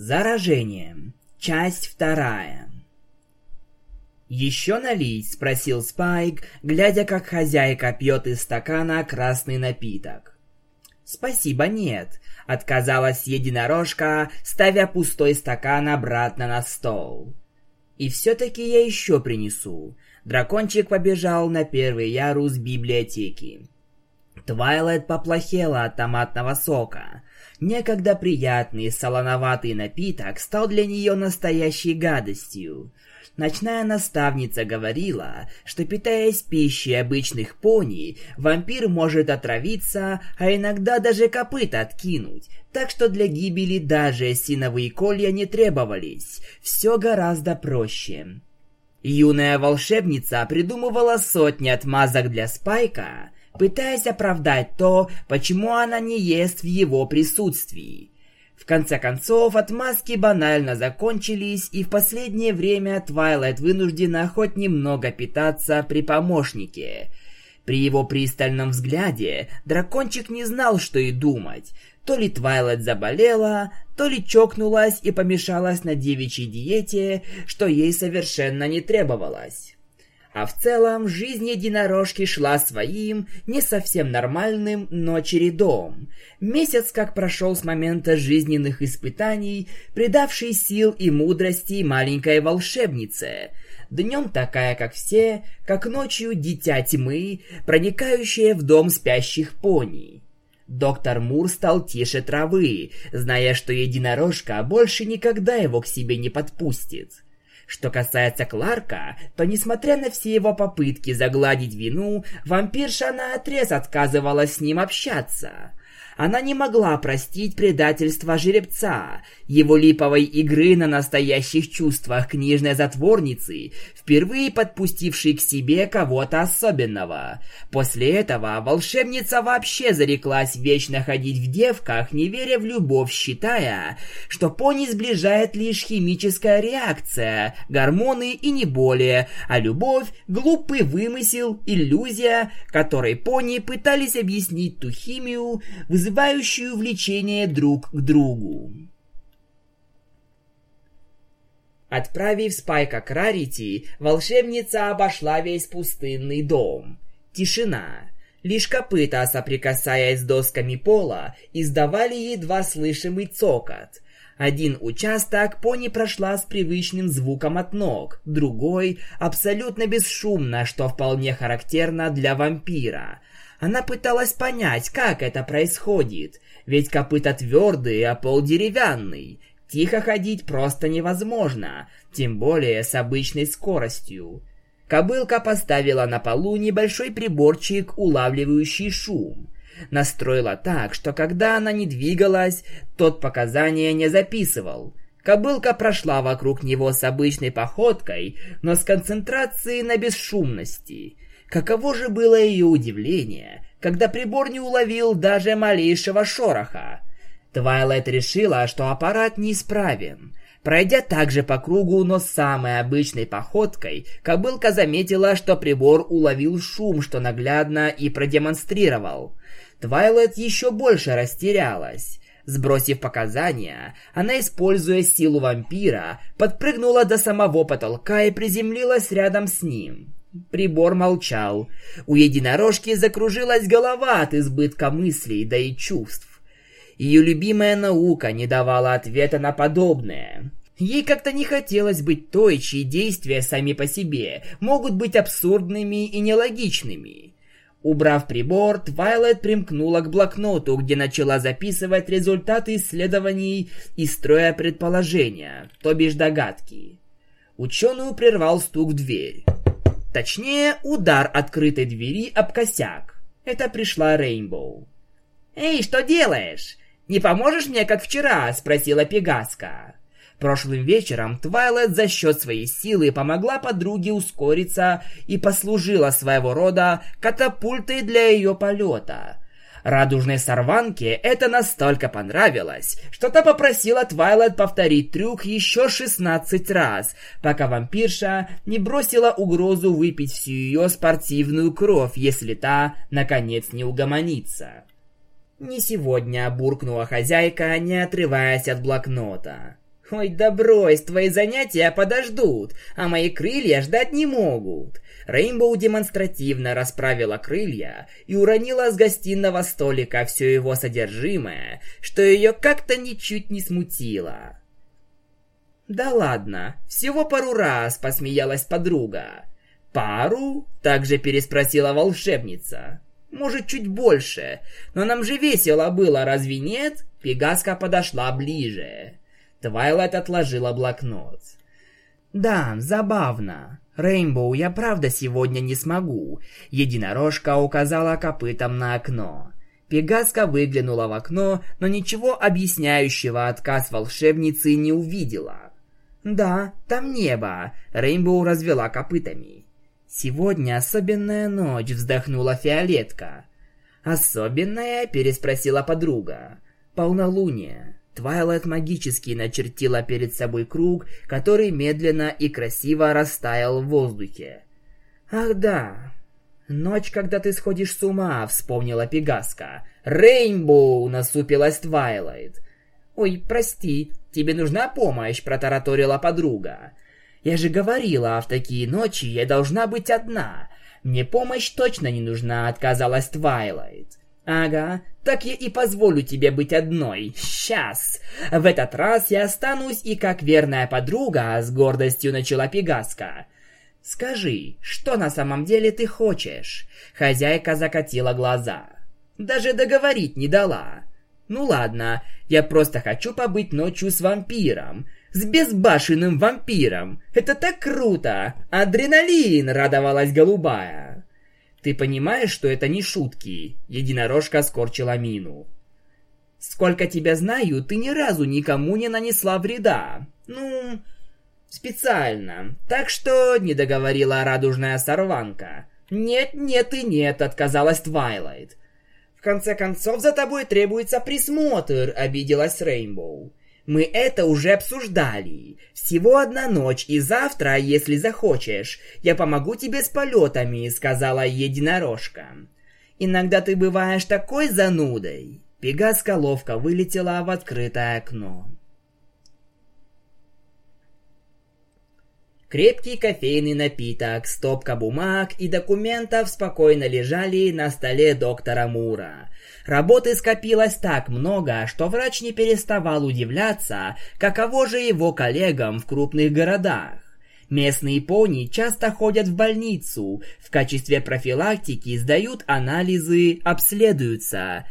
Заражение. Часть вторая. «Еще налить?» — спросил Спайк, глядя, как хозяйка пьет из стакана красный напиток. «Спасибо, нет», — отказалась единорожка, ставя пустой стакан обратно на стол. «И все-таки я еще принесу». Дракончик побежал на первый ярус библиотеки. Твайлайт поплохела от томатного сока. Некогда приятный солоноватый напиток стал для нее настоящей гадостью. Ночная наставница говорила, что питаясь пищей обычных пони, вампир может отравиться, а иногда даже копыт откинуть, так что для гибели даже синовые колья не требовались. Все гораздо проще. Юная волшебница придумывала сотни отмазок для Спайка, пытаясь оправдать то, почему она не ест в его присутствии. В конце концов, отмазки банально закончились, и в последнее время Твайлайт вынуждена хоть немного питаться при помощнике. При его пристальном взгляде дракончик не знал, что и думать. То ли Твайлайт заболела, то ли чокнулась и помешалась на девичьей диете, что ей совершенно не требовалось. А в целом жизнь единорожки шла своим, не совсем нормальным, но чередом. Месяц как прошел с момента жизненных испытаний, придавший сил и мудрости маленькой волшебнице. Днем такая, как все, как ночью дитя тьмы, проникающее в дом спящих пони. Доктор Мур стал тише травы, зная, что единорожка больше никогда его к себе не подпустит. Что касается Кларка, то несмотря на все его попытки загладить вину, вампирша наотрез отказывалась с ним общаться. Она не могла простить предательство жеребца, его липовой игры на настоящих чувствах книжной затворницы, впервые подпустившей к себе кого-то особенного. После этого волшебница вообще зареклась вечно ходить в девках, не веря в любовь, считая, что пони сближает лишь химическая реакция, гормоны и не более, а любовь – глупый вымысел, иллюзия, которой пони пытались объяснить ту химию, вызывающую вызывающую влечение друг к другу. Отправив Спайка к Рарити, волшебница обошла весь пустынный дом. Тишина. Лишь копыта, соприкасаясь с досками пола, издавали едва слышимый цокот. Один участок пони прошла с привычным звуком от ног, другой — абсолютно бесшумно, что вполне характерно для вампира. Она пыталась понять, как это происходит, ведь копыта твердые, а пол деревянный. Тихо ходить просто невозможно, тем более с обычной скоростью. Кобылка поставила на полу небольшой приборчик, улавливающий шум. Настроила так, что когда она не двигалась, тот показания не записывал. Кобылка прошла вокруг него с обычной походкой, но с концентрацией на бесшумности – Каково же было ее удивление, когда прибор не уловил даже малейшего шороха. Твайлайт решила, что аппарат неисправен. Пройдя также по кругу, но самой обычной походкой, кобылка заметила, что прибор уловил шум, что наглядно и продемонстрировал. Твайлайт еще больше растерялась. Сбросив показания, она, используя силу вампира, подпрыгнула до самого потолка и приземлилась рядом с ним. Прибор молчал. У единорожки закружилась голова от избытка мыслей, да и чувств. Ее любимая наука не давала ответа на подобное. Ей как-то не хотелось быть той, чьи действия сами по себе могут быть абсурдными и нелогичными. Убрав прибор, Твайлайт примкнула к блокноту, где начала записывать результаты исследований и строя предположения, то бишь догадки. Ученую прервал стук в дверь. Точнее, удар открытой двери об косяк. Это пришла Рейнбоу. «Эй, что делаешь? Не поможешь мне, как вчера?» – спросила Пегаска. Прошлым вечером Твайлет за счет своей силы помогла подруге ускориться и послужила своего рода катапультой для ее полета. Радужной сорванке это настолько понравилось, что та попросила Твайлайт повторить трюк еще 16 раз, пока вампирша не бросила угрозу выпить всю ее спортивную кровь, если та, наконец, не угомонится. «Не сегодня», — буркнула хозяйка, не отрываясь от блокнота. «Ой, да брось, твои занятия подождут, а мои крылья ждать не могут». Рейнбоу демонстративно расправила крылья и уронила с гостиного столика все его содержимое, что ее как-то ничуть не смутило. «Да ладно, всего пару раз», — посмеялась подруга. «Пару?» — также переспросила волшебница. «Может, чуть больше, но нам же весело было, разве нет?» Пегаска подошла ближе. Твайлайт отложила блокнот. «Да, забавно. Рейнбоу, я правда сегодня не смогу». Единорожка указала копытом на окно. Пегаска выглянула в окно, но ничего объясняющего отказ волшебницы не увидела. «Да, там небо», — Рейнбоу развела копытами. «Сегодня особенная ночь», — вздохнула Фиолетка. «Особенная?» — переспросила подруга. «Полнолуние». Твайлайт магически начертила перед собой круг, который медленно и красиво растаял в воздухе. «Ах да, ночь, когда ты сходишь с ума», — вспомнила Пегаска. «Рейнбоу!» — насупилась Твайлайт. «Ой, прости, тебе нужна помощь?» — протараторила подруга. «Я же говорила, в такие ночи я должна быть одна. Мне помощь точно не нужна», — отказалась Твайлайт. «Ага, так я и позволю тебе быть одной. Сейчас. В этот раз я останусь и как верная подруга, с гордостью начала Пегаска. Скажи, что на самом деле ты хочешь? Хозяйка закатила глаза. Даже договорить не дала. Ну ладно, я просто хочу побыть ночью с вампиром. С безбашенным вампиром. Это так круто! Адреналин! Радовалась голубая. Ты понимаешь, что это не шутки? Единорожка скорчила мину. Сколько тебя знаю, ты ни разу никому не нанесла вреда. Ну, специально. Так что не договорила радужная сорванка. Нет, нет и нет, отказалась Твайлайт. В конце концов, за тобой требуется присмотр, обиделась Рейнбоу. Мы это уже обсуждали. Всего одна ночь, и завтра, если захочешь, я помогу тебе с полетами», — сказала единорожка. «Иногда ты бываешь такой занудой». Пегаска ловко вылетела в открытое окно. Крепкий кофейный напиток, стопка бумаг и документов спокойно лежали на столе доктора Мура. Работы скопилось так много, что врач не переставал удивляться, каково же его коллегам в крупных городах. Местные пони часто ходят в больницу, в качестве профилактики сдают анализы, обследуются.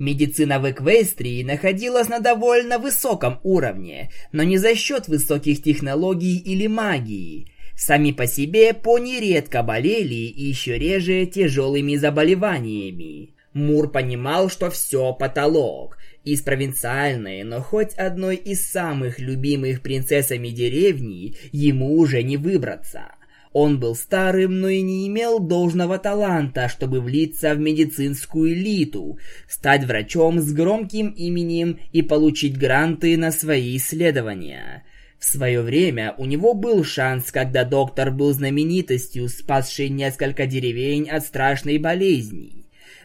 Медицина в Эквестрии находилась на довольно высоком уровне, но не за счет высоких технологий или магии. Сами по себе пони редко болели и еще реже тяжелыми заболеваниями. Мур понимал, что все потолок. Из провинциальной, но хоть одной из самых любимых принцессами деревни ему уже не выбраться. Он был старым, но и не имел должного таланта, чтобы влиться в медицинскую элиту, стать врачом с громким именем и получить гранты на свои исследования. В свое время у него был шанс, когда доктор был знаменитостью, спасший несколько деревень от страшной болезни.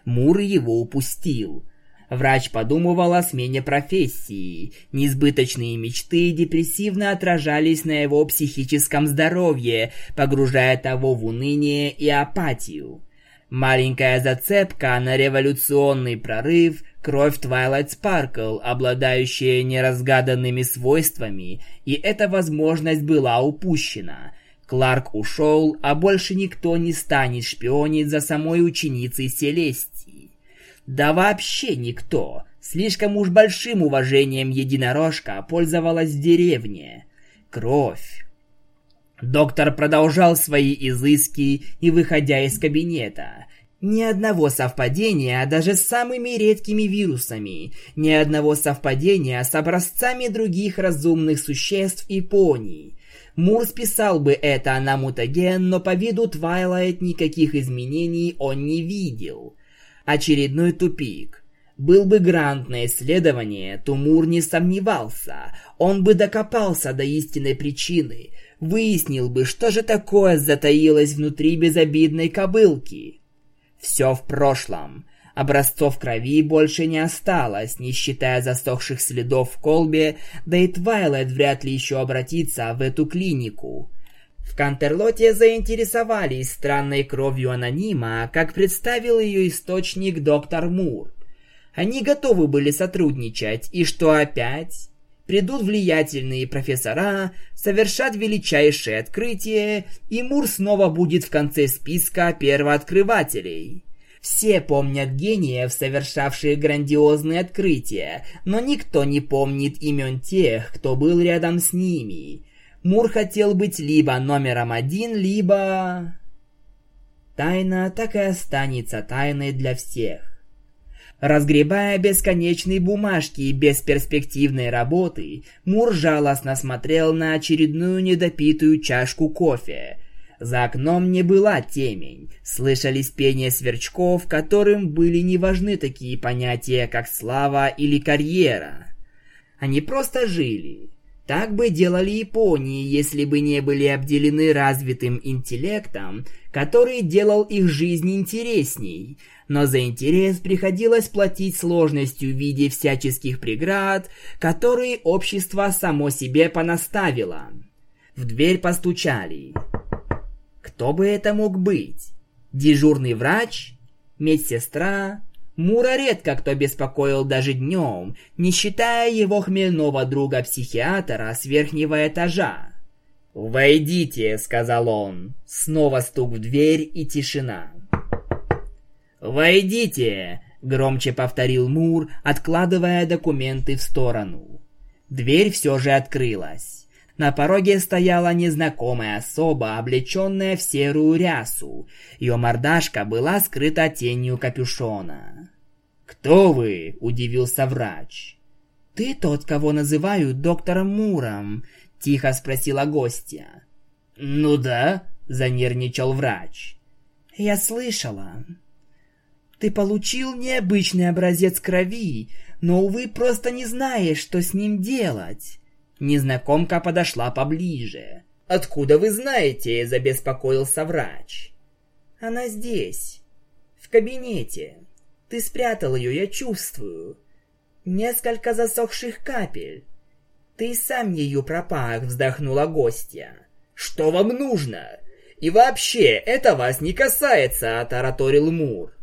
Мур его упустил. Врач подумывал о смене профессии. Несбыточные мечты депрессивно отражались на его психическом здоровье, погружая того в уныние и апатию. Маленькая зацепка на революционный прорыв, кровь Твайлайт Спаркл, обладающая неразгаданными свойствами, и эта возможность была упущена. Кларк ушел, а больше никто не станет шпионить за самой ученицей Селесть. Да вообще никто. Слишком уж большим уважением единорожка пользовалась в деревне. Кровь. Доктор продолжал свои изыски и выходя из кабинета. Ни одного совпадения даже с самыми редкими вирусами, ни одного совпадения с образцами других разумных существ и пони. Мур списал бы это на мутаген, но по виду Твайлайт никаких изменений он не видел. Очередной тупик. Был бы грант на исследование, Тумур не сомневался. Он бы докопался до истинной причины, выяснил бы, что же такое затаилось внутри безобидной кобылки. Все в прошлом. Образцов крови больше не осталось, не считая засохших следов в колбе, да и Твайлайт вряд ли еще обратится в эту клинику. В Кантерлоте заинтересовались странной кровью анонима, как представил ее источник доктор Мур. Они готовы были сотрудничать, и что опять? Придут влиятельные профессора, совершат величайшее открытие, и Мур снова будет в конце списка первооткрывателей. Все помнят гениев, совершавших грандиозные открытия, но никто не помнит имен тех, кто был рядом с ними. Мур хотел быть либо номером один, либо... Тайна так и останется тайной для всех. Разгребая бесконечные бумажки и бесперспективной работы, Мур жалостно смотрел на очередную недопитую чашку кофе, за окном не была темень, слышались пение сверчков, которым были не важны такие понятия, как слава или карьера. Они просто жили. Так бы делали Японии, если бы не были обделены развитым интеллектом, который делал их жизнь интересней, но за интерес приходилось платить сложностью в виде всяческих преград, которые общество само себе понаставило. В дверь постучали. Кто бы это мог быть? Дежурный врач? Медсестра? Мура редко кто беспокоил даже днем, не считая его хмельного друга-психиатра с верхнего этажа. «Войдите», — сказал он. Снова стук в дверь и тишина. «Войдите», — громче повторил Мур, откладывая документы в сторону. Дверь все же открылась. На пороге стояла незнакомая особа, облеченная в серую рясу. Ее мордашка была скрыта тенью капюшона. «Кто вы?» – удивился врач. «Ты тот, кого называют доктором Муром?» – тихо спросила гостья. «Ну да», – занервничал врач. «Я слышала. Ты получил необычный образец крови, но, увы, просто не знаешь, что с ним делать. Незнакомка подошла поближе. «Откуда вы знаете?» – забеспокоился врач. «Она здесь, в кабинете. Ты спрятал ее, я чувствую. Несколько засохших капель. Ты сам ее пропах», – вздохнула гостья. «Что вам нужно? И вообще, это вас не касается», – отараторил Мур.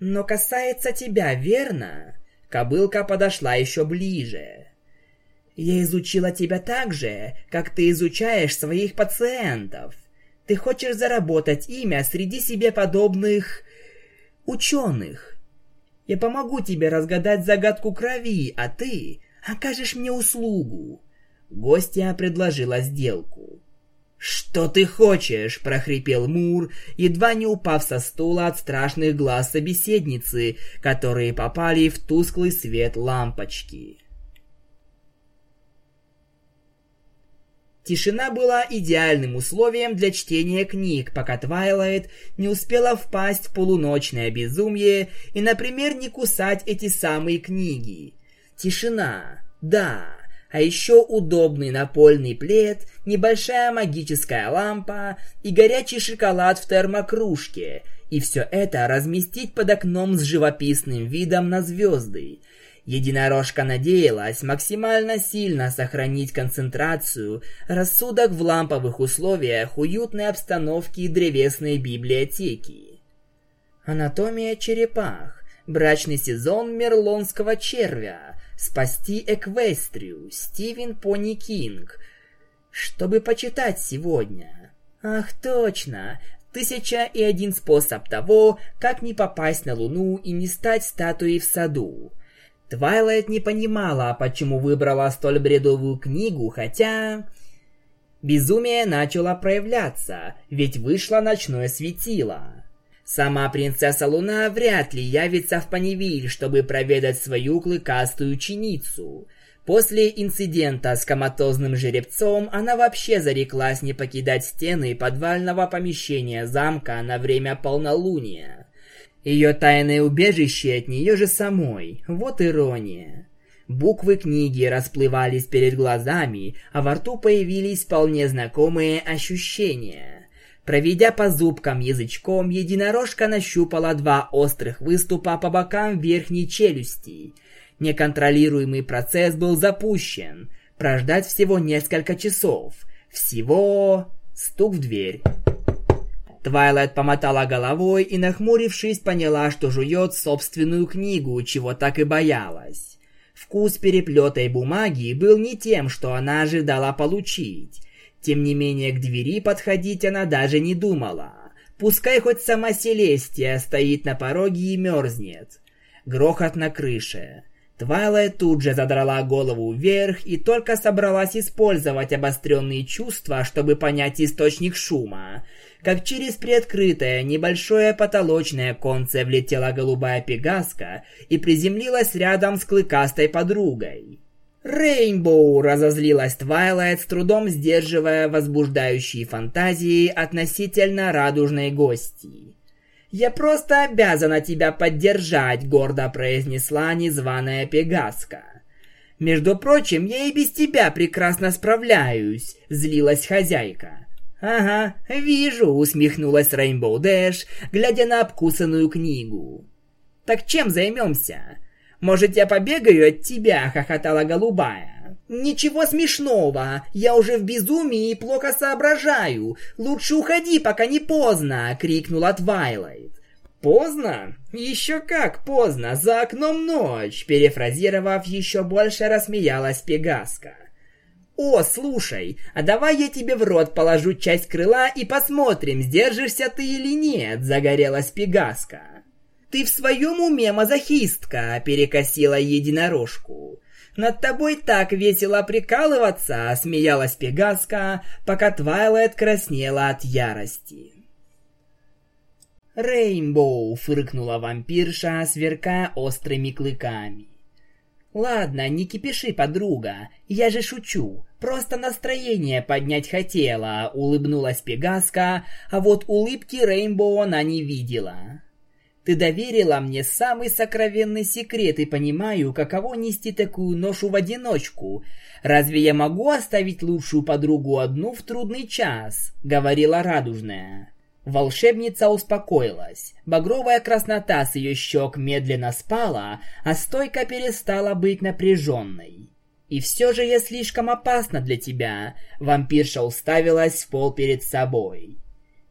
«Но касается тебя, верно?» Кобылка подошла еще ближе. Я изучила тебя так же, как ты изучаешь своих пациентов. Ты хочешь заработать имя среди себе подобных ученых. Я помогу тебе разгадать загадку крови, а ты окажешь мне услугу. Гостья предложила сделку. «Что ты хочешь?» – прохрипел Мур, едва не упав со стула от страшных глаз собеседницы, которые попали в тусклый свет лампочки. Тишина была идеальным условием для чтения книг, пока Твайлайт не успела впасть в полуночное безумие и, например, не кусать эти самые книги. Тишина, да, а еще удобный напольный плед, небольшая магическая лампа и горячий шоколад в термокружке. И все это разместить под окном с живописным видом на звезды. Единорожка надеялась максимально сильно сохранить концентрацию, рассудок в ламповых условиях уютной обстановки древесной библиотеки. Анатомия черепах, брачный сезон мерлонского червя, спасти Эквестрию, Стивен Пони Кинг. Чтобы почитать сегодня. Ах, точно, Тысяча и один способ того, как не попасть на Луну и не стать статуей в саду. Твайлайт не понимала, почему выбрала столь бредовую книгу, хотя... Безумие начало проявляться, ведь вышло ночное светило. Сама принцесса Луна вряд ли явится в Панивиль, чтобы проведать свою клыкастую ученицу. После инцидента с коматозным жеребцом она вообще зареклась не покидать стены подвального помещения замка на время полнолуния. Ее тайное убежище от нее же самой. Вот ирония. Буквы книги расплывались перед глазами, а во рту появились вполне знакомые ощущения. Проведя по зубкам язычком, единорожка нащупала два острых выступа по бокам верхней челюсти. Неконтролируемый процесс был запущен. Прождать всего несколько часов. Всего... Стук в дверь. Твайлайт помотала головой и, нахмурившись, поняла, что жует собственную книгу, чего так и боялась. Вкус переплета и бумаги был не тем, что она ожидала получить. Тем не менее, к двери подходить она даже не думала. Пускай хоть сама Селестия стоит на пороге и мерзнет. Грохот на крыше. Твайлайт тут же задрала голову вверх и только собралась использовать обостренные чувства, чтобы понять источник шума, как через приоткрытое небольшое потолочное конце влетела голубая пегаска и приземлилась рядом с клыкастой подругой. Рейнбоу разозлилась Твайлайт, с трудом сдерживая возбуждающие фантазии относительно радужной гости. «Я просто обязана тебя поддержать», — гордо произнесла незваная Пегаска. «Между прочим, я и без тебя прекрасно справляюсь», — злилась хозяйка. «Ага, вижу», — усмехнулась Рейнбоу Дэш, глядя на обкусанную книгу. «Так чем займемся? Может, я побегаю от тебя?» — хохотала голубая. «Ничего смешного, я уже в безумии и плохо соображаю. Лучше уходи, пока не поздно!» — крикнула Твайлайт. «Поздно? Еще как поздно! За окном ночь!» Перефразировав, еще больше рассмеялась Пегаска. «О, слушай, а давай я тебе в рот положу часть крыла и посмотрим, сдержишься ты или нет», — загорелась Пегаска. «Ты в своем уме, мазохистка!» — перекосила единорожку. «Над тобой так весело прикалываться!» — смеялась Пегаска, пока Твайлайт краснела от ярости. «Рейнбоу!» — фыркнула вампирша, сверкая острыми клыками. «Ладно, не кипиши, подруга, я же шучу, просто настроение поднять хотела», — улыбнулась Пегаска, а вот улыбки Рейнбоу она не видела. Ты доверила мне самый сокровенный секрет и понимаю, каково нести такую ношу в одиночку. Разве я могу оставить лучшую подругу одну в трудный час?» — говорила радужная. Волшебница успокоилась. Багровая краснота с ее щек медленно спала, а стойка перестала быть напряженной. «И все же я слишком опасна для тебя», — вампирша уставилась в пол перед собой.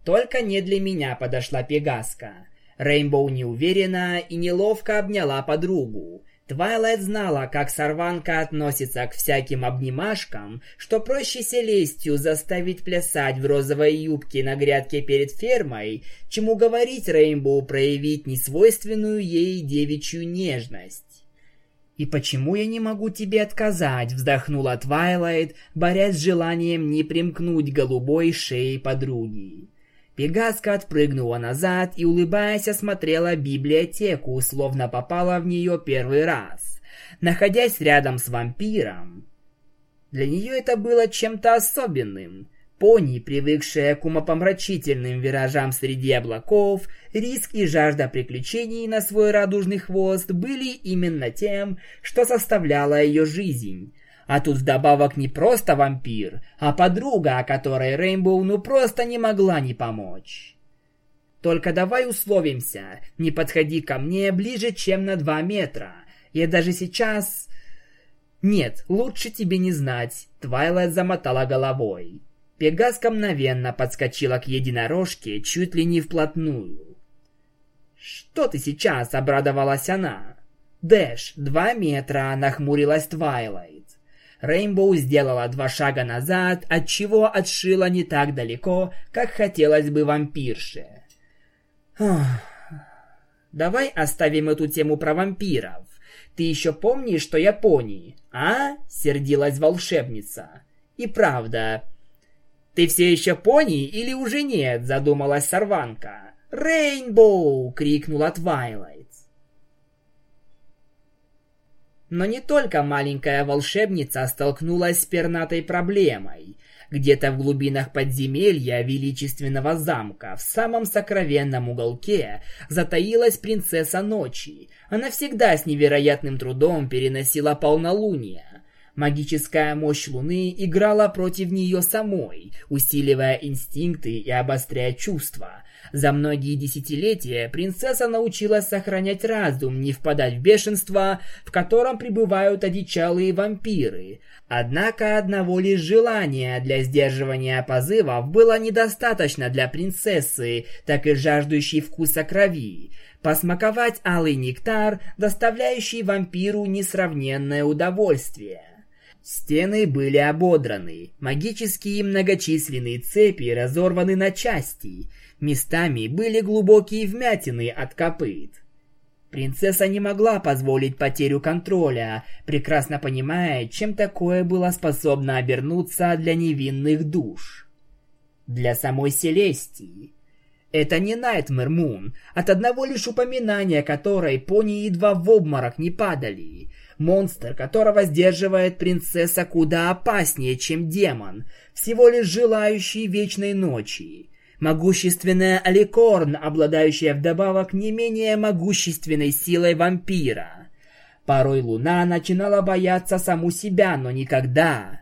«Только не для меня», — подошла Пегаска. Рейнбоу неуверенно и неловко обняла подругу. Твайлайт знала, как сорванка относится к всяким обнимашкам, что проще Селестию заставить плясать в розовой юбке на грядке перед фермой, чему говорить Рейнбоу проявить несвойственную ей девичью нежность. «И почему я не могу тебе отказать?» — вздохнула Твайлайт, борясь с желанием не примкнуть голубой шеей подруги. Пегаска отпрыгнула назад и, улыбаясь, осмотрела библиотеку, словно попала в нее первый раз. Находясь рядом с вампиром, для нее это было чем-то особенным. Пони, привыкшая к умопомрачительным виражам среди облаков, риск и жажда приключений на свой радужный хвост были именно тем, что составляло ее жизнь. А тут вдобавок не просто вампир, а подруга, о которой Рейнбоу ну просто не могла не помочь. Только давай условимся, не подходи ко мне ближе, чем на два метра. Я даже сейчас... Нет, лучше тебе не знать. Твайлайт замотала головой. Пегаска мгновенно подскочила к единорожке чуть ли не вплотную. «Что ты сейчас?» — обрадовалась она. «Дэш, два метра!» — нахмурилась Твайлайт. Рейнбоу сделала два шага назад, отчего отошла не так далеко, как хотелось бы вампирше. Давай оставим эту тему про вампиров. Ты еще помнишь, что я пони, а? Сердилась волшебница. И правда. Ты все еще пони или уже нет? Задумалась сорванка. Рейнбоу! крикнула Твайлайт. Но не только маленькая волшебница столкнулась с пернатой проблемой. Где-то в глубинах подземелья величественного замка, в самом сокровенном уголке, затаилась принцесса ночи. Она всегда с невероятным трудом переносила полнолуние. Магическая мощь Луны играла против нее самой, усиливая инстинкты и обостряя чувства. За многие десятилетия принцесса научилась сохранять разум, не впадать в бешенство, в котором пребывают одичалые вампиры. Однако одного лишь желания для сдерживания позывов было недостаточно для принцессы, так и жаждущей вкуса крови. Посмаковать алый нектар, доставляющий вампиру несравненное удовольствие. Стены были ободраны, магические многочисленные цепи разорваны на части, местами были глубокие вмятины от копыт. Принцесса не могла позволить потерю контроля, прекрасно понимая, чем такое было способно обернуться для невинных душ. Для самой Селестии. Это не Найтмэр Мун, от одного лишь упоминания которой пони едва в обморок не падали. Монстр, которого сдерживает принцесса куда опаснее, чем демон, всего лишь желающий вечной ночи. Могущественная Аликорн, обладающая вдобавок не менее могущественной силой вампира. Порой Луна начинала бояться саму себя, но никогда...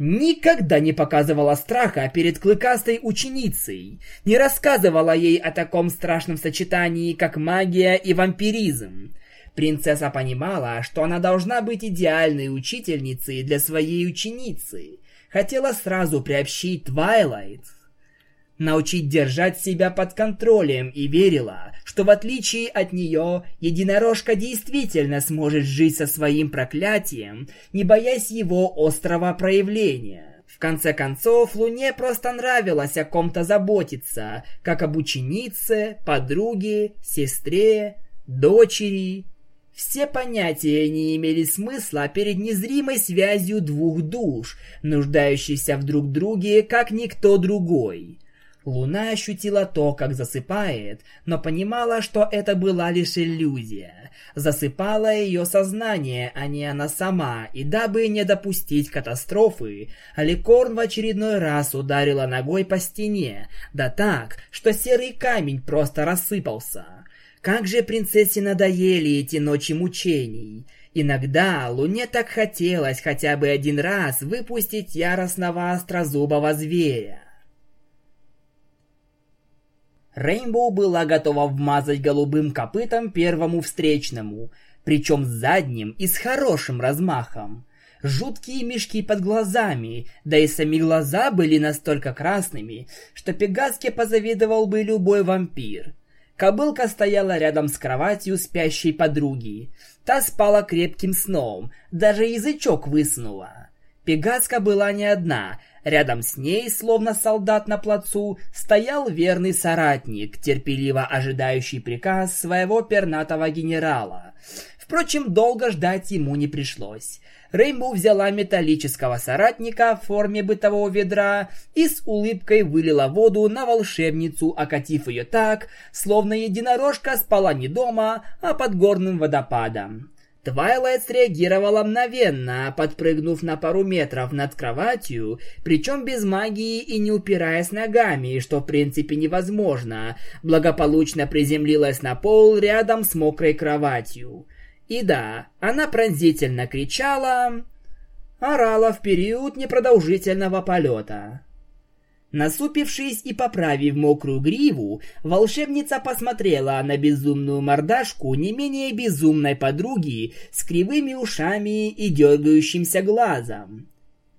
Никогда не показывала страха перед клыкастой ученицей, не рассказывала ей о таком страшном сочетании, как магия и вампиризм. Принцесса понимала, что она должна быть идеальной учительницей для своей ученицы. Хотела сразу приобщить Твайлайт. Научить держать себя под контролем и верила, что в отличие от нее, единорожка действительно сможет жить со своим проклятием, не боясь его острого проявления. В конце концов, Луне просто нравилось о ком-то заботиться, как об ученице, подруге, сестре, дочери все понятия не имели смысла перед незримой связью двух душ, нуждающихся в друг друге, как никто другой. Луна ощутила то, как засыпает, но понимала, что это была лишь иллюзия. Засыпало ее сознание, а не она сама, и дабы не допустить катастрофы, Аликорн в очередной раз ударила ногой по стене, да так, что серый камень просто рассыпался. Как же принцессе надоели эти ночи мучений. Иногда Луне так хотелось хотя бы один раз выпустить яростного острозубого зверя. Рейнбоу была готова вмазать голубым копытом первому встречному, причем с задним и с хорошим размахом. Жуткие мешки под глазами, да и сами глаза были настолько красными, что Пегаске позавидовал бы любой вампир – Кобылка стояла рядом с кроватью спящей подруги. Та спала крепким сном, даже язычок высунула. Пегаска была не одна. Рядом с ней, словно солдат на плацу, стоял верный соратник, терпеливо ожидающий приказ своего пернатого генерала. Впрочем, долго ждать ему не пришлось. Рейнбоу взяла металлического соратника в форме бытового ведра и с улыбкой вылила воду на волшебницу, окатив ее так, словно единорожка спала не дома, а под горным водопадом. Твайлайт среагировала мгновенно, подпрыгнув на пару метров над кроватью, причем без магии и не упираясь ногами, что в принципе невозможно, благополучно приземлилась на пол рядом с мокрой кроватью. И да, она пронзительно кричала, орала в период непродолжительного полета. Насупившись и поправив мокрую гриву, волшебница посмотрела на безумную мордашку не менее безумной подруги с кривыми ушами и дергающимся глазом.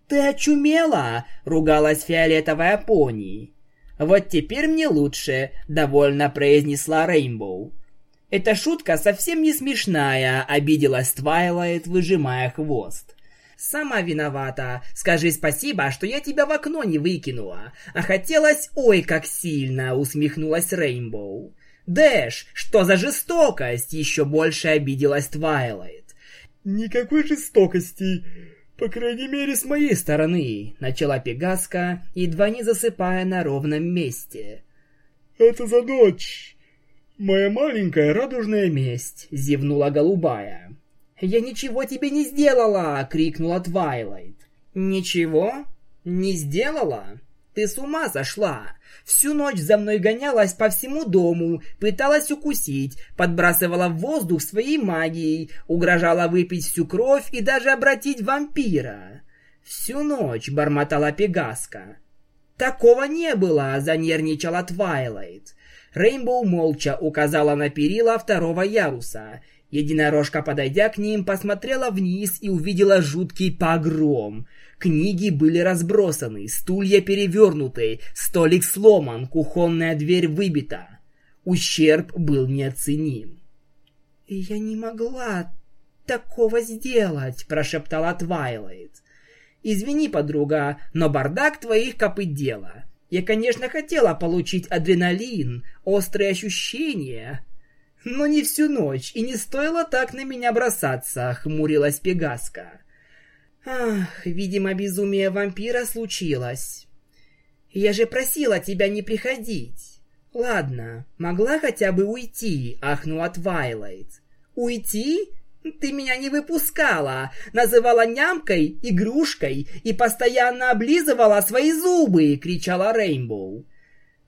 «Ты очумела!» — ругалась фиолетовая пони. «Вот теперь мне лучше», — довольно произнесла Рейнбоу. Эта шутка совсем не смешная, обиделась Твайлайт, выжимая хвост. Сама виновата. Скажи спасибо, что я тебя в окно не выкинула. А хотелось ой как сильно, усмехнулась Рейнбоу. Дэш, что за жестокость? Еще больше обиделась Твайлайт. Никакой жестокости. По крайней мере, с моей стороны, начала Пегаска, едва не засыпая на ровном месте. Это за дочь. «Моя маленькая радужная месть!» — зевнула голубая. «Я ничего тебе не сделала!» — крикнула Твайлайт. «Ничего? Не сделала?» Ты с ума сошла? Всю ночь за мной гонялась по всему дому, пыталась укусить, подбрасывала в воздух своей магией, угрожала выпить всю кровь и даже обратить вампира. Всю ночь бормотала Пегаска. Такого не было, занервничала Твайлайт. Рейнбоу молча указала на перила второго яруса. Единорожка, подойдя к ним, посмотрела вниз и увидела жуткий погром. Книги были разбросаны, стулья перевернуты, столик сломан, кухонная дверь выбита. Ущерб был неоценим. «Я не могла такого сделать», — прошептала Твайлайт. «Извини, подруга, но бардак твоих копыт дело. Я, конечно, хотела получить адреналин, острые ощущения, но не всю ночь, и не стоило так на меня бросаться», — хмурилась Пегаска. Ах, видимо, безумие вампира случилось. Я же просила тебя не приходить. Ладно, могла хотя бы уйти, ахнула Твайлайт. Уйти? Ты меня не выпускала, называла нямкой, игрушкой и постоянно облизывала свои зубы, кричала Рейнбоу.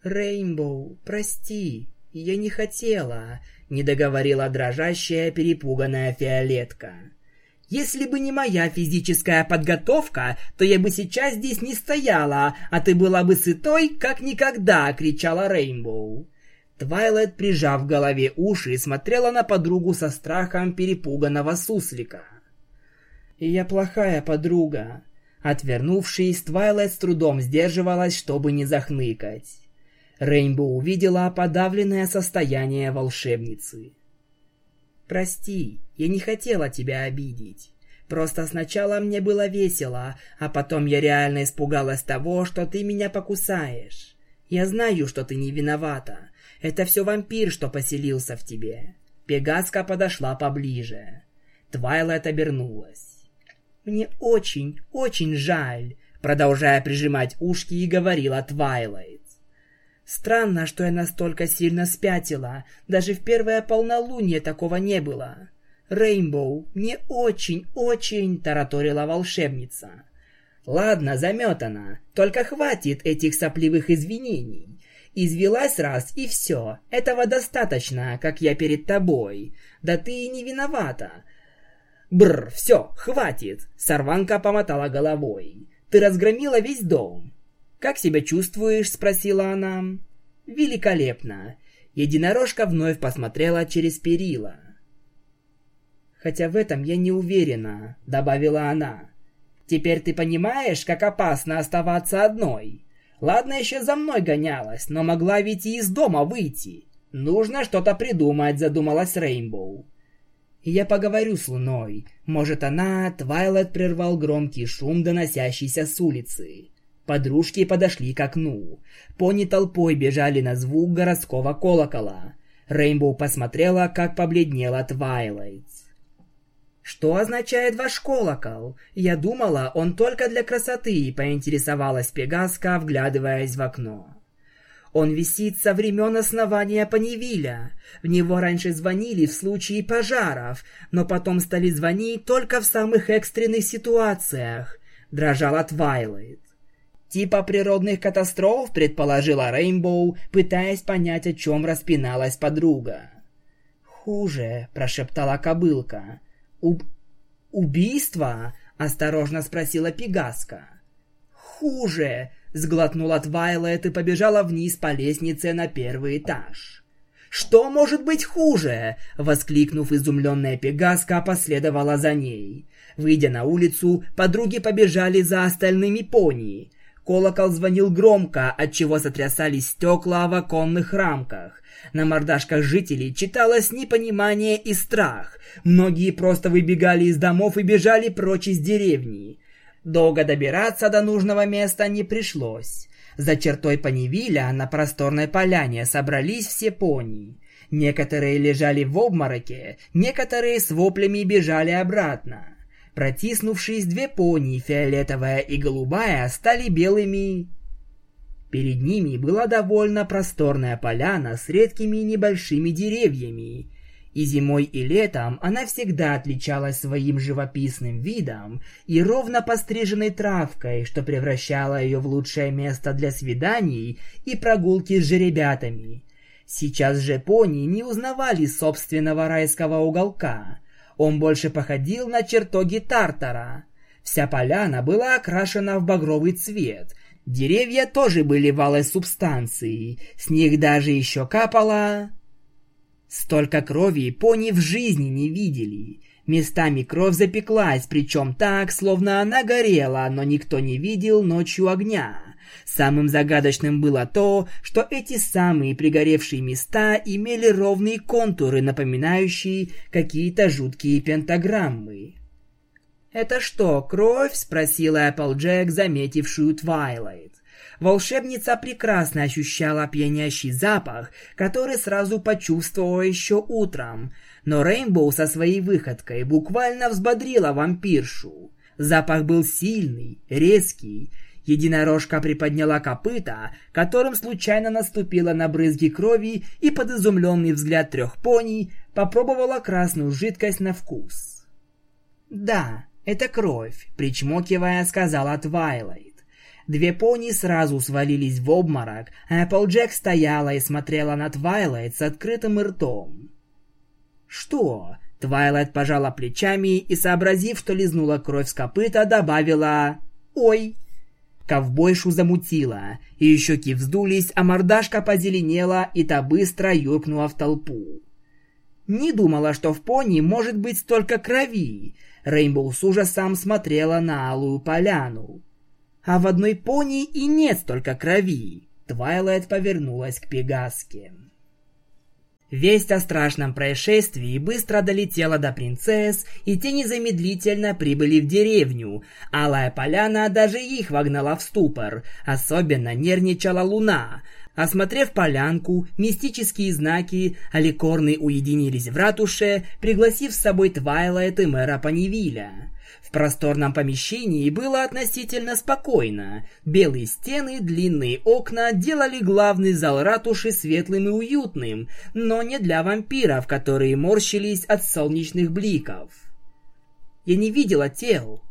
Рейнбоу, прости, я не хотела, не договорила дрожащая, перепуганная фиолетка. Если бы не моя физическая подготовка, то я бы сейчас здесь не стояла, а ты была бы сытой, как никогда!» — кричала Рейнбоу. Твайлайт, прижав к голове уши, смотрела на подругу со страхом перепуганного суслика. «Я плохая подруга». Отвернувшись, Твайлайт с трудом сдерживалась, чтобы не захныкать. Рейнбоу увидела подавленное состояние волшебницы. «Прости, я не хотела тебя обидеть. Просто сначала мне было весело, а потом я реально испугалась того, что ты меня покусаешь. Я знаю, что ты не виновата. Это все вампир, что поселился в тебе». Пегаска подошла поближе. Твайлайт обернулась. «Мне очень, очень жаль», продолжая прижимать ушки и говорила Твайлайт. Странно, что я настолько сильно спятила. Даже в первое полнолуние такого не было. Рейнбоу, мне очень-очень тараторила волшебница. Ладно, заметана. Только хватит этих сопливых извинений. Извелась раз и все. Этого достаточно, как я перед тобой. Да ты и не виновата. Бр, все, хватит. Сорванка помотала головой. Ты разгромила весь дом. «Как себя чувствуешь?» — спросила она. «Великолепно!» Единорожка вновь посмотрела через перила. «Хотя в этом я не уверена», — добавила она. «Теперь ты понимаешь, как опасно оставаться одной? Ладно, еще за мной гонялась, но могла ведь и из дома выйти. Нужно что-то придумать», — задумалась Рейнбоу. «Я поговорю с Луной. Может, она...» — Твайлет прервал громкий шум, доносящийся с улицы. Подружки подошли к окну. Пони толпой бежали на звук городского колокола. Рейнбоу посмотрела, как побледнела Твайлайт. «Что означает ваш колокол? Я думала, он только для красоты», — поинтересовалась Пегаска, вглядываясь в окно. «Он висит со времен основания Понивилля. В него раньше звонили в случае пожаров, но потом стали звонить только в самых экстренных ситуациях», — дрожала Твайлайт. Типа природных катастроф, предположила Рейнбоу, пытаясь понять, о чем распиналась подруга. «Хуже», — прошептала кобылка. «Уб... убийство?» — осторожно спросила Пегаска. «Хуже!» — сглотнула Твайлайт и побежала вниз по лестнице на первый этаж. «Что может быть хуже?» — воскликнув изумленная Пегаска, последовала за ней. Выйдя на улицу, подруги побежали за остальными пони. Колокол звонил громко, отчего сотрясались стекла в оконных рамках. На мордашках жителей читалось непонимание и страх. Многие просто выбегали из домов и бежали прочь из деревни. Долго добираться до нужного места не пришлось. За чертой Панивиля на просторной поляне собрались все пони. Некоторые лежали в обмороке, некоторые с воплями бежали обратно. Протиснувшись, две пони, фиолетовая и голубая, стали белыми. Перед ними была довольно просторная поляна с редкими небольшими деревьями. И зимой, и летом она всегда отличалась своим живописным видом и ровно постриженной травкой, что превращало ее в лучшее место для свиданий и прогулки с жеребятами. Сейчас же пони не узнавали собственного райского уголка. Он больше походил на чертоги Тартара. Вся поляна была окрашена в багровый цвет. Деревья тоже были валой субстанцией. С них даже еще капало Столько крови пони в жизни не видели. Местами кровь запеклась, причем так, словно она горела, но никто не видел ночью огня. Самым загадочным было то, что эти самые пригоревшие места имели ровные контуры, напоминающие какие-то жуткие пентаграммы. «Это что, кровь?» — спросила Эпплджек, заметившую Твайлайт. Волшебница прекрасно ощущала пьянящий запах, который сразу почувствовала еще утром, но Рейнбоу со своей выходкой буквально взбодрила вампиршу. Запах был сильный, резкий. Единорожка приподняла копыта, которым случайно наступила на брызги крови и под изумленный взгляд трех пони попробовала красную жидкость на вкус. «Да, это кровь», — причмокивая, сказала Твайлайт. Две пони сразу свалились в обморок, а Эпплджек стояла и смотрела на Твайлайт с открытым ртом. «Что?» Твайлайт пожала плечами и, сообразив, что лизнула кровь с копыта, добавила «Ой!». Ковбойшу замутило, ее щеки вздулись, а мордашка позеленела, и та быстро юркнула в толпу. Не думала, что в пони может быть столько крови. Рейнбоу с ужасом смотрела на алую поляну а в одной пони и нет столько крови. Твайлайт повернулась к Пегаске. Весть о страшном происшествии быстро долетела до принцесс, и те незамедлительно прибыли в деревню. Алая поляна даже их вогнала в ступор. Особенно нервничала луна. Осмотрев полянку, мистические знаки, аликорны уединились в ратуше, пригласив с собой Твайлайт и мэра Панивиля. В просторном помещении было относительно спокойно. Белые стены, длинные окна делали главный зал ратуши светлым и уютным, но не для вампиров, которые морщились от солнечных бликов. «Я не видела тел».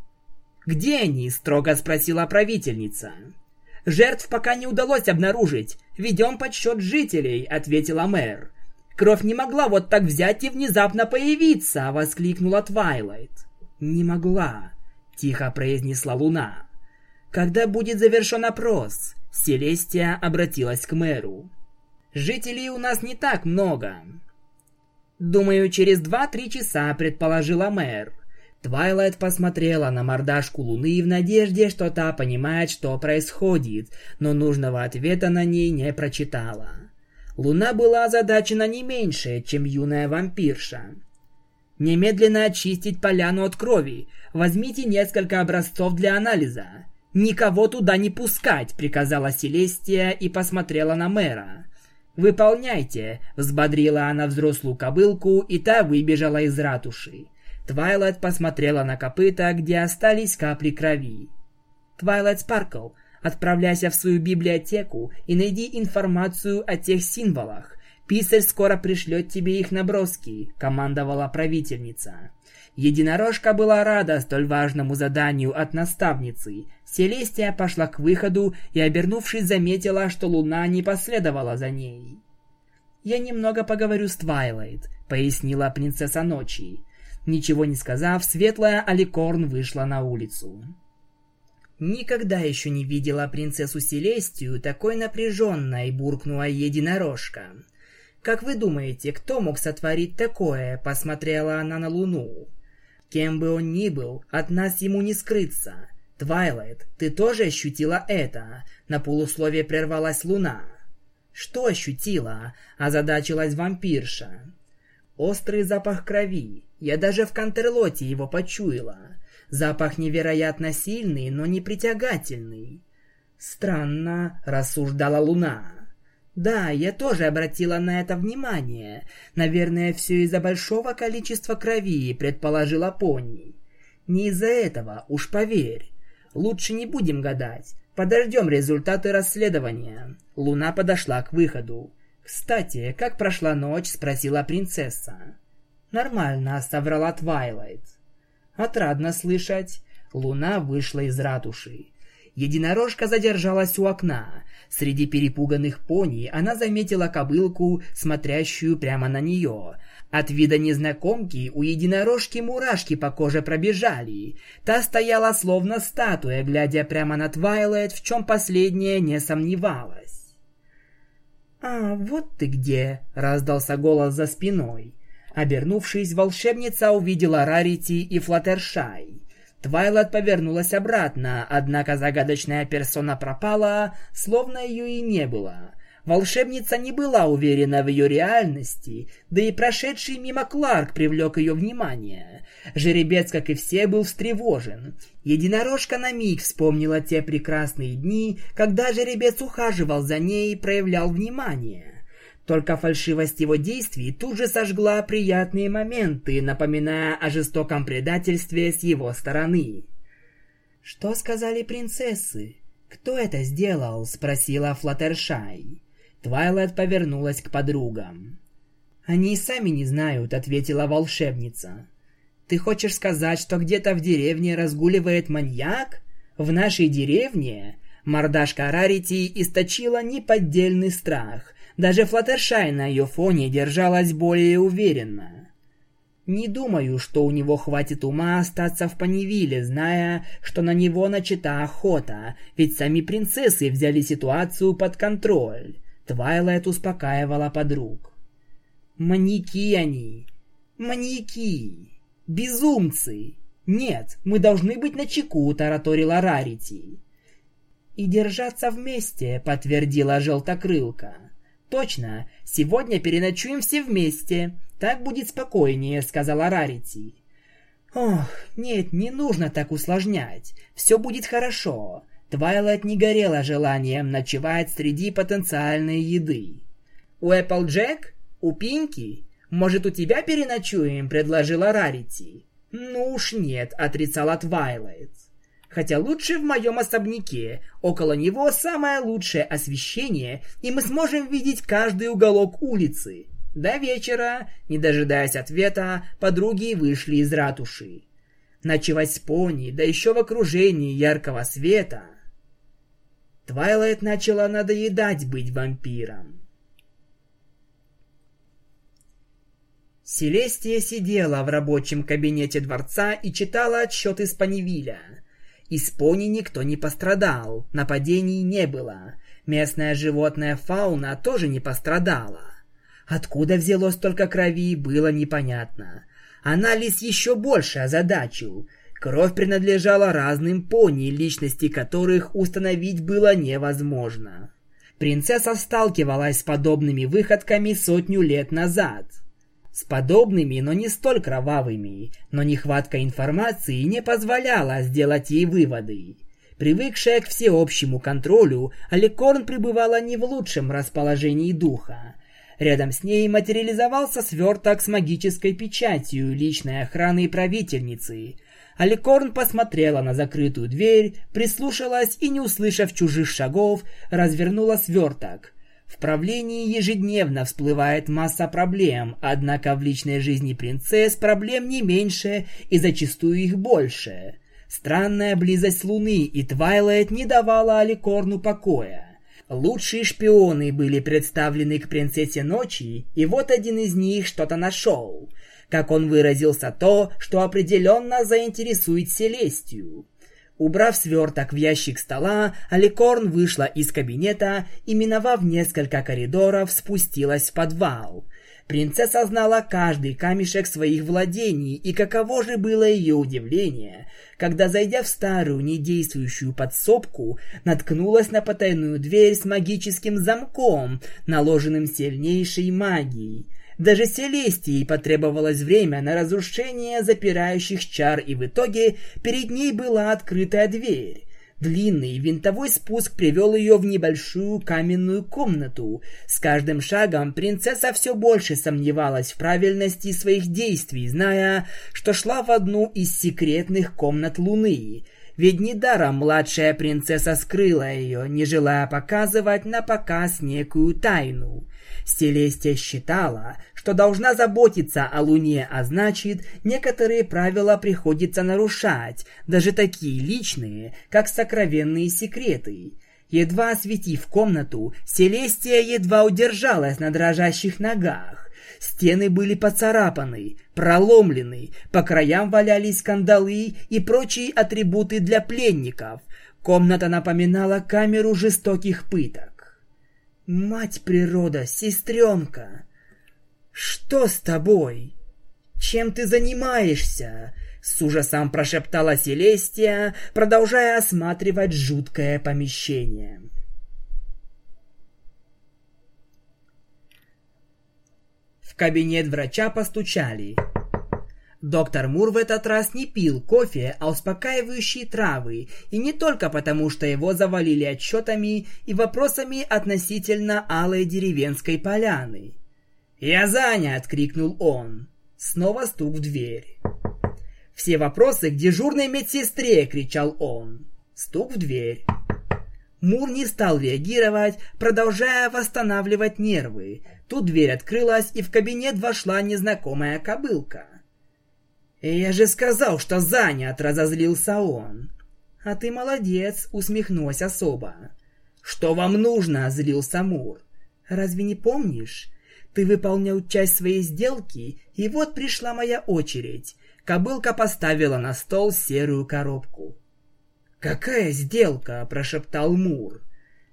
«Где они?» – строго спросила правительница. «Жертв пока не удалось обнаружить. Ведем подсчет жителей», – ответила мэр. «Кровь не могла вот так взять и внезапно появиться!» — воскликнула Твайлайт. «Не могла», — тихо произнесла Луна. «Когда будет завершен опрос?» Селестия обратилась к мэру. «Жителей у нас не так много». «Думаю, через два-три часа», — предположила мэр. Твайлайт посмотрела на мордашку Луны в надежде, что та понимает, что происходит, но нужного ответа на ней не прочитала. Луна была озадачена не меньше, чем юная вампирша. Немедленно очистить поляну от крови. Возьмите несколько образцов для анализа. Никого туда не пускать, приказала Селестия и посмотрела на мэра. «Выполняйте!» – взбодрила она взрослую кобылку, и та выбежала из ратуши. Твайлайт посмотрела на копыта, где остались капли крови. «Твайлайт Спаркл, отправляйся в свою библиотеку и найди информацию о тех символах. «Писарь скоро пришлет тебе их наброски», — командовала правительница. Единорожка была рада столь важному заданию от наставницы. Селестия пошла к выходу и, обернувшись, заметила, что Луна не последовала за ней. «Я немного поговорю с Твайлайт», — пояснила принцесса ночи. Ничего не сказав, светлая Аликорн вышла на улицу. Никогда еще не видела принцессу Селестию такой напряженной, буркнула единорожка. «Как вы думаете, кто мог сотворить такое?» — посмотрела она на Луну. «Кем бы он ни был, от нас ему не скрыться. Твайлайт, ты тоже ощутила это?» На полусловие прервалась Луна. «Что ощутила?» — озадачилась вампирша. «Острый запах крови. Я даже в Кантерлоте его почуяла. Запах невероятно сильный, но не притягательный». «Странно», — рассуждала Луна. Да, я тоже обратила на это внимание. Наверное, все из-за большого количества крови, предположила Пони. Не из-за этого, уж поверь. Лучше не будем гадать. Подождем результаты расследования. Луна подошла к выходу. «Кстати, как прошла ночь?» – спросила принцесса. Нормально, соврала Твайлайт. Отрадно слышать. Луна вышла из ратуши. Единорожка задержалась у окна. Среди перепуганных пони она заметила кобылку, смотрящую прямо на нее. От вида незнакомки у единорожки мурашки по коже пробежали. Та стояла словно статуя, глядя прямо на Твайлайт, в чем последняя не сомневалась. «А, вот ты где!» — раздался голос за спиной. Обернувшись, волшебница увидела Рарити и Флаттершай. Твайлайт повернулась обратно, однако загадочная персона пропала, словно ее и не было. Волшебница не была уверена в ее реальности, да и прошедший мимо Кларк привлек ее внимание. Жеребец, как и все, был встревожен. Единорожка на миг вспомнила те прекрасные дни, когда жеребец ухаживал за ней и проявлял внимание. Только фальшивость его действий тут же сожгла приятные моменты, напоминая о жестоком предательстве с его стороны. «Что сказали принцессы? Кто это сделал?» — спросила Флаттершай. Твайлайт повернулась к подругам. «Они и сами не знают», — ответила волшебница. «Ты хочешь сказать, что где-то в деревне разгуливает маньяк? В нашей деревне?» Мордашка Рарити источила неподдельный страх, даже Флаттершай на ее фоне держалась более уверенно. Не думаю, что у него хватит ума остаться в Панивиле, зная, что на него начата охота, ведь сами принцессы взяли ситуацию под контроль. Твайлайт успокаивала подруг. Маньяки они. Маньяки. Безумцы. Нет, мы должны быть начеку, тараторила Рарити. И держаться вместе, подтвердила желтокрылка. «Точно, сегодня переночуем все вместе. Так будет спокойнее», — сказала Рарити. «Ох, нет, не нужно так усложнять. Все будет хорошо». Твайлайт не горела желанием ночевать среди потенциальной еды. «У Эпплджек? У Пинки? Может, у тебя переночуем?» — предложила Рарити. «Ну уж нет», — отрицала Твайлайт хотя лучше в моем особняке. Около него самое лучшее освещение, и мы сможем видеть каждый уголок улицы. До вечера, не дожидаясь ответа, подруги вышли из ратуши. Ночевать с пони, да еще в окружении яркого света. Твайлайт начала надоедать быть вампиром. Селестия сидела в рабочем кабинете дворца и читала отчет из Панивиля. Из пони никто не пострадал, нападений не было. Местная животная фауна тоже не пострадала. Откуда взялось столько крови, было непонятно. Анализ еще больше озадачил. Кровь принадлежала разным пони, личности которых установить было невозможно. Принцесса сталкивалась с подобными выходками сотню лет назад – с подобными, но не столь кровавыми, но нехватка информации не позволяла сделать ей выводы. Привыкшая к всеобщему контролю, Аликорн пребывала не в лучшем расположении духа. Рядом с ней материализовался сверток с магической печатью личной охраны правительницы. Аликорн посмотрела на закрытую дверь, прислушалась и, не услышав чужих шагов, развернула сверток. В правлении ежедневно всплывает масса проблем, однако в личной жизни принцесс проблем не меньше и зачастую их больше. Странная близость Луны и Твайлайт не давала Аликорну покоя. Лучшие шпионы были представлены к принцессе ночи, и вот один из них что-то нашел. Как он выразился, то, что определенно заинтересует Селестию. Убрав сверток в ящик стола, Аликорн вышла из кабинета и, миновав несколько коридоров, спустилась в подвал. Принцесса знала каждый камешек своих владений, и каково же было ее удивление, когда, зайдя в старую недействующую подсобку, наткнулась на потайную дверь с магическим замком, наложенным сильнейшей магией. Даже Селестии потребовалось время на разрушение запирающих чар, и в итоге перед ней была открытая дверь. Длинный винтовой спуск привел ее в небольшую каменную комнату. С каждым шагом принцесса все больше сомневалась в правильности своих действий, зная, что шла в одну из секретных комнат Луны. ведь недаром младшая принцесса скрыла ее, не желая показывать на показ некую тайну. Селестия считала, что должна заботиться о Луне, а значит, некоторые правила приходится нарушать, даже такие личные, как сокровенные секреты. Едва осветив комнату, Селестия едва удержалась на дрожащих ногах. Стены были поцарапаны, проломлены, по краям валялись кандалы и прочие атрибуты для пленников. Комната напоминала камеру жестоких пыток. «Мать природа, сестренка! Что с тобой? Чем ты занимаешься?» С ужасом прошептала Селестия, продолжая осматривать жуткое помещение. В кабинет врача постучали. Доктор Мур в этот раз не пил кофе, а успокаивающие травы, и не только потому, что его завалили отчетами и вопросами относительно алой деревенской поляны. «Я занят!» — крикнул он. Снова стук в дверь. «Все вопросы к дежурной медсестре!» — кричал он. Стук в дверь. Мур не стал реагировать, продолжая восстанавливать нервы. Тут дверь открылась, и в кабинет вошла незнакомая кобылка. «Я же сказал, что занят!» — разозлился он. «А ты молодец!» — усмехнулась особа. «Что вам нужно?» — злился Мур. «Разве не помнишь? Ты выполнял часть своей сделки, и вот пришла моя очередь. Кобылка поставила на стол серую коробку. «Какая сделка?» – прошептал Мур.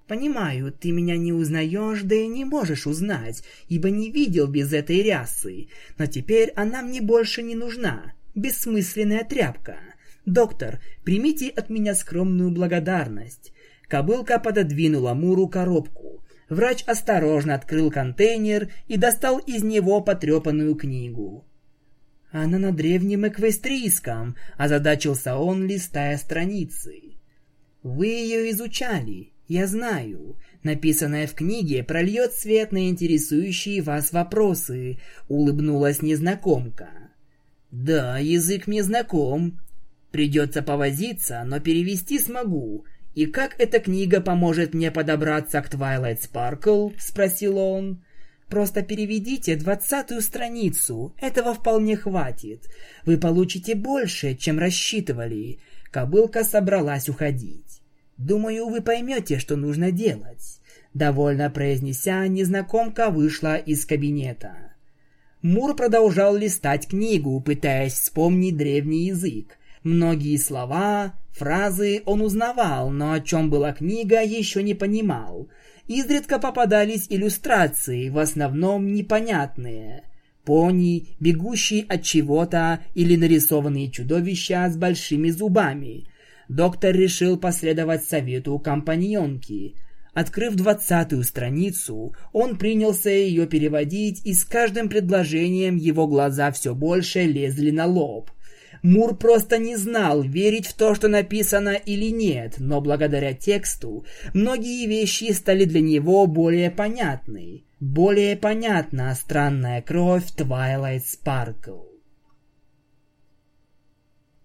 «Понимаю, ты меня не узнаешь, да и не можешь узнать, ибо не видел без этой рясы, но теперь она мне больше не нужна. Бессмысленная тряпка. Доктор, примите от меня скромную благодарность». Кобылка пододвинула Муру коробку. Врач осторожно открыл контейнер и достал из него потрепанную книгу. Она на древнем эквестрийском, озадачился он, листая страницы. Вы ее изучали, я знаю. Написанное в книге прольет свет на интересующие вас вопросы, улыбнулась незнакомка. Да, язык мне знаком. Придется повозиться, но перевести смогу. И как эта книга поможет мне подобраться к Twilight Sparkle? спросил он. Просто переведите двадцатую страницу, этого вполне хватит. Вы получите больше, чем рассчитывали. Кобылка собралась уходить. Думаю, вы поймете, что нужно делать. Довольно произнеся, незнакомка вышла из кабинета. Мур продолжал листать книгу, пытаясь вспомнить древний язык. Многие слова, фразы он узнавал, но о чем была книга, еще не понимал – изредка попадались иллюстрации, в основном непонятные. Пони, бегущие от чего-то или нарисованные чудовища с большими зубами. Доктор решил последовать совету компаньонки. Открыв двадцатую страницу, он принялся ее переводить, и с каждым предложением его глаза все больше лезли на лоб – Мур просто не знал, верить в то, что написано или нет, но благодаря тексту многие вещи стали для него более понятны. Более понятна странная кровь Twilight Sparkle.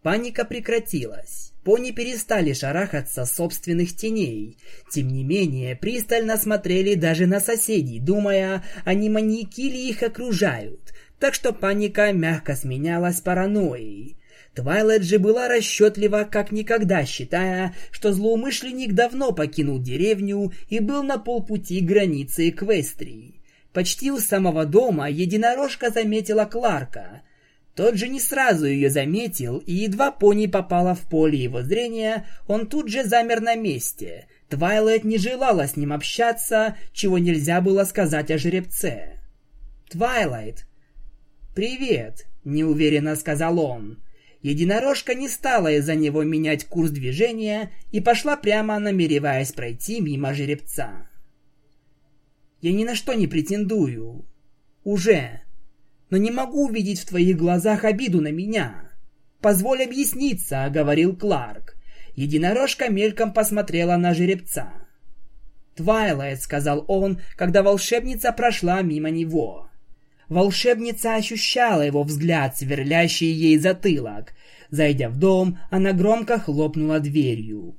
Паника прекратилась. Пони перестали шарахаться собственных теней. Тем не менее, пристально смотрели даже на соседей, думая, они маньяки ли их окружают. Так что паника мягко сменялась паранойей. Твайлайт же была расчетлива как никогда, считая, что злоумышленник давно покинул деревню и был на полпути к границе Эквестрии. Почти у самого дома единорожка заметила Кларка. Тот же не сразу ее заметил, и едва пони попала в поле его зрения, он тут же замер на месте. Твайлайт не желала с ним общаться, чего нельзя было сказать о жеребце. «Твайлайт!» «Привет!» — неуверенно сказал он. Единорожка не стала из-за него менять курс движения и пошла прямо, намереваясь пройти мимо жеребца. «Я ни на что не претендую. Уже. Но не могу увидеть в твоих глазах обиду на меня. Позволь объясниться», — говорил Кларк. Единорожка мельком посмотрела на жеребца. «Твайлайт», — сказал он, когда волшебница прошла мимо него. Волшебница ощущала его взгляд, сверлящий ей затылок. Зайдя в дом, она громко хлопнула дверью.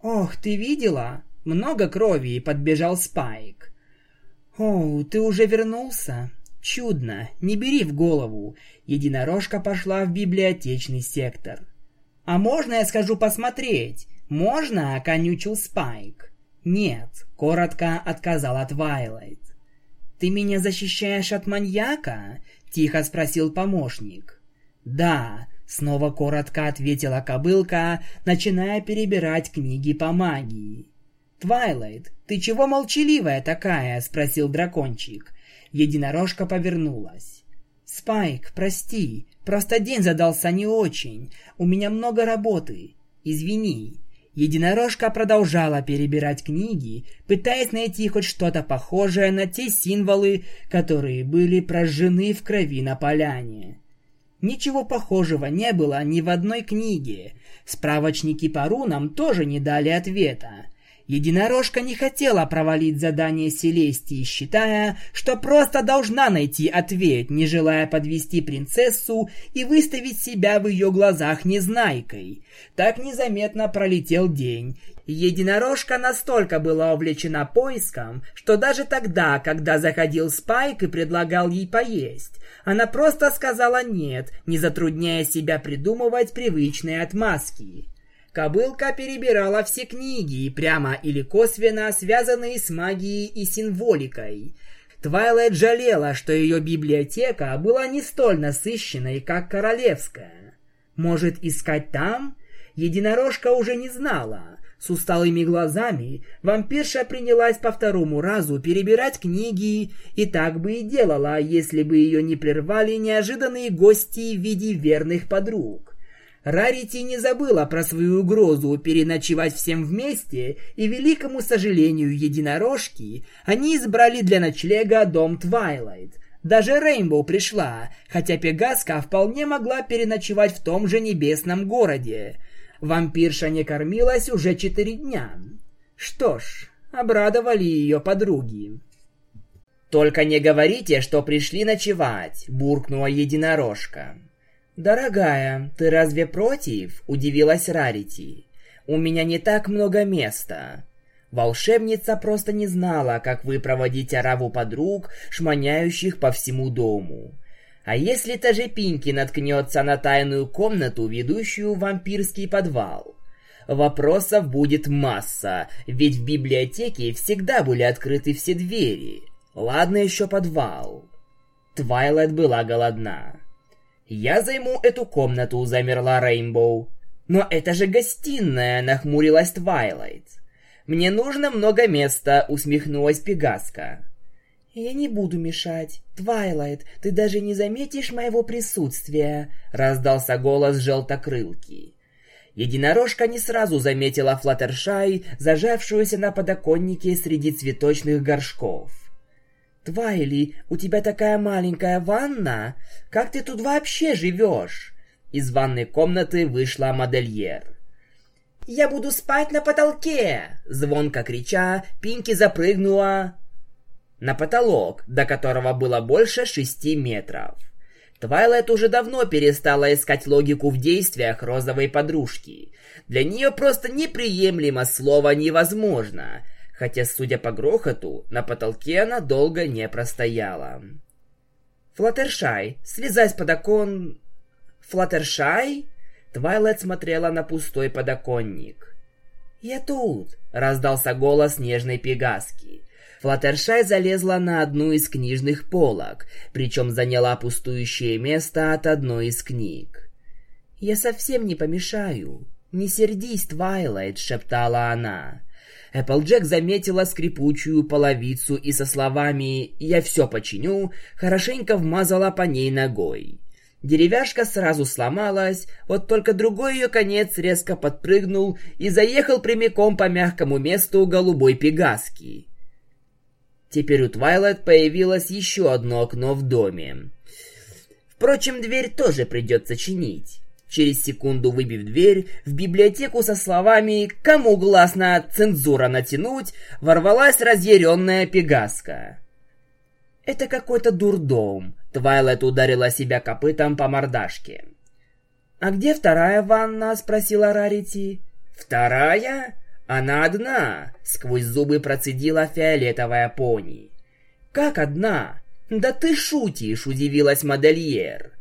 «Ох, ты видела? Много крови!» — подбежал Спайк. «О, ты уже вернулся? Чудно, не бери в голову!» Единорожка пошла в библиотечный сектор. «А можно я скажу посмотреть? Можно?» — оконючил Спайк. «Нет», — коротко отказала Твайлайт. «Ты меня защищаешь от маньяка?» — тихо спросил помощник. «Да», — снова коротко ответила кобылка, начиная перебирать книги по магии. «Твайлайт, ты чего молчаливая такая?» — спросил дракончик. Единорожка повернулась. «Спайк, прости, просто день задался не очень. У меня много работы. Извини». Единорожка продолжала перебирать книги, пытаясь найти хоть что-то похожее на те символы, которые были прожжены в крови на поляне. Ничего похожего не было ни в одной книге. Справочники по рунам тоже не дали ответа. Единорожка не хотела провалить задание Селестии, считая, что просто должна найти ответ, не желая подвести принцессу и выставить себя в ее глазах незнайкой. Так незаметно пролетел день. Единорожка настолько была увлечена поиском, что даже тогда, когда заходил Спайк и предлагал ей поесть, она просто сказала «нет», не затрудняя себя придумывать привычные отмазки. Кобылка перебирала все книги, прямо или косвенно связанные с магией и символикой. Твайлайт жалела, что ее библиотека была не столь насыщенной, как королевская. Может, искать там? Единорожка уже не знала. С усталыми глазами вампирша принялась по второму разу перебирать книги, и так бы и делала, если бы ее не прервали неожиданные гости в виде верных подруг. Рарити не забыла про свою угрозу переночевать всем вместе, и, великому сожалению единорожки, они избрали для ночлега дом Твайлайт. Даже Рейнбоу пришла, хотя Пегаска вполне могла переночевать в том же небесном городе. Вампирша не кормилась уже четыре дня. Что ж, обрадовали ее подруги. «Только не говорите, что пришли ночевать», — буркнула единорожка. «Дорогая, ты разве против?» – удивилась Рарити. «У меня не так много места». Волшебница просто не знала, как выпроводить ораву подруг, шманяющих по всему дому. А если та же Пинки наткнется на тайную комнату, ведущую в вампирский подвал? Вопросов будет масса, ведь в библиотеке всегда были открыты все двери. Ладно еще подвал. Твайлайт была голодна. «Я займу эту комнату», — замерла Рейнбоу. «Но это же гостиная», — нахмурилась Твайлайт. «Мне нужно много места», — усмехнулась Пегаска. «Я не буду мешать. Твайлайт, ты даже не заметишь моего присутствия», — раздался голос желтокрылки. Единорожка не сразу заметила Флаттершай, зажавшуюся на подоконнике среди цветочных горшков. «Твайли, у тебя такая маленькая ванна? Как ты тут вообще живешь?» Из ванной комнаты вышла модельер. «Я буду спать на потолке!» Звонко крича, Пинки запрыгнула на потолок, до которого было больше шести метров. Твайлайт уже давно перестала искать логику в действиях розовой подружки. Для нее просто неприемлемо слово «невозможно», хотя, судя по грохоту, на потолке она долго не простояла. «Флаттершай, слезай с подокон...» «Флаттершай?» Твайлайт смотрела на пустой подоконник. «Я тут!» — раздался голос нежной пегаски. Флаттершай залезла на одну из книжных полок, причем заняла пустующее место от одной из книг. «Я совсем не помешаю. Не сердись, Твайлайт», — шептала она. Эпплджек заметила скрипучую половицу и со словами «Я все починю» хорошенько вмазала по ней ногой. Деревяшка сразу сломалась, вот только другой ее конец резко подпрыгнул и заехал прямиком по мягкому месту голубой пегаски. Теперь у Твайлайт появилось еще одно окно в доме. Впрочем, дверь тоже придется чинить. Через секунду выбив дверь, в библиотеку со словами «Кому глаз на цензура натянуть?» ворвалась разъяренная пегаска. «Это какой-то дурдом», — Твайлайт ударила себя копытом по мордашке. «А где вторая ванна?» — спросила Рарити. «Вторая? Она одна!» — сквозь зубы процедила фиолетовая пони. «Как одна? Да ты шутишь!» — удивилась модельер.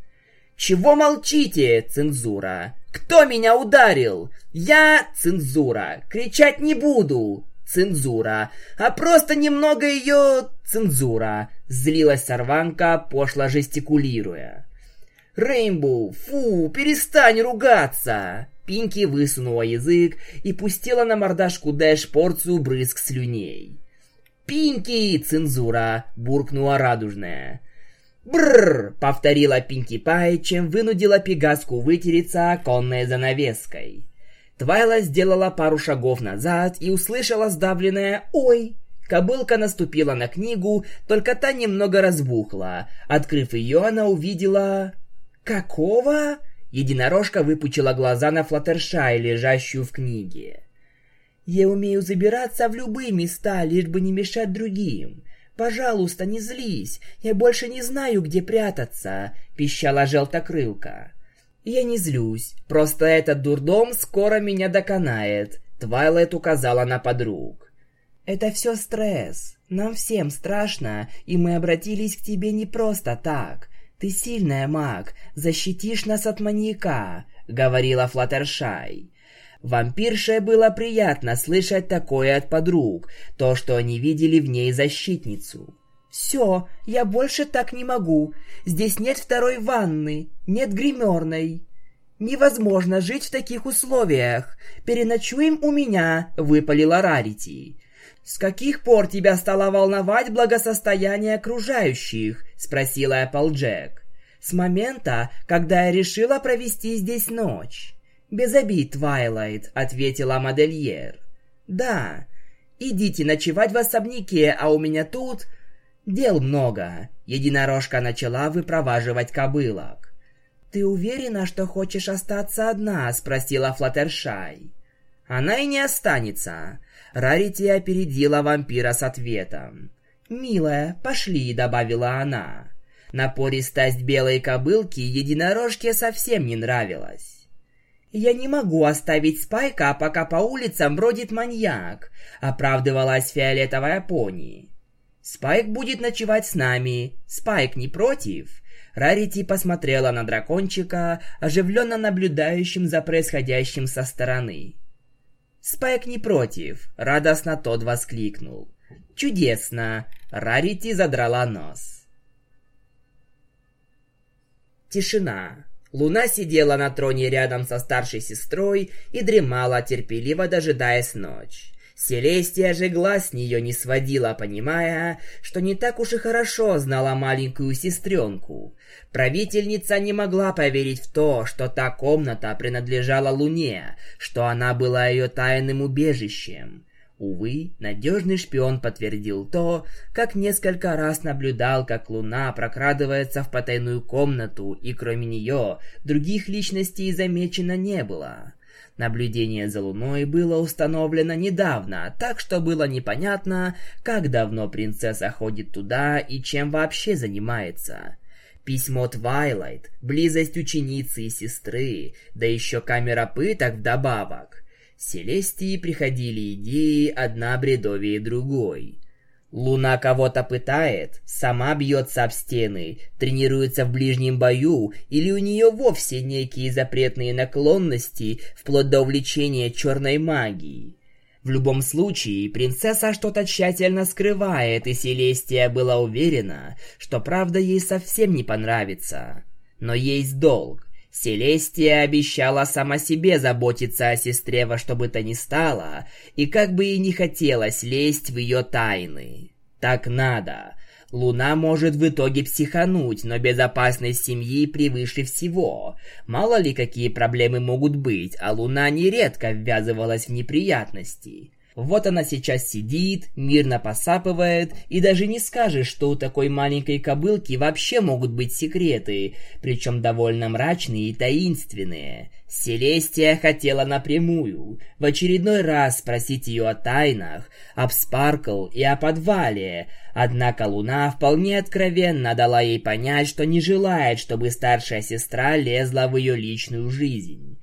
«Чего молчите, цензура? Кто меня ударил? Я цензура. Кричать не буду. Цензура. А просто немного ее цензура. Злилась сорванка, пошло жестикулируя. Рейнбоу, фу, перестань ругаться. Пинки высунула язык и пустила на мордашку Дэш порцию брызг слюней. «Пинки!» — цензура! — буркнула радужная. «Бррр!» — повторила Пинки Пай, чем вынудила Пегаску вытереться оконной занавеской. Твайла сделала пару шагов назад и услышала сдавленное «Ой!». Кобылка наступила на книгу, только та немного разбухла. Открыв ее, она увидела... «Какого?» Единорожка выпучила глаза на Флаттершай, лежащую в книге. «Я умею забираться в любые места, лишь бы не мешать другим. «Пожалуйста, не злись, я больше не знаю, где прятаться», — пищала желтокрылка. «Я не злюсь, просто этот дурдом скоро меня доконает», — Твайлайт указала на подруг. «Это все стресс. Нам всем страшно, и мы обратились к тебе не просто так. Ты сильная маг, защитишь нас от маньяка», — говорила Флаттершай. Вампирше было приятно слышать такое от подруг, то, что они видели в ней защитницу. «Все, я больше так не могу. Здесь нет второй ванны, нет гримерной. Невозможно жить в таких условиях. Переночуем у меня», — выпалила Рарити. «С каких пор тебя стало волновать благосостояние окружающих?» — спросила Эпплджек. «С момента, когда я решила провести здесь ночь». «Без обид, Твайлайт», — ответила модельер. «Да, идите ночевать в особняке, а у меня тут...» «Дел много», — единорожка начала выпроваживать кобылок. «Ты уверена, что хочешь остаться одна?» — спросила Флаттершай. «Она и не останется». Рарити опередила вампира с ответом. «Милая, пошли», — добавила она. Напористость белой кобылки единорожке совсем не нравилась. «Я не могу оставить Спайка, пока по улицам бродит маньяк», — оправдывалась фиолетовая пони. «Спайк будет ночевать с нами. Спайк не против?» Рарити посмотрела на дракончика, оживленно наблюдающим за происходящим со стороны. «Спайк не против», — радостно тот воскликнул. «Чудесно!» — Рарити задрала нос. Тишина. Луна сидела на троне рядом со старшей сестрой и дремала, терпеливо дожидаясь ночь. Селестия же глаз с нее не сводила, понимая, что не так уж и хорошо знала маленькую сестренку. Правительница не могла поверить в то, что та комната принадлежала Луне, что она была ее тайным убежищем. Увы, надежный шпион подтвердил то, как несколько раз наблюдал, как Луна прокрадывается в потайную комнату, и кроме нее других личностей замечено не было. Наблюдение за Луной было установлено недавно, так что было непонятно, как давно принцесса ходит туда и чем вообще занимается. Письмо Твайлайт, близость ученицы и сестры, да еще камера пыток вдобавок – Селестии приходили идеи одна бредовее другой. Луна кого-то пытает, сама бьется об стены, тренируется в ближнем бою, или у нее вовсе некие запретные наклонности, вплоть до увлечения черной магией. В любом случае, принцесса что-то тщательно скрывает, и Селестия была уверена, что правда ей совсем не понравится. Но есть долг. Селестия обещала сама себе заботиться о сестре во что бы то ни стало, и как бы ей не хотелось лезть в ее тайны. Так надо. Луна может в итоге психануть, но безопасность семьи превыше всего. Мало ли какие проблемы могут быть, а Луна нередко ввязывалась в неприятности. Вот она сейчас сидит, мирно посапывает, и даже не скажешь, что у такой маленькой кобылки вообще могут быть секреты, причем довольно мрачные и таинственные. Селестия хотела напрямую, в очередной раз спросить ее о тайнах, об Спаркл и о подвале, однако Луна вполне откровенно дала ей понять, что не желает, чтобы старшая сестра лезла в ее личную жизнь.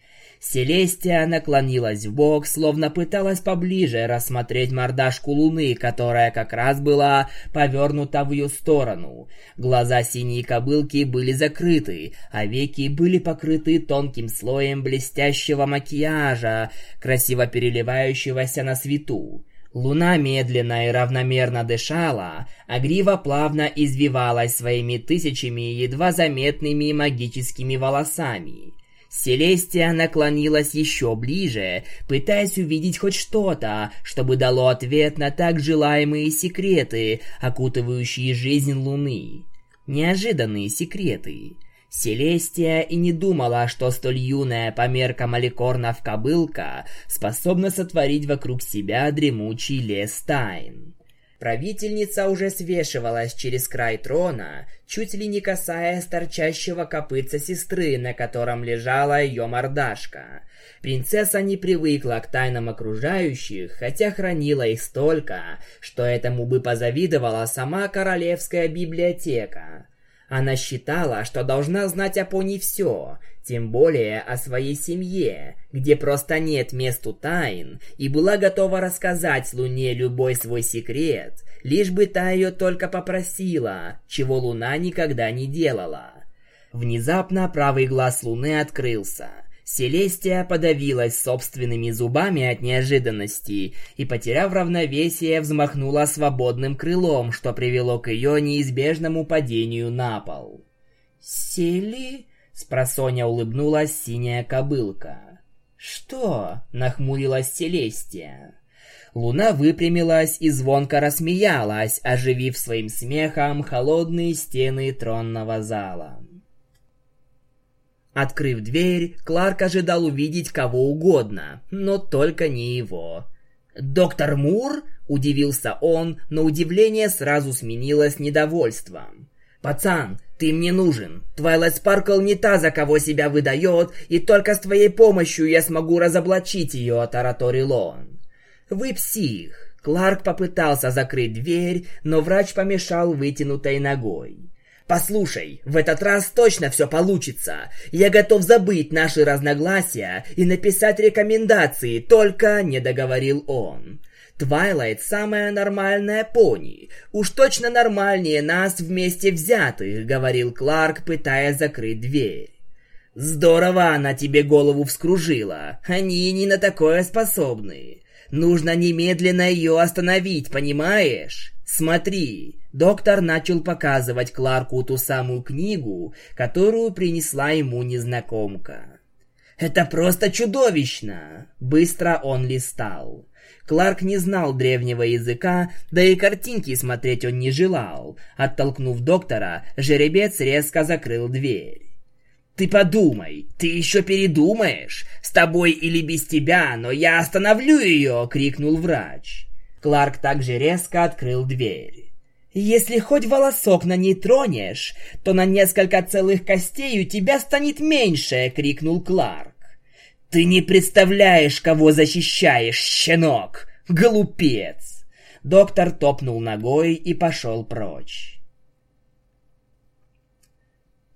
Селестия наклонилась в бок, словно пыталась поближе рассмотреть мордашку луны, которая как раз была повернута в ее сторону. Глаза синей кобылки были закрыты, а веки были покрыты тонким слоем блестящего макияжа, красиво переливающегося на свету. Луна медленно и равномерно дышала, а грива плавно извивалась своими тысячами едва заметными магическими волосами. Селестия наклонилась еще ближе, пытаясь увидеть хоть что-то, чтобы дало ответ на так желаемые секреты, окутывающие жизнь Луны. Неожиданные секреты. Селестия и не думала, что столь юная по меркам Аликорнов кобылка способна сотворить вокруг себя дремучий лес тайн. Правительница уже свешивалась через край трона, чуть ли не касаясь торчащего копытца сестры, на котором лежала ее мордашка. Принцесса не привыкла к тайнам окружающих, хотя хранила их столько, что этому бы позавидовала сама королевская библиотека. Она считала, что должна знать о пони все, тем более о своей семье, где просто нет месту тайн, и была готова рассказать Луне любой свой секрет, лишь бы та ее только попросила, чего Луна никогда не делала. Внезапно правый глаз Луны открылся. Селестия подавилась собственными зубами от неожиданности и, потеряв равновесие, взмахнула свободным крылом, что привело к ее неизбежному падению на пол. «Сели?» Спросоня улыбнулась синяя кобылка. «Что?» — нахмурилась Селестия. Луна выпрямилась и звонко рассмеялась, оживив своим смехом холодные стены тронного зала. Открыв дверь, Кларк ожидал увидеть кого угодно, но только не его. «Доктор Мур?» – удивился он, но удивление сразу сменилось недовольством. «Пацан, ты мне нужен. Твайлайт Спаркл не та, за кого себя выдает, и только с твоей помощью я смогу разоблачить ее, тараторил он. Вы псих. Кларк попытался закрыть дверь, но врач помешал вытянутой ногой. «Послушай, в этот раз точно все получится. Я готов забыть наши разногласия и написать рекомендации, только...» — не договорил он. Твайлайт самая нормальная пони. Уж точно нормальнее нас вместе взятых, говорил Кларк, пытаясь закрыть дверь. Здорово она тебе голову вскружила. Они не на такое способны. Нужно немедленно ее остановить, понимаешь? Смотри, доктор начал показывать Кларку ту самую книгу, которую принесла ему незнакомка. Это просто чудовищно. Быстро он листал. Кларк не знал древнего языка, да и картинки смотреть он не желал. Оттолкнув доктора, жеребец резко закрыл дверь. «Ты подумай, ты еще передумаешь? С тобой или без тебя, но я остановлю ее!» — крикнул врач. Кларк также резко открыл дверь. «Если хоть волосок на ней тронешь, то на несколько целых костей у тебя станет меньше!» — крикнул Кларк. «Ты не представляешь, кого защищаешь, щенок! Глупец!» Доктор топнул ногой и пошел прочь.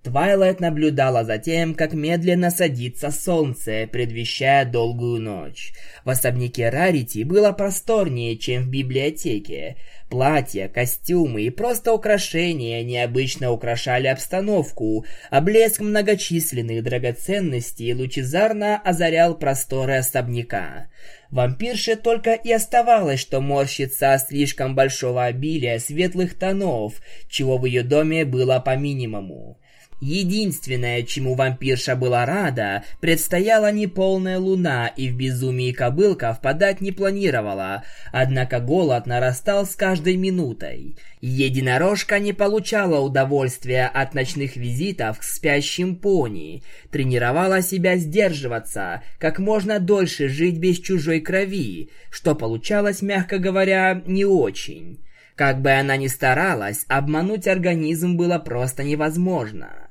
Твайлайт наблюдала за тем, как медленно садится солнце, предвещая долгую ночь. В особняке Рарити было просторнее, чем в библиотеке. Платья, костюмы и просто украшения необычно украшали обстановку, а блеск многочисленных драгоценностей лучезарно озарял просторы особняка. Вампирше только и оставалось, что морщиться от слишком большого обилия светлых тонов, чего в ее доме было по минимуму. Единственное, чему вампирша была рада, предстояла неполная луна, и в безумии кобылка впадать не планировала, однако голод нарастал с каждой минутой. Единорожка не получала удовольствия от ночных визитов к спящим пони, тренировала себя сдерживаться, как можно дольше жить без чужой крови, что получалось, мягко говоря, не очень. Как бы она ни старалась, обмануть организм было просто невозможно.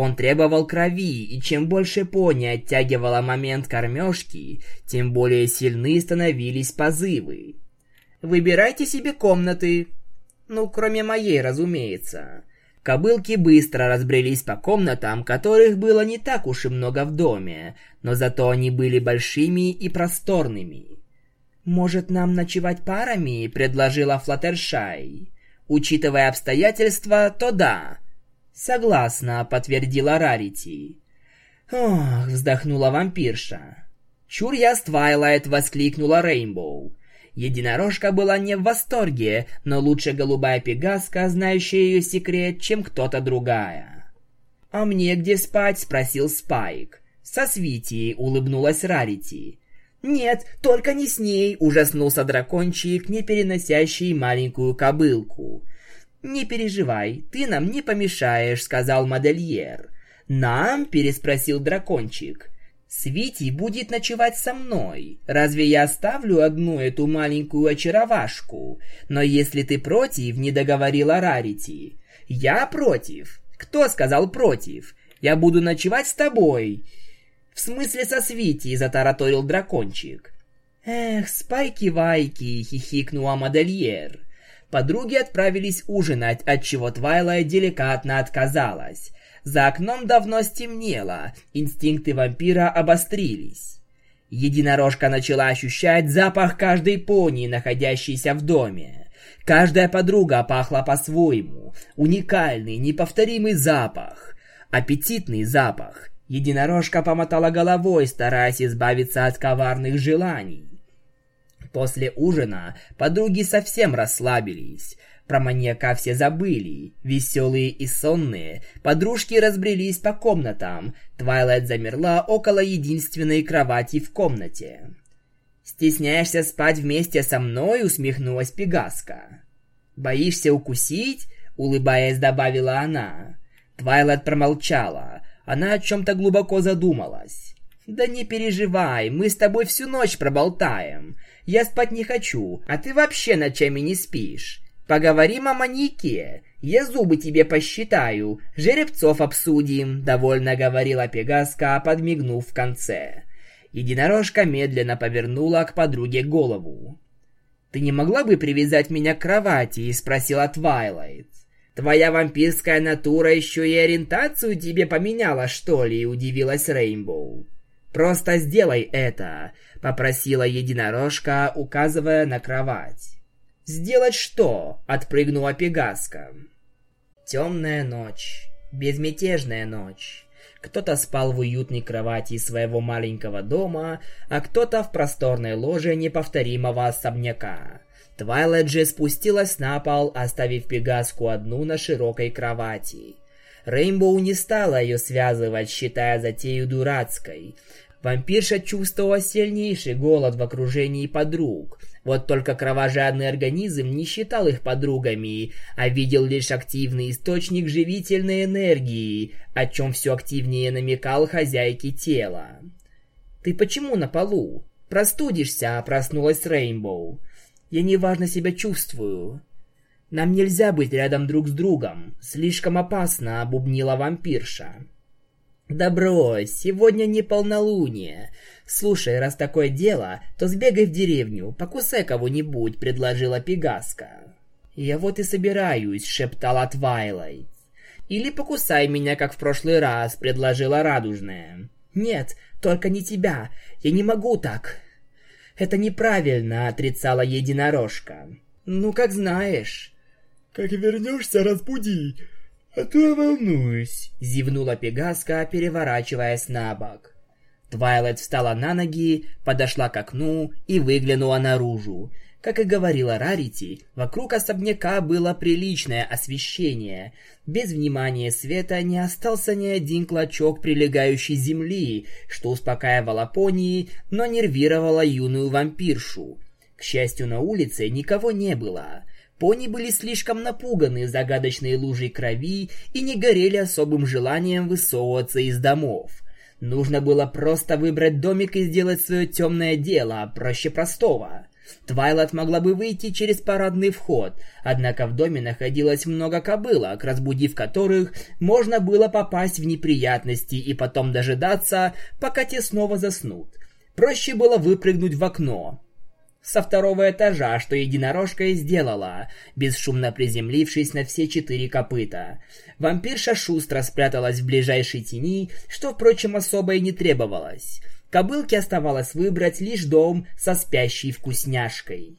Он требовал крови, и чем больше пони оттягивала момент кормежки, тем более сильны становились позывы. «Выбирайте себе комнаты». Ну, кроме моей, разумеется. Кобылки быстро разбрелись по комнатам, которых было не так уж и много в доме, но зато они были большими и просторными. «Может, нам ночевать парами?» — предложила Флаттершай. Учитывая обстоятельства, то да, «Согласна», — подтвердила Рарити. «Ох», — вздохнула вампирша. «Чур я с Твайлайт!» — воскликнула Рейнбоу. Единорожка была не в восторге, но лучше голубая пегаска, знающая ее секрет, чем кто-то другая. «А мне где спать?» — спросил Спайк. Со Свити улыбнулась Рарити. «Нет, только не с ней!» — ужаснулся дракончик, не переносящий маленькую кобылку. «Не переживай, ты нам не помешаешь», — сказал модельер. «Нам?» — переспросил дракончик. «Свити будет ночевать со мной. Разве я оставлю одну эту маленькую очаровашку? Но если ты против, не договорила Рарити. Я против. Кто сказал против? Я буду ночевать с тобой. В смысле со Свити, затараторил дракончик. Эх, спайки-вайки, хихикнула модельер. Подруги отправились ужинать, от чего Твайлайт деликатно отказалась. За окном давно стемнело, инстинкты вампира обострились. Единорожка начала ощущать запах каждой пони, находящейся в доме. Каждая подруга пахла по-своему. Уникальный, неповторимый запах. Аппетитный запах. Единорожка помотала головой, стараясь избавиться от коварных желаний. После ужина подруги совсем расслабились. Про маньяка все забыли. Веселые и сонные, подружки разбрелись по комнатам. Твайлайт замерла около единственной кровати в комнате. «Стесняешься спать вместе со мной?» — усмехнулась Пегаска. «Боишься укусить?» — улыбаясь, добавила она. Твайлайт промолчала. Она о чем-то глубоко задумалась. «Да не переживай, мы с тобой всю ночь проболтаем. Я спать не хочу, а ты вообще ночами не спишь. Поговорим о маньяке. Я зубы тебе посчитаю, жеребцов обсудим», — довольно говорила Пегаска, подмигнув в конце. Единорожка медленно повернула к подруге голову. «Ты не могла бы привязать меня к кровати?» — спросила Твайлайт. «Твоя вампирская натура еще и ориентацию тебе поменяла, что ли?» — удивилась Рейнбоу. «Просто сделай это!» — попросила единорожка, указывая на кровать. «Сделать что?» — отпрыгнула Пегаска. Темная ночь, безмятежная ночь. Кто-то спал в уютной кровати своего маленького дома, а кто-то в просторной ложе неповторимого особняка. Твайлайт же спустилась на пол, оставив Пегаску одну на широкой кровати. Рейнбоу не стала ее связывать, считая затею дурацкой. Вампирша чувствовала сильнейший голод в окружении подруг. Вот только кровожадный организм не считал их подругами, а видел лишь активный источник живительной энергии, о чем все активнее намекал хозяйке тела. «Ты почему на полу? Простудишься», — проснулась Рейнбоу. «Я неважно себя чувствую». «Нам нельзя быть рядом друг с другом. Слишком опасно», — обубнила вампирша. «Да брось, сегодня не полнолуние. Слушай, раз такое дело, то сбегай в деревню, покусай кого-нибудь», — предложила Пегаска. «Я вот и собираюсь», — шептала Твайлайт. «Или покусай меня, как в прошлый раз», — предложила Радужная. «Нет, только не тебя. Я не могу так». «Это неправильно», — отрицала Единорожка. «Ну, как знаешь». «Как вернешься, разбуди», «А то я волнуюсь», — зевнула Пегаска, переворачиваясь на бок. Твайлайт встала на ноги, подошла к окну и выглянула наружу. Как и говорила Рарити, вокруг особняка было приличное освещение. Без внимания света не остался ни один клочок прилегающей земли, что успокаивало пони, но нервировало юную вампиршу. К счастью, на улице никого не было. Пони были слишком напуганы загадочной лужей крови и не горели особым желанием высовываться из домов. Нужно было просто выбрать домик и сделать свое темное дело, проще простого. Твайлайт могла бы выйти через парадный вход, однако в доме находилось много кобылок, разбудив которых можно было попасть в неприятности и потом дожидаться, пока те снова заснут. Проще было выпрыгнуть в окно. Со второго этажа, что единорожка и сделала, бесшумно приземлившись на все четыре копыта. Вампирша шустро спряталась в ближайшей тени, что, впрочем, особо и не требовалось. Кобылке оставалось выбрать лишь дом со спящей вкусняшкой.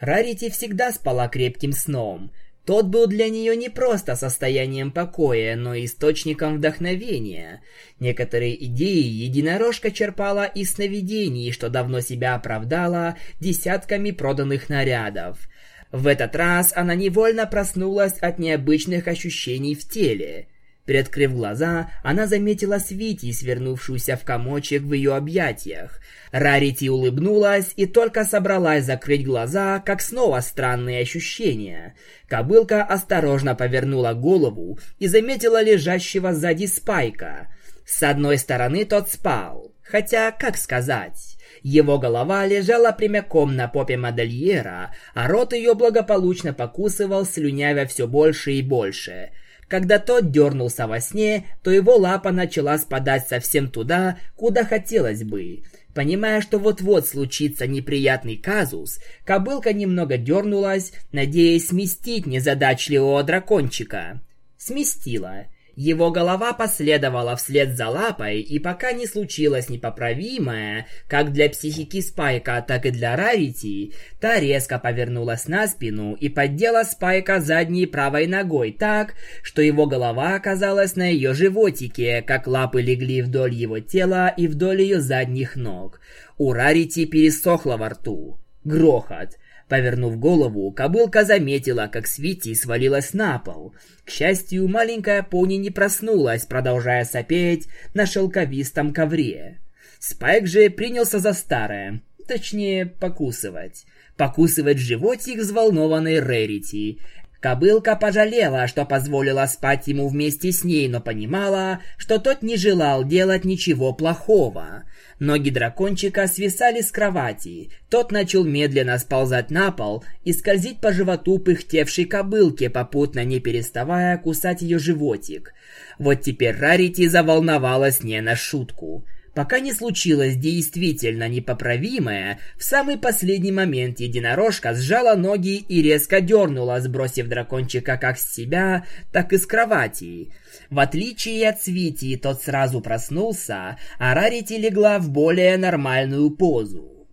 Рарити всегда спала крепким сном. Тот был для нее не просто состоянием покоя, но и источником вдохновения. Некоторые идеи единорожка черпала из сновидений, что давно себя оправдала десятками проданных нарядов. В этот раз она невольно проснулась от необычных ощущений в теле. Приоткрыв глаза, она заметила Свити, свернувшуюся в комочек в ее объятиях. Рарити улыбнулась и только собралась закрыть глаза, как снова странные ощущения. Кобылка осторожно повернула голову и заметила лежащего сзади Спайка. С одной стороны тот спал, хотя, как сказать... Его голова лежала прямиком на попе модельера, а рот ее благополучно покусывал, слюнявя все больше и больше – когда тот дернулся во сне, то его лапа начала спадать совсем туда, куда хотелось бы. Понимая, что вот-вот случится неприятный казус, кобылка немного дернулась, надеясь сместить незадачливого дракончика. Сместила. Его голова последовала вслед за лапой, и пока не случилось непоправимое, как для психики Спайка, так и для Рарити, та резко повернулась на спину и поддела Спайка задней правой ногой так, что его голова оказалась на ее животике, как лапы легли вдоль его тела и вдоль ее задних ног. У Рарити пересохло во рту. Грохот. Повернув голову, кобылка заметила, как Свити свалилась на пол. К счастью, маленькая пони не проснулась, продолжая сопеть на шелковистом ковре. Спайк же принялся за старое, точнее, покусывать. Покусывать животик взволнованной Рерити. Кобылка пожалела, что позволила спать ему вместе с ней, но понимала, что тот не желал делать ничего плохого. Ноги дракончика свисали с кровати. Тот начал медленно сползать на пол и скользить по животу пыхтевшей кобылке, попутно не переставая кусать ее животик. Вот теперь Рарити заволновалась не на шутку. Пока не случилось действительно непоправимое, в самый последний момент единорожка сжала ноги и резко дернула, сбросив дракончика как с себя, так и с кровати. В отличие от Свити, тот сразу проснулся, а Рарити легла в более нормальную позу.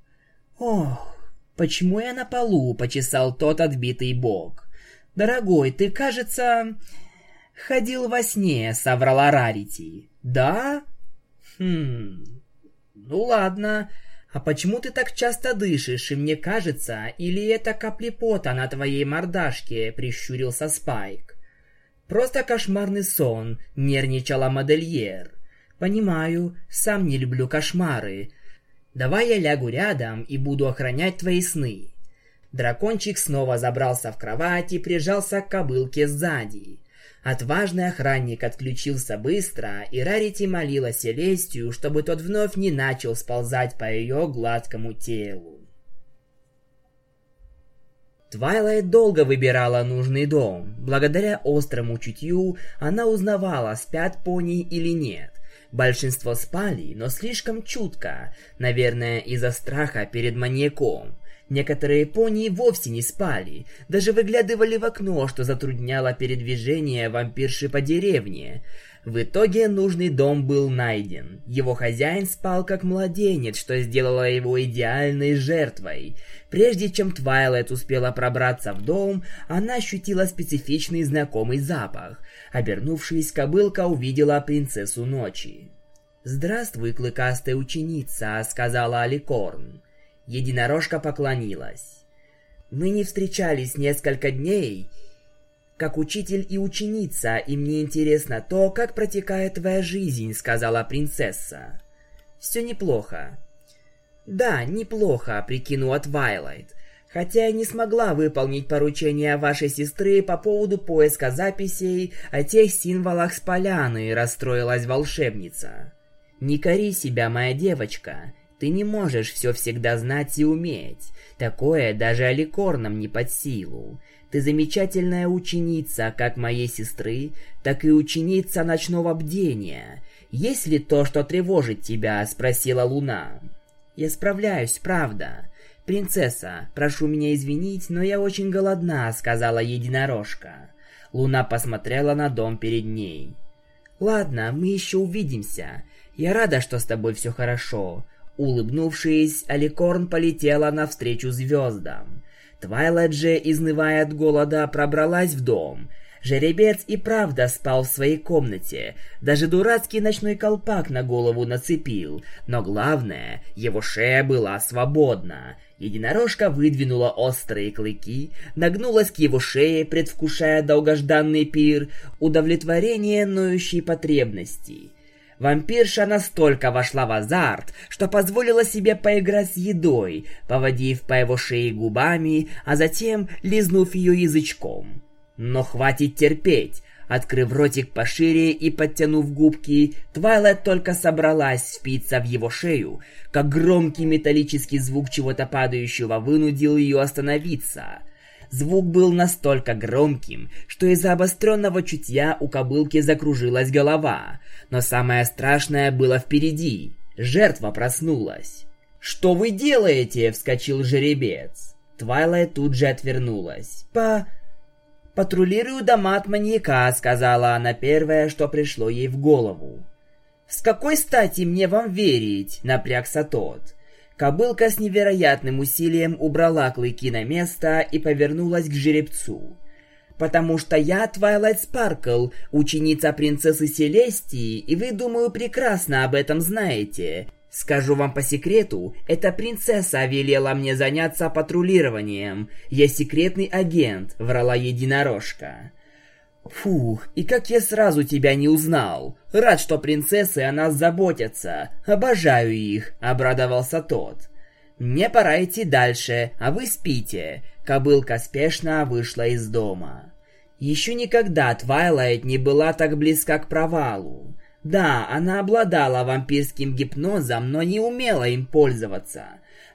«Ох, почему я на полу?» — почесал тот отбитый бок. «Дорогой, ты, кажется...» «Ходил во сне», — соврала Рарити. «Да?» Хм. Ну ладно. А почему ты так часто дышишь, и мне кажется, или это капли пота на твоей мордашке, прищурился Спайк. Просто кошмарный сон, нервничала модельер. Понимаю, сам не люблю кошмары. Давай я лягу рядом и буду охранять твои сны. Дракончик снова забрался в кровать и прижался к кобылке сзади. Отважный охранник отключился быстро, и Рарити молила Селестию, чтобы тот вновь не начал сползать по ее гладкому телу. Твайлайт долго выбирала нужный дом. Благодаря острому чутью она узнавала, спят пони или нет. Большинство спали, но слишком чутко, наверное, из-за страха перед маньяком. Некоторые пони вовсе не спали, даже выглядывали в окно, что затрудняло передвижение вампирши по деревне. В итоге нужный дом был найден. Его хозяин спал как младенец, что сделало его идеальной жертвой. Прежде чем Твайлайт успела пробраться в дом, она ощутила специфичный знакомый запах. Обернувшись, кобылка увидела принцессу ночи. «Здравствуй, клыкастая ученица», — сказала Аликорн. Единорожка поклонилась. «Мы не встречались несколько дней, как учитель и ученица, и мне интересно то, как протекает твоя жизнь», — сказала принцесса. «Все неплохо». «Да, неплохо», — прикинула Твайлайт. Хотя я не смогла выполнить поручение вашей сестры по поводу поиска записей о тех символах с поляны, расстроилась волшебница. Не кори себя, моя девочка. Ты не можешь все всегда знать и уметь. Такое даже аликорнам не под силу. Ты замечательная ученица, как моей сестры, так и ученица ночного бдения. Есть ли то, что тревожит тебя?» – спросила Луна. «Я справляюсь, правда. «Принцесса, прошу меня извинить, но я очень голодна», — сказала единорожка. Луна посмотрела на дом перед ней. «Ладно, мы еще увидимся. Я рада, что с тобой все хорошо». Улыбнувшись, Аликорн полетела навстречу звездам. Твайлайт же, изнывая от голода, пробралась в дом — Жеребец и правда спал в своей комнате, даже дурацкий ночной колпак на голову нацепил, но главное, его шея была свободна. Единорожка выдвинула острые клыки, нагнулась к его шее, предвкушая долгожданный пир, удовлетворение ноющей потребности. Вампирша настолько вошла в азарт, что позволила себе поиграть с едой, поводив по его шее губами, а затем лизнув ее язычком. Но хватит терпеть. Открыв ротик пошире и подтянув губки, Твайлайт только собралась впиться в его шею, как громкий металлический звук чего-то падающего вынудил ее остановиться. Звук был настолько громким, что из-за обостренного чутья у кобылки закружилась голова. Но самое страшное было впереди. Жертва проснулась. «Что вы делаете?» — вскочил жеребец. Твайлайт тут же отвернулась. «По... «Патрулирую дома от маньяка», — сказала она первое, что пришло ей в голову. «С какой стати мне вам верить?» — напрягся тот. Кобылка с невероятным усилием убрала клыки на место и повернулась к жеребцу. «Потому что я Твайлайт Спаркл, ученица принцессы Селестии, и вы, думаю, прекрасно об этом знаете. Скажу вам по секрету, эта принцесса велела мне заняться патрулированием. Я секретный агент, врала единорожка. Фух, и как я сразу тебя не узнал. Рад, что принцессы о нас заботятся. Обожаю их, обрадовался тот. Мне пора идти дальше, а вы спите. Кобылка спешно вышла из дома. Еще никогда Твайлайт не была так близка к провалу. Да, она обладала вампирским гипнозом, но не умела им пользоваться.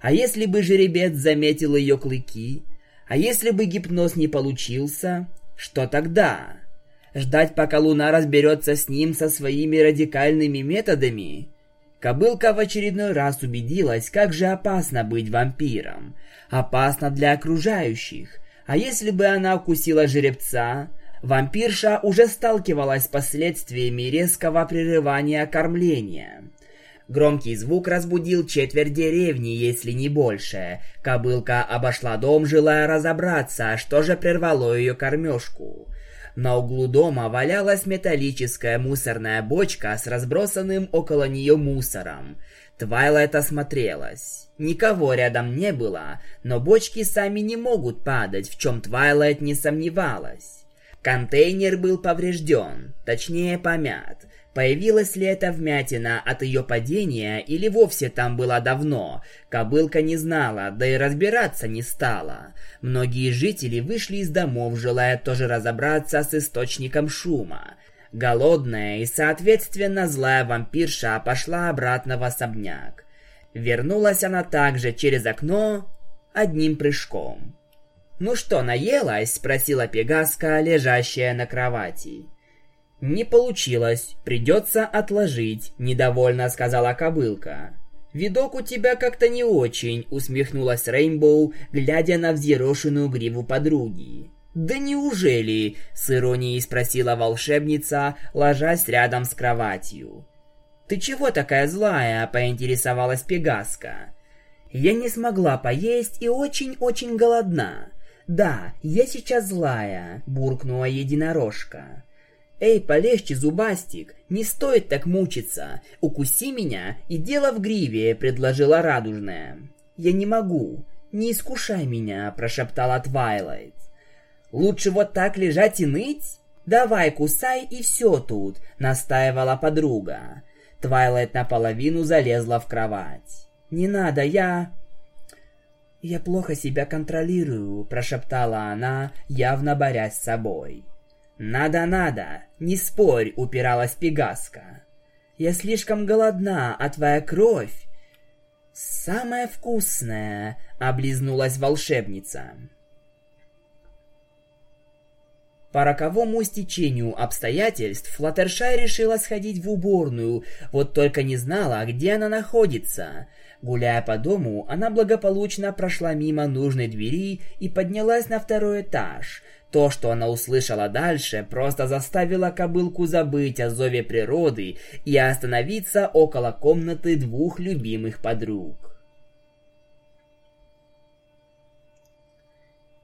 А если бы жеребец заметил ее клыки? А если бы гипноз не получился? Что тогда? Ждать, пока Луна разберется с ним со своими радикальными методами? Кобылка в очередной раз убедилась, как же опасно быть вампиром. Опасно для окружающих. А если бы она укусила жеребца, Вампирша уже сталкивалась с последствиями резкого прерывания кормления. Громкий звук разбудил четверть деревни, если не больше. Кобылка обошла дом, желая разобраться, что же прервало ее кормежку. На углу дома валялась металлическая мусорная бочка с разбросанным около нее мусором. Твайлайт осмотрелась. Никого рядом не было, но бочки сами не могут падать, в чем Твайлайт не сомневалась. Контейнер был поврежден, точнее помят. Появилась ли эта вмятина от ее падения или вовсе там была давно, кобылка не знала, да и разбираться не стала. Многие жители вышли из домов, желая тоже разобраться с источником шума. Голодная и, соответственно, злая вампирша пошла обратно в особняк. Вернулась она также через окно одним прыжком. «Ну что, наелась?» – спросила Пегаска, лежащая на кровати. «Не получилось, придется отложить», – недовольно сказала кобылка. «Видок у тебя как-то не очень», — усмехнулась Рейнбоу, глядя на взъерошенную гриву подруги. «Да неужели?» — с иронией спросила волшебница, ложась рядом с кроватью. «Ты чего такая злая?» — поинтересовалась Пегаска. «Я не смогла поесть и очень-очень голодна. «Да, я сейчас злая», — буркнула единорожка. «Эй, полегче, зубастик, не стоит так мучиться. Укуси меня, и дело в гриве», — предложила радужная. «Я не могу. Не искушай меня», — прошептала Твайлайт. «Лучше вот так лежать и ныть? Давай, кусай, и все тут», — настаивала подруга. Твайлайт наполовину залезла в кровать. «Не надо, я...» «Я плохо себя контролирую», — прошептала она, явно борясь с собой. «Надо, надо, не спорь», — упиралась Пегаска. «Я слишком голодна, а твоя кровь...» «Самая вкусная», — облизнулась волшебница. По роковому стечению обстоятельств Флаттершай решила сходить в уборную, вот только не знала, где она находится. Гуляя по дому, она благополучно прошла мимо нужной двери и поднялась на второй этаж. То, что она услышала дальше, просто заставило кобылку забыть о зове природы и остановиться около комнаты двух любимых подруг.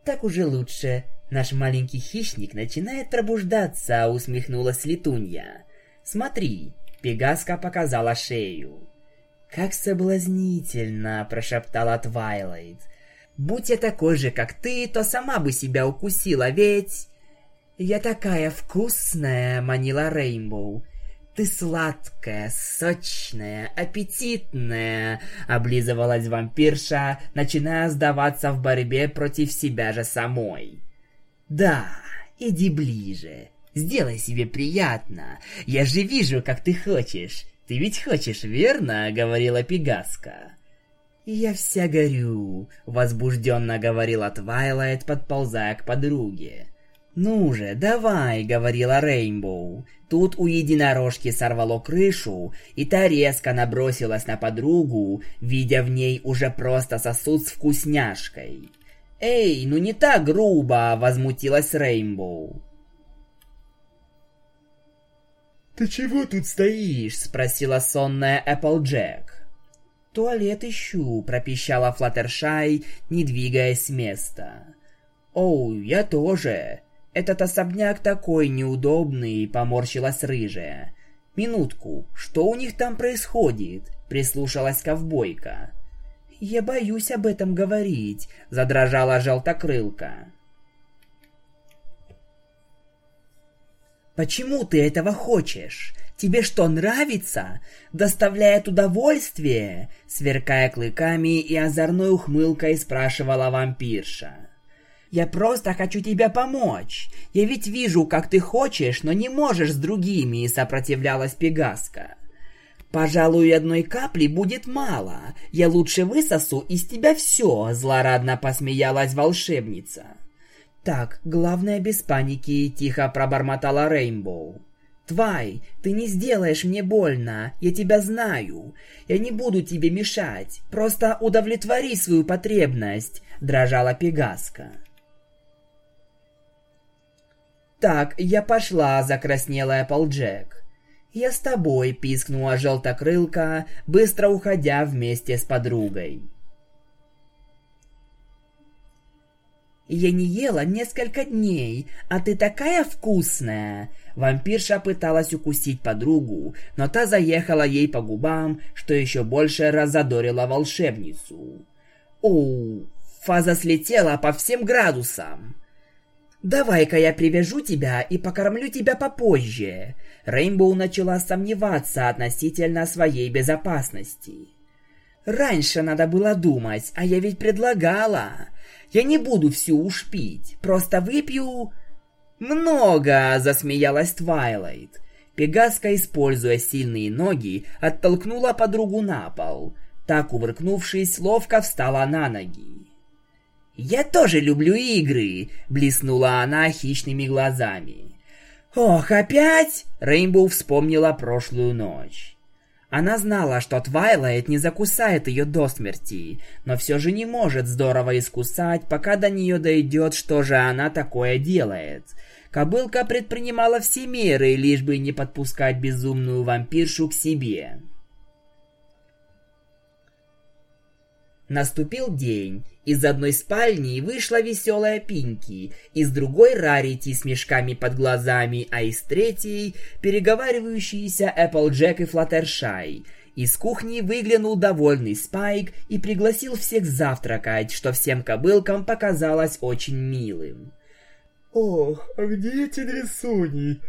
«Так уже лучше», Наш маленький хищник начинает пробуждаться, усмехнулась летунья. Смотри, Пегаска показала шею. Как соблазнительно, прошептала Твайлайт. Будь я такой же, как ты, то сама бы себя укусила, ведь... Я такая вкусная, манила Рейнбоу. Ты сладкая, сочная, аппетитная, облизывалась вампирша, начиная сдаваться в борьбе против себя же самой. Да, иди ближе. Сделай себе приятно. Я же вижу, как ты хочешь. Ты ведь хочешь, верно? говорила Пегаска. «Я вся горю», — возбужденно говорила Твайлайт, подползая к подруге. «Ну же, давай», — говорила Рейнбоу. Тут у единорожки сорвало крышу, и та резко набросилась на подругу, видя в ней уже просто сосуд с вкусняшкой. «Эй, ну не так грубо!» — возмутилась Рейнбоу. «Ты чего тут стоишь?» — спросила сонная Эпплджек. «Туалет ищу», — пропищала Флаттершай, не двигаясь с места. «Оу, я тоже. Этот особняк такой неудобный», — поморщилась рыжая. «Минутку, что у них там происходит?» — прислушалась ковбойка. «Я боюсь об этом говорить», — задрожала желтокрылка. «Почему ты этого хочешь? Тебе что, нравится? Доставляет удовольствие?» Сверкая клыками и озорной ухмылкой спрашивала вампирша. «Я просто хочу тебе помочь. Я ведь вижу, как ты хочешь, но не можешь с другими», — сопротивлялась Пегаска. «Пожалуй, одной капли будет мало. Я лучше высосу из тебя все», — злорадно посмеялась волшебница. «Так, главное без паники», — тихо пробормотала Рейнбоу. «Твай, ты не сделаешь мне больно, я тебя знаю. Я не буду тебе мешать, просто удовлетвори свою потребность», — дрожала Пегаска. «Так, я пошла», — закраснела Эпплджек. «Я с тобой», — пискнула желтокрылка, быстро уходя вместе с подругой. «Я не ела несколько дней, а ты такая вкусная!» Вампирша пыталась укусить подругу, но та заехала ей по губам, что еще больше разодорила волшебницу. «Оу, фаза слетела по всем градусам!» «Давай-ка я привяжу тебя и покормлю тебя попозже». Рейнбоу начала сомневаться относительно своей безопасности. «Раньше надо было думать, а я ведь предлагала. Я не буду всю уж пить, просто выпью...» «Много!» — засмеялась Твайлайт. Пегаска, используя сильные ноги, оттолкнула подругу на пол. Так, увыркнувшись, ловко встала на ноги. «Я тоже люблю игры!» — блеснула она хищными глазами. «Ох, опять?» — Рейнбоу вспомнила прошлую ночь. Она знала, что Твайлайт не закусает ее до смерти, но все же не может здорово искусать, пока до нее дойдет, что же она такое делает. Кобылка предпринимала все меры, лишь бы не подпускать безумную вампиршу к себе. Наступил день. Из одной спальни вышла веселая Пинки, из другой Рарити с мешками под глазами, а из третьей переговаривающиеся Эпплджек и Флаттершай. Из кухни выглянул довольный Спайк и пригласил всех завтракать, что всем кобылкам показалось очень милым. «Ох, а где эти дресуни?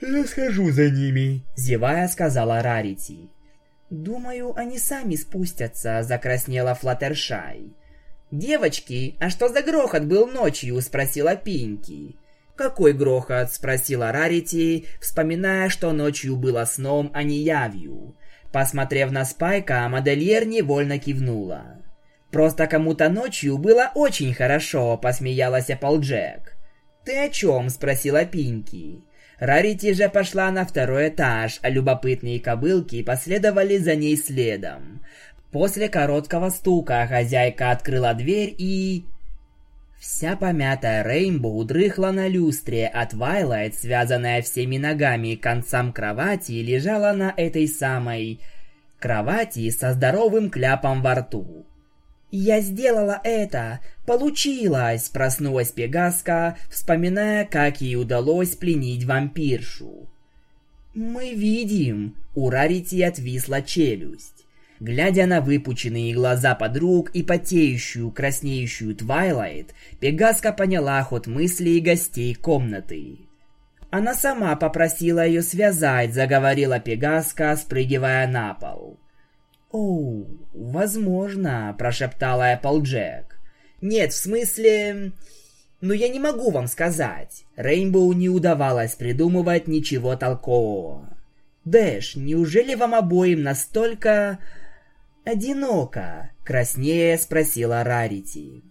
Я схожу за ними», — зевая сказала Рарити. «Думаю, они сами спустятся», — закраснела Флаттершай. «Девочки, а что за грохот был ночью?» — спросила Пинки. «Какой грохот?» — спросила Рарити, вспоминая, что ночью было сном, а не явью. Посмотрев на Спайка, модельер невольно кивнула. «Просто кому-то ночью было очень хорошо», — посмеялась Эпплджек. «Ты о чем?» — спросила Пинки. Рарити же пошла на второй этаж, а любопытные кобылки последовали за ней следом. После короткого стука хозяйка открыла дверь и... Вся помятая Рейнбоу дрыхла на люстре, а Твайлайт, связанная всеми ногами к концам кровати, лежала на этой самой кровати со здоровым кляпом во рту. «Я сделала это! Получилось!» – проснулась Пегаска, вспоминая, как ей удалось пленить вампиршу. «Мы видим!» – у Рарити отвисла челюсть. Глядя на выпученные глаза подруг и потеющую, краснеющую Твайлайт, Пегаска поняла ход мыслей гостей комнаты. Она сама попросила ее связать, заговорила Пегаска, спрыгивая на пол. «Оу, возможно», – прошептала Эпплджек. «Нет, в смысле...» «Ну я не могу вам сказать». Рейнбоу не удавалось придумывать ничего толкового. «Дэш, неужели вам обоим настолько одиноко?» — краснея спросила Рарити.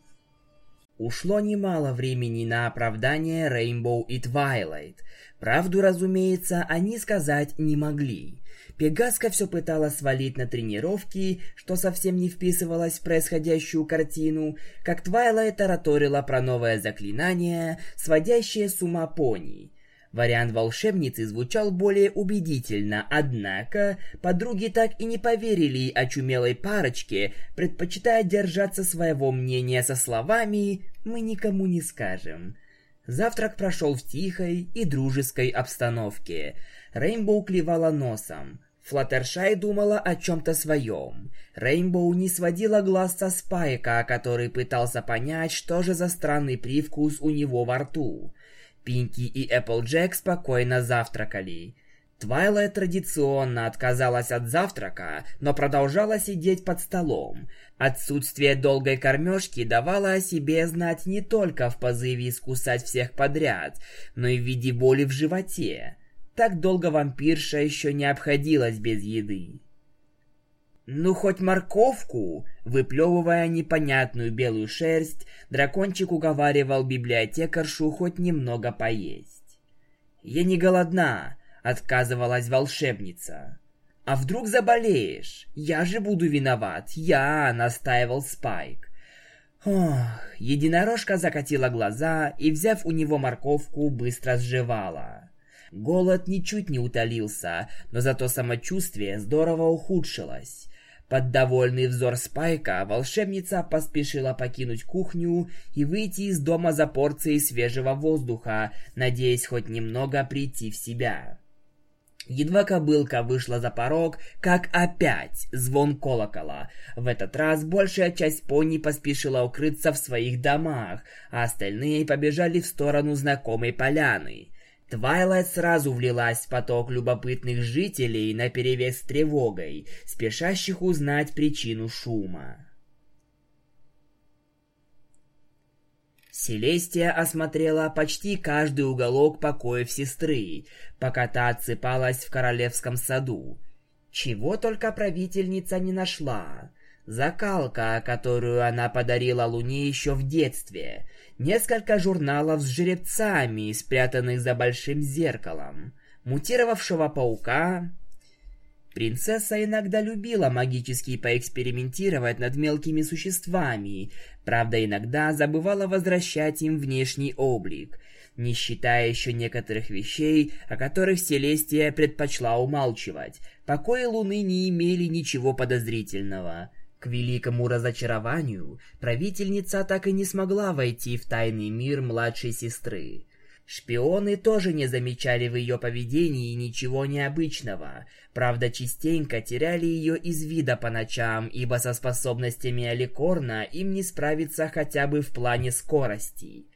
Ушло немало времени на оправдание Рейнбоу и Твайлайт. Правду, разумеется, они сказать не могли. Пегаска все пыталась свалить на тренировки, что совсем не вписывалось в происходящую картину, как Твайлайт тараторила про новое заклинание, сводящее с ума пони. Вариант волшебницы звучал более убедительно, однако подруги так и не поверили очумелой парочке, предпочитая держаться своего мнения со словами «мы никому не скажем». Завтрак прошел в тихой и дружеской обстановке. Рейнбоу клевала носом. Флаттершай думала о чем-то своем. Рейнбоу не сводила глаз со Спайка, который пытался понять, что же за странный привкус у него во рту. Пинки и Эпплджек спокойно завтракали. Твайлайт традиционно отказалась от завтрака, но продолжала сидеть под столом. Отсутствие долгой кормежки давало о себе знать не только в позыве искусать всех подряд, но и в виде боли в животе. Так долго вампирша еще не обходилась без еды. «Ну, хоть морковку!» Выплевывая непонятную белую шерсть, дракончик уговаривал библиотекаршу хоть немного поесть. «Я не голодна!» — отказывалась волшебница. «А вдруг заболеешь? Я же буду виноват! Я!» — настаивал Спайк. Ох, единорожка закатила глаза и, взяв у него морковку, быстро сживала. Голод ничуть не утолился, но зато самочувствие здорово ухудшилось. Под довольный взор Спайка волшебница поспешила покинуть кухню и выйти из дома за порцией свежего воздуха, надеясь хоть немного прийти в себя. Едва кобылка вышла за порог, как опять звон колокола. В этот раз большая часть пони поспешила укрыться в своих домах, а остальные побежали в сторону знакомой поляны. Твайлайт сразу влилась в поток любопытных жителей наперевес с тревогой, спешащих узнать причину шума. Селестия осмотрела почти каждый уголок покоев сестры, пока та отсыпалась в королевском саду. Чего только правительница не нашла. Закалка, которую она подарила Луне еще в детстве, несколько журналов с жеребцами, спрятанных за большим зеркалом, мутировавшего паука. Принцесса иногда любила магически поэкспериментировать над мелкими существами, правда иногда забывала возвращать им внешний облик, не считая еще некоторых вещей, о которых Селестия предпочла умалчивать. Покои Луны не имели ничего подозрительного – к великому разочарованию, правительница так и не смогла войти в тайный мир младшей сестры. Шпионы тоже не замечали в ее поведении ничего необычного, правда частенько теряли ее из вида по ночам, ибо со способностями Аликорна им не справиться хотя бы в плане скорости.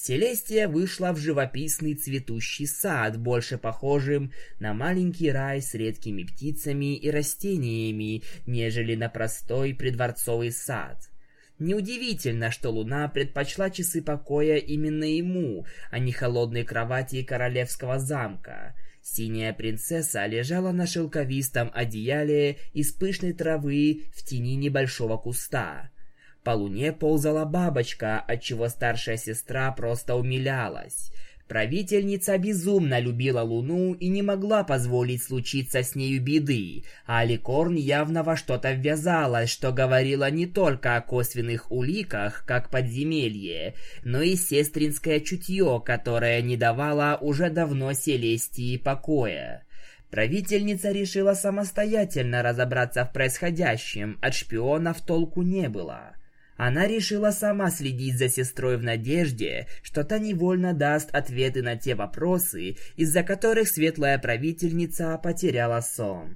Селестия вышла в живописный цветущий сад, больше похожим на маленький рай с редкими птицами и растениями, нежели на простой придворцовый сад. Неудивительно, что Луна предпочла часы покоя именно ему, а не холодной кровати королевского замка. Синяя принцесса лежала на шелковистом одеяле из пышной травы в тени небольшого куста. По луне ползала бабочка, отчего старшая сестра просто умилялась. Правительница безумно любила Луну и не могла позволить случиться с нею беды, а Аликорн явно во что-то ввязалась, что говорило не только о косвенных уликах, как подземелье, но и сестринское чутье, которое не давало уже давно Селестии покоя. Правительница решила самостоятельно разобраться в происходящем, от шпионов толку не было. Она решила сама следить за сестрой в надежде, что та невольно даст ответы на те вопросы, из-за которых светлая правительница потеряла сон.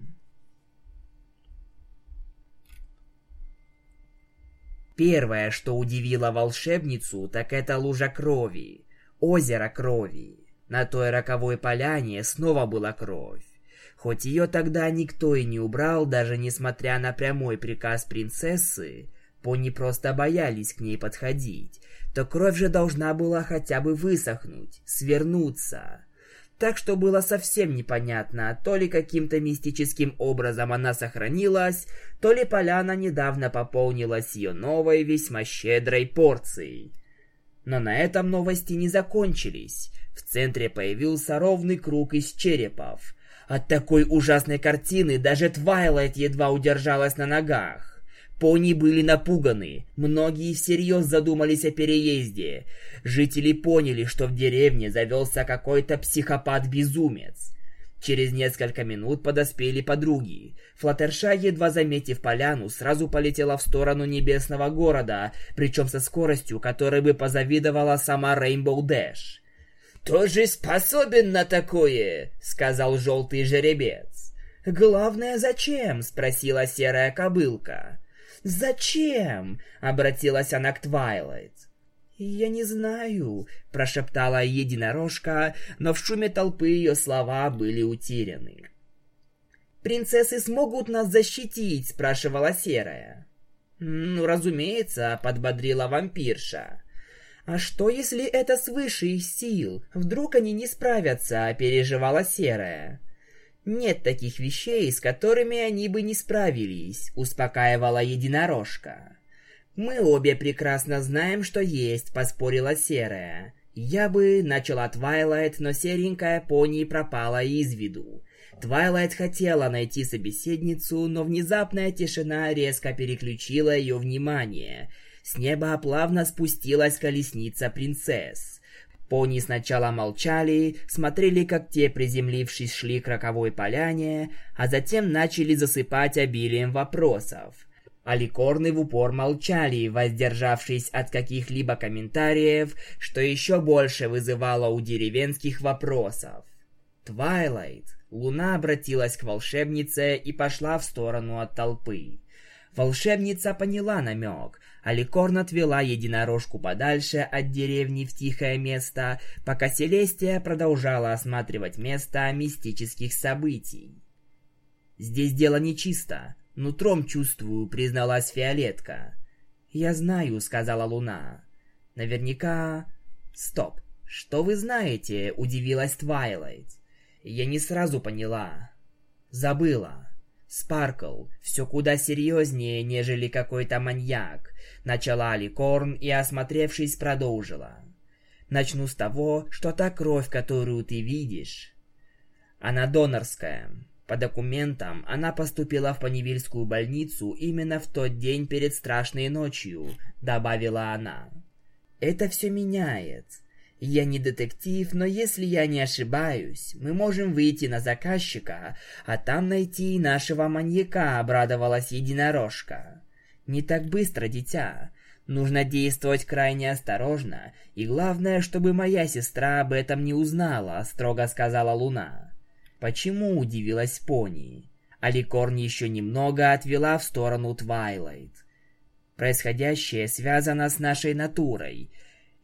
Первое, что удивило волшебницу, так это лужа крови, озеро крови. На той роковой поляне снова была кровь. Хоть ее тогда никто и не убрал, даже несмотря на прямой приказ принцессы, Пони просто боялись к ней подходить, то кровь же должна была хотя бы высохнуть, свернуться. Так что было совсем непонятно, то ли каким-то мистическим образом она сохранилась, то ли поляна недавно пополнилась ее новой весьма щедрой порцией. Но на этом новости не закончились. В центре появился ровный круг из черепов. От такой ужасной картины даже Твайлайт едва удержалась на ногах. Пони были напуганы, многие всерьез задумались о переезде. Жители поняли, что в деревне завелся какой-то психопат-безумец. Через несколько минут подоспели подруги. Флаттерша, едва заметив поляну, сразу полетела в сторону небесного города, причем со скоростью, которой бы позавидовала сама Рейнбоу Дэш. «Тоже способен на такое!» — сказал желтый жеребец. «Главное, зачем?» — спросила серая кобылка. «Зачем?» — обратилась она к Твайлайт. «Я не знаю», — прошептала единорожка, но в шуме толпы ее слова были утеряны. «Принцессы смогут нас защитить?» — спрашивала Серая. «Ну, разумеется», — подбодрила вампирша. «А что, если это свыше их сил? Вдруг они не справятся?» — переживала Серая. Нет таких вещей, с которыми они бы не справились, успокаивала единорожка. Мы обе прекрасно знаем, что есть, поспорила серая. Я бы начала Твайлайт, но серенькая пони пропала из виду. Твайлайт хотела найти собеседницу, но внезапная тишина резко переключила ее внимание. С неба плавно спустилась колесница принцесс. Пони сначала молчали, смотрели, как те, приземлившись, шли к роковой поляне, а затем начали засыпать обилием вопросов. Аликорны в упор молчали, воздержавшись от каких-либо комментариев, что еще больше вызывало у деревенских вопросов. Твайлайт. Луна обратилась к волшебнице и пошла в сторону от толпы. Волшебница поняла намек, Аликорн отвела единорожку подальше от деревни в тихое место, пока Селестия продолжала осматривать место мистических событий. «Здесь дело нечисто. Нутром чувствую», — призналась Фиолетка. «Я знаю», — сказала Луна. «Наверняка...» «Стоп. Что вы знаете?» — удивилась Твайлайт. «Я не сразу поняла. Забыла». Спаркл все куда серьезнее, нежели какой-то маньяк. Начала Аликорн и, осмотревшись, продолжила. Начну с того, что та кровь, которую ты видишь, она донорская. По документам, она поступила в Панивильскую больницу именно в тот день перед страшной ночью, добавила она. Это все меняет. Я не детектив, но если я не ошибаюсь, мы можем выйти на заказчика, а там найти нашего маньяка, обрадовалась единорожка. Не так быстро, дитя. Нужно действовать крайне осторожно, и главное, чтобы моя сестра об этом не узнала, строго сказала Луна. Почему удивилась Пони? Аликорн еще немного отвела в сторону Твайлайт. Происходящее связано с нашей натурой.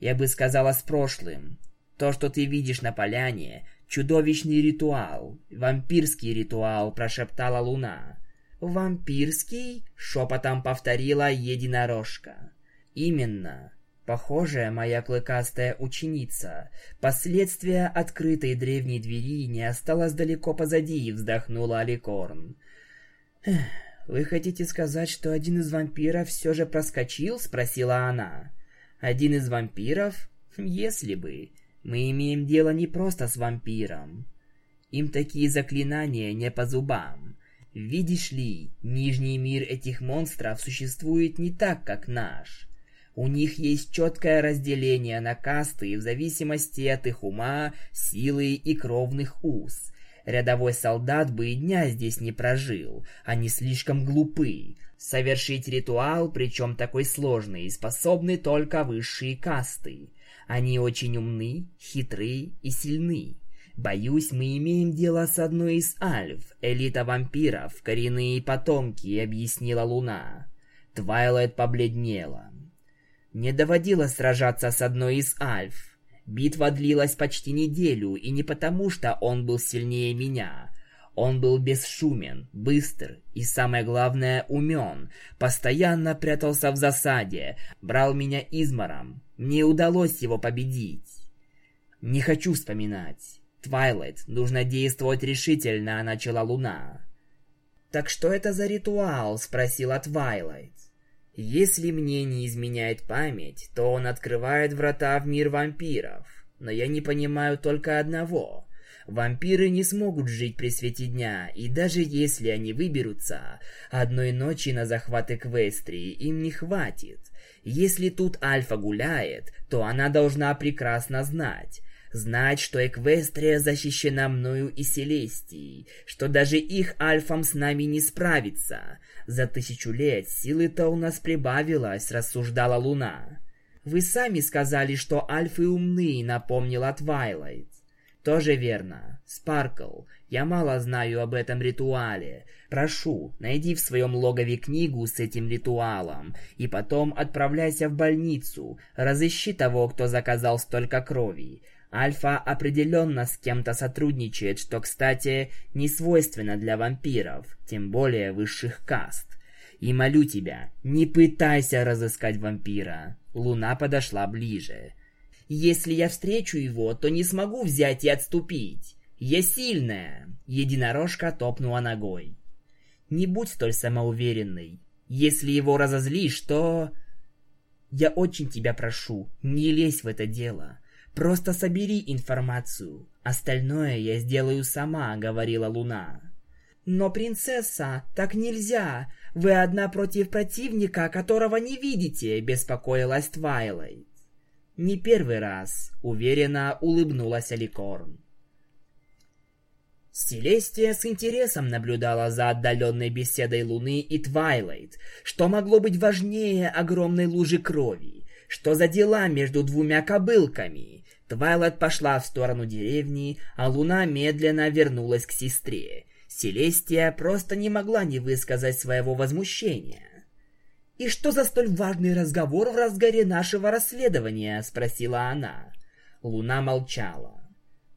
Я бы сказала с прошлым. То, что ты видишь на поляне, чудовищный ритуал, вампирский ритуал, прошептала Луна. Вампирский? шепотом повторила единорожка. Именно. Похожая моя клыкастая ученица. Последствия открытой древней двери не осталось далеко позади, вздохнула Аликорн. «Вы хотите сказать, что один из вампиров все же проскочил?» — спросила она. «Один из вампиров? Если бы. Мы имеем дело не просто с вампиром. Им такие заклинания не по зубам. Видишь ли, нижний мир этих монстров существует не так, как наш. У них есть четкое разделение на касты в зависимости от их ума, силы и кровных уз. Рядовой солдат бы и дня здесь не прожил, они слишком глупы. Совершить ритуал, причем такой сложный, способны только высшие касты. Они очень умны, хитры и сильны. Боюсь, мы имеем дело с одной из альф, элита вампиров, коренные потомки, объяснила Луна. Твайлайт побледнела. Не доводилось сражаться с одной из альф. Битва длилась почти неделю, и не потому, что он был сильнее меня. Он был бесшумен, быстр и, самое главное, умен. Постоянно прятался в засаде, брал меня измором. Мне удалось его победить. Не хочу вспоминать. Твайлайт, нужно действовать решительно, начала Луна. «Так что это за ритуал?» — спросила Твайлайт. Если мне не изменяет память, то он открывает врата в мир вампиров. Но я не понимаю только одного. Вампиры не смогут жить при свете дня, и даже если они выберутся, одной ночи на захват Эквестрии им не хватит. Если тут Альфа гуляет, то она должна прекрасно знать, Знать, что Эквестрия защищена мною и Селестией, что даже их альфам с нами не справиться. За тысячу лет силы-то у нас прибавилось, рассуждала Луна. Вы сами сказали, что альфы умны, напомнила Твайлайт. Тоже верно. Спаркл, я мало знаю об этом ритуале. Прошу, найди в своем логове книгу с этим ритуалом, и потом отправляйся в больницу, разыщи того, кто заказал столько крови. Альфа определенно с кем-то сотрудничает, что, кстати, не свойственно для вампиров, тем более высших каст. И молю тебя, не пытайся разыскать вампира. Луна подошла ближе. Если я встречу его, то не смогу взять и отступить. Я сильная. Единорожка топнула ногой. Не будь столь самоуверенной. Если его разозлишь, то... Я очень тебя прошу, не лезь в это дело. Просто собери информацию. Остальное я сделаю сама, говорила Луна. Но, принцесса, так нельзя. Вы одна против противника, которого не видите, беспокоилась Твайлайт. Не первый раз, уверенно улыбнулась Аликорн. Селестия с интересом наблюдала за отдаленной беседой Луны и Твайлайт, что могло быть важнее огромной лужи крови, что за дела между двумя кобылками, Твайлайт пошла в сторону деревни, а Луна медленно вернулась к сестре. Селестия просто не могла не высказать своего возмущения. «И что за столь важный разговор в разгаре нашего расследования?» — спросила она. Луна молчала.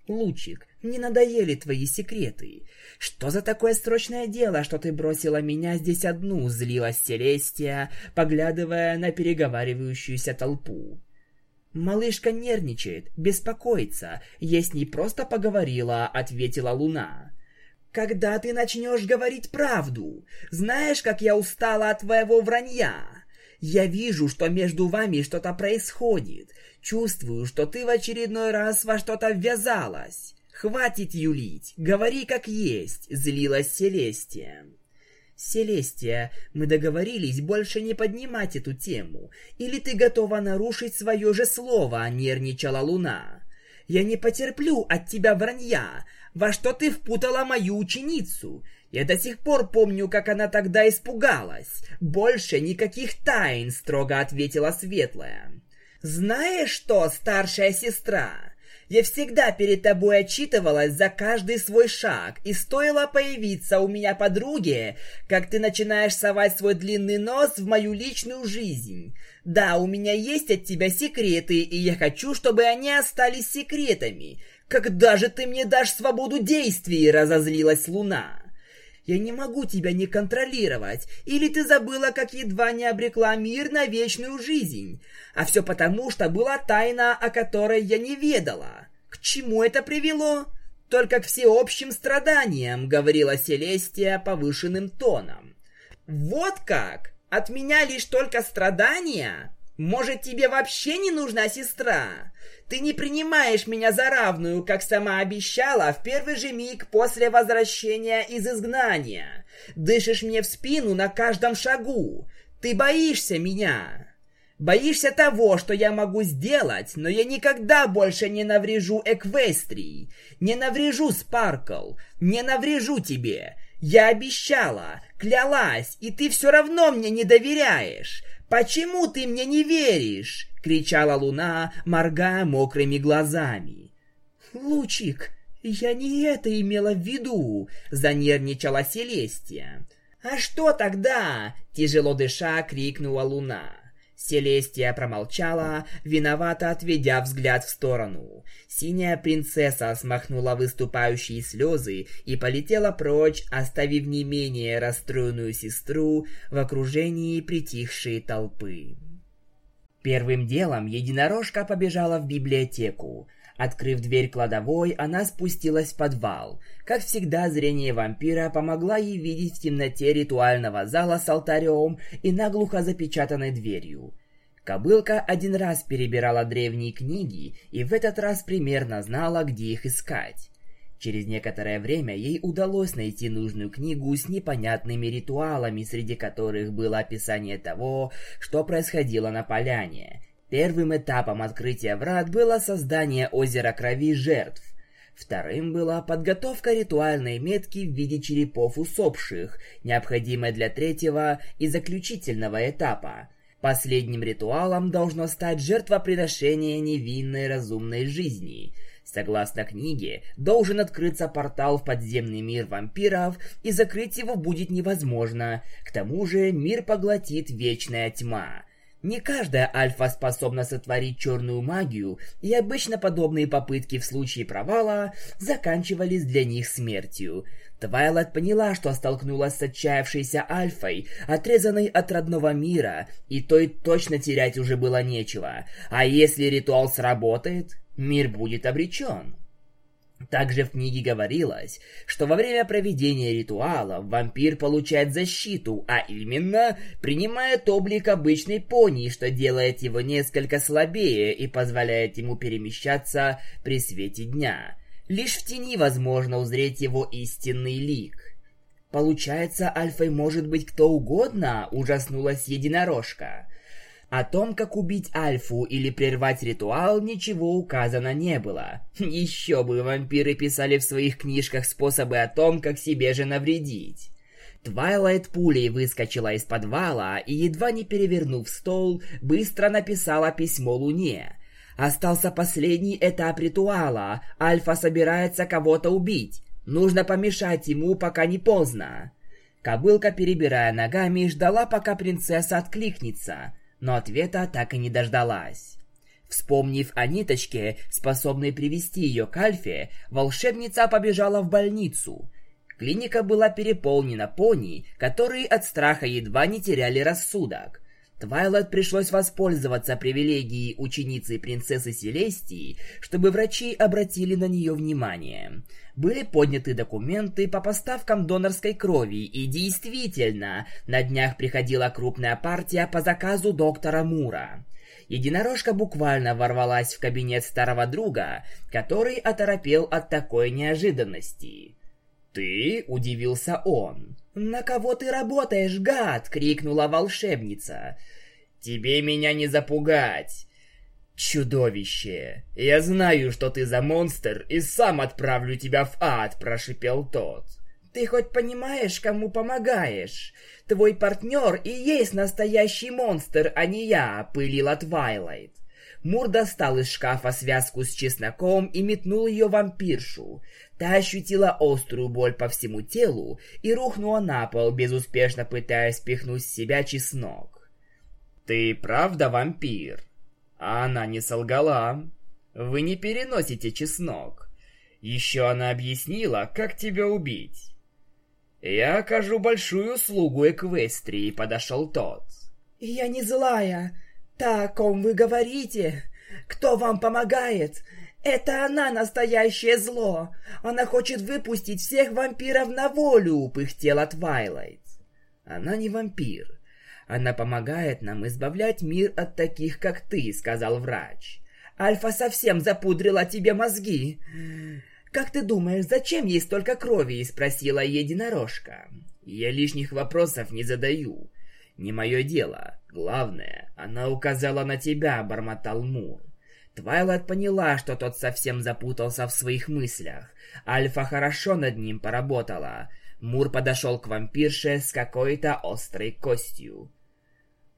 «Лучик, не надоели твои секреты. Что за такое срочное дело, что ты бросила меня здесь одну?» — злилась Селестия, поглядывая на переговаривающуюся толпу. «Малышка нервничает, беспокоится. Я с ней просто поговорила», — ответила Луна. «Когда ты начнешь говорить правду? Знаешь, как я устала от твоего вранья? Я вижу, что между вами что-то происходит. Чувствую, что ты в очередной раз во что-то ввязалась. Хватит юлить, говори как есть», — злилась Селестия. «Селестия, мы договорились больше не поднимать эту тему. Или ты готова нарушить свое же слово?» — нервничала Луна. «Я не потерплю от тебя вранья. Во что ты впутала мою ученицу? Я до сих пор помню, как она тогда испугалась. Больше никаких тайн, строго ответила Светлая. Знаешь что, старшая сестра? Я всегда перед тобой отчитывалась за каждый свой шаг, и стоило появиться у меня подруге, как ты начинаешь совать свой длинный нос в мою личную жизнь. Да, у меня есть от тебя секреты, и я хочу, чтобы они остались секретами. Когда же ты мне дашь свободу действий, разозлилась Луна. Я не могу тебя не контролировать. Или ты забыла, как едва не обрекла мир на вечную жизнь? А все потому, что была тайна, о которой я не ведала. К чему это привело? Только к всеобщим страданиям, говорила Селестия повышенным тоном. Вот как? От меня лишь только страдания? Может, тебе вообще не нужна сестра? Ты не принимаешь меня за равную, как сама обещала в первый же миг после возвращения из изгнания. Дышишь мне в спину на каждом шагу. Ты боишься меня. Боишься того, что я могу сделать, но я никогда больше не наврежу Эквестрии, не наврежу Спаркл, не наврежу тебе. Я обещала, клялась, и ты все равно мне не доверяешь. Почему ты мне не веришь? — кричала луна, моргая мокрыми глазами. «Лучик, я не это имела в виду!» — занервничала Селестия. «А что тогда?» — тяжело дыша крикнула луна. Селестия промолчала, виновато отведя взгляд в сторону. Синяя принцесса смахнула выступающие слезы и полетела прочь, оставив не менее расстроенную сестру в окружении притихшей толпы. Первым делом единорожка побежала в библиотеку. Открыв дверь кладовой, она спустилась в подвал. Как всегда, зрение вампира помогла ей видеть в темноте ритуального зала с алтарем и наглухо запечатанной дверью. Кобылка один раз перебирала древние книги и в этот раз примерно знала, где их искать. Через некоторое время ей удалось найти нужную книгу с непонятными ритуалами, среди которых было описание того, что происходило на поляне. Первым этапом открытия врат было создание озера крови жертв. Вторым была подготовка ритуальной метки в виде черепов усопших, необходимой для третьего и заключительного этапа. Последним ритуалом должно стать жертвоприношение невинной разумной жизни – Согласно книге, должен открыться портал в подземный мир вампиров, и закрыть его будет невозможно. К тому же мир поглотит вечная тьма. Не каждая альфа способна сотворить черную магию, и обычно подобные попытки в случае провала заканчивались для них смертью. Твайлайт поняла, что столкнулась с отчаявшейся альфой, отрезанной от родного мира, и той точно терять уже было нечего. А если ритуал сработает, мир будет обречен. Также в книге говорилось, что во время проведения ритуала вампир получает защиту, а именно принимает облик обычной пони, что делает его несколько слабее и позволяет ему перемещаться при свете дня. Лишь в тени возможно узреть его истинный лик. Получается, альфой может быть кто угодно, ужаснулась единорожка. О том, как убить Альфу или прервать ритуал, ничего указано не было. Еще бы вампиры писали в своих книжках способы о том, как себе же навредить. Твайлайт пулей выскочила из подвала и, едва не перевернув стол, быстро написала письмо Луне. Остался последний этап ритуала. Альфа собирается кого-то убить. Нужно помешать ему, пока не поздно. Кобылка, перебирая ногами, ждала, пока принцесса откликнется но ответа так и не дождалась. Вспомнив о ниточке, способной привести ее к Альфе, волшебница побежала в больницу. Клиника была переполнена пони, которые от страха едва не теряли рассудок. Твайлайт пришлось воспользоваться привилегией ученицы принцессы Селестии, чтобы врачи обратили на нее внимание. Были подняты документы по поставкам донорской крови, и действительно, на днях приходила крупная партия по заказу доктора Мура. Единорожка буквально ворвалась в кабинет старого друга, который оторопел от такой неожиданности. «Ты?» — удивился он. «На кого ты работаешь, гад?» — крикнула волшебница. «Тебе меня не запугать!» «Чудовище! Я знаю, что ты за монстр, и сам отправлю тебя в ад!» — прошипел тот. Ты хоть понимаешь, кому помогаешь? Твой партнер и есть настоящий монстр, а не я, пылила Твайлайт. Мур достал из шкафа связку с чесноком и метнул ее вампиршу. Та ощутила острую боль по всему телу и рухнула на пол, безуспешно пытаясь пихнуть с себя чеснок. «Ты правда вампир?» А она не солгала. «Вы не переносите чеснок». Еще она объяснила, как тебя убить. «Я окажу большую услугу Эквестрии», — подошел тот. «Я не злая. Та, о ком вы говорите. Кто вам помогает? Это она настоящее зло. Она хочет выпустить всех вампиров на волю, пыхтела Твайлайт. Она не вампир. Она помогает нам избавлять мир от таких, как ты, сказал врач. Альфа совсем запудрила тебе мозги. Как ты думаешь, зачем ей столько крови? спросила единорожка. Я лишних вопросов не задаю. Не мое дело. Главное, она указала на тебя, бормотал Мур. Твайлайт поняла, что тот совсем запутался в своих мыслях. Альфа хорошо над ним поработала. Мур подошел к вампирше с какой-то острой костью.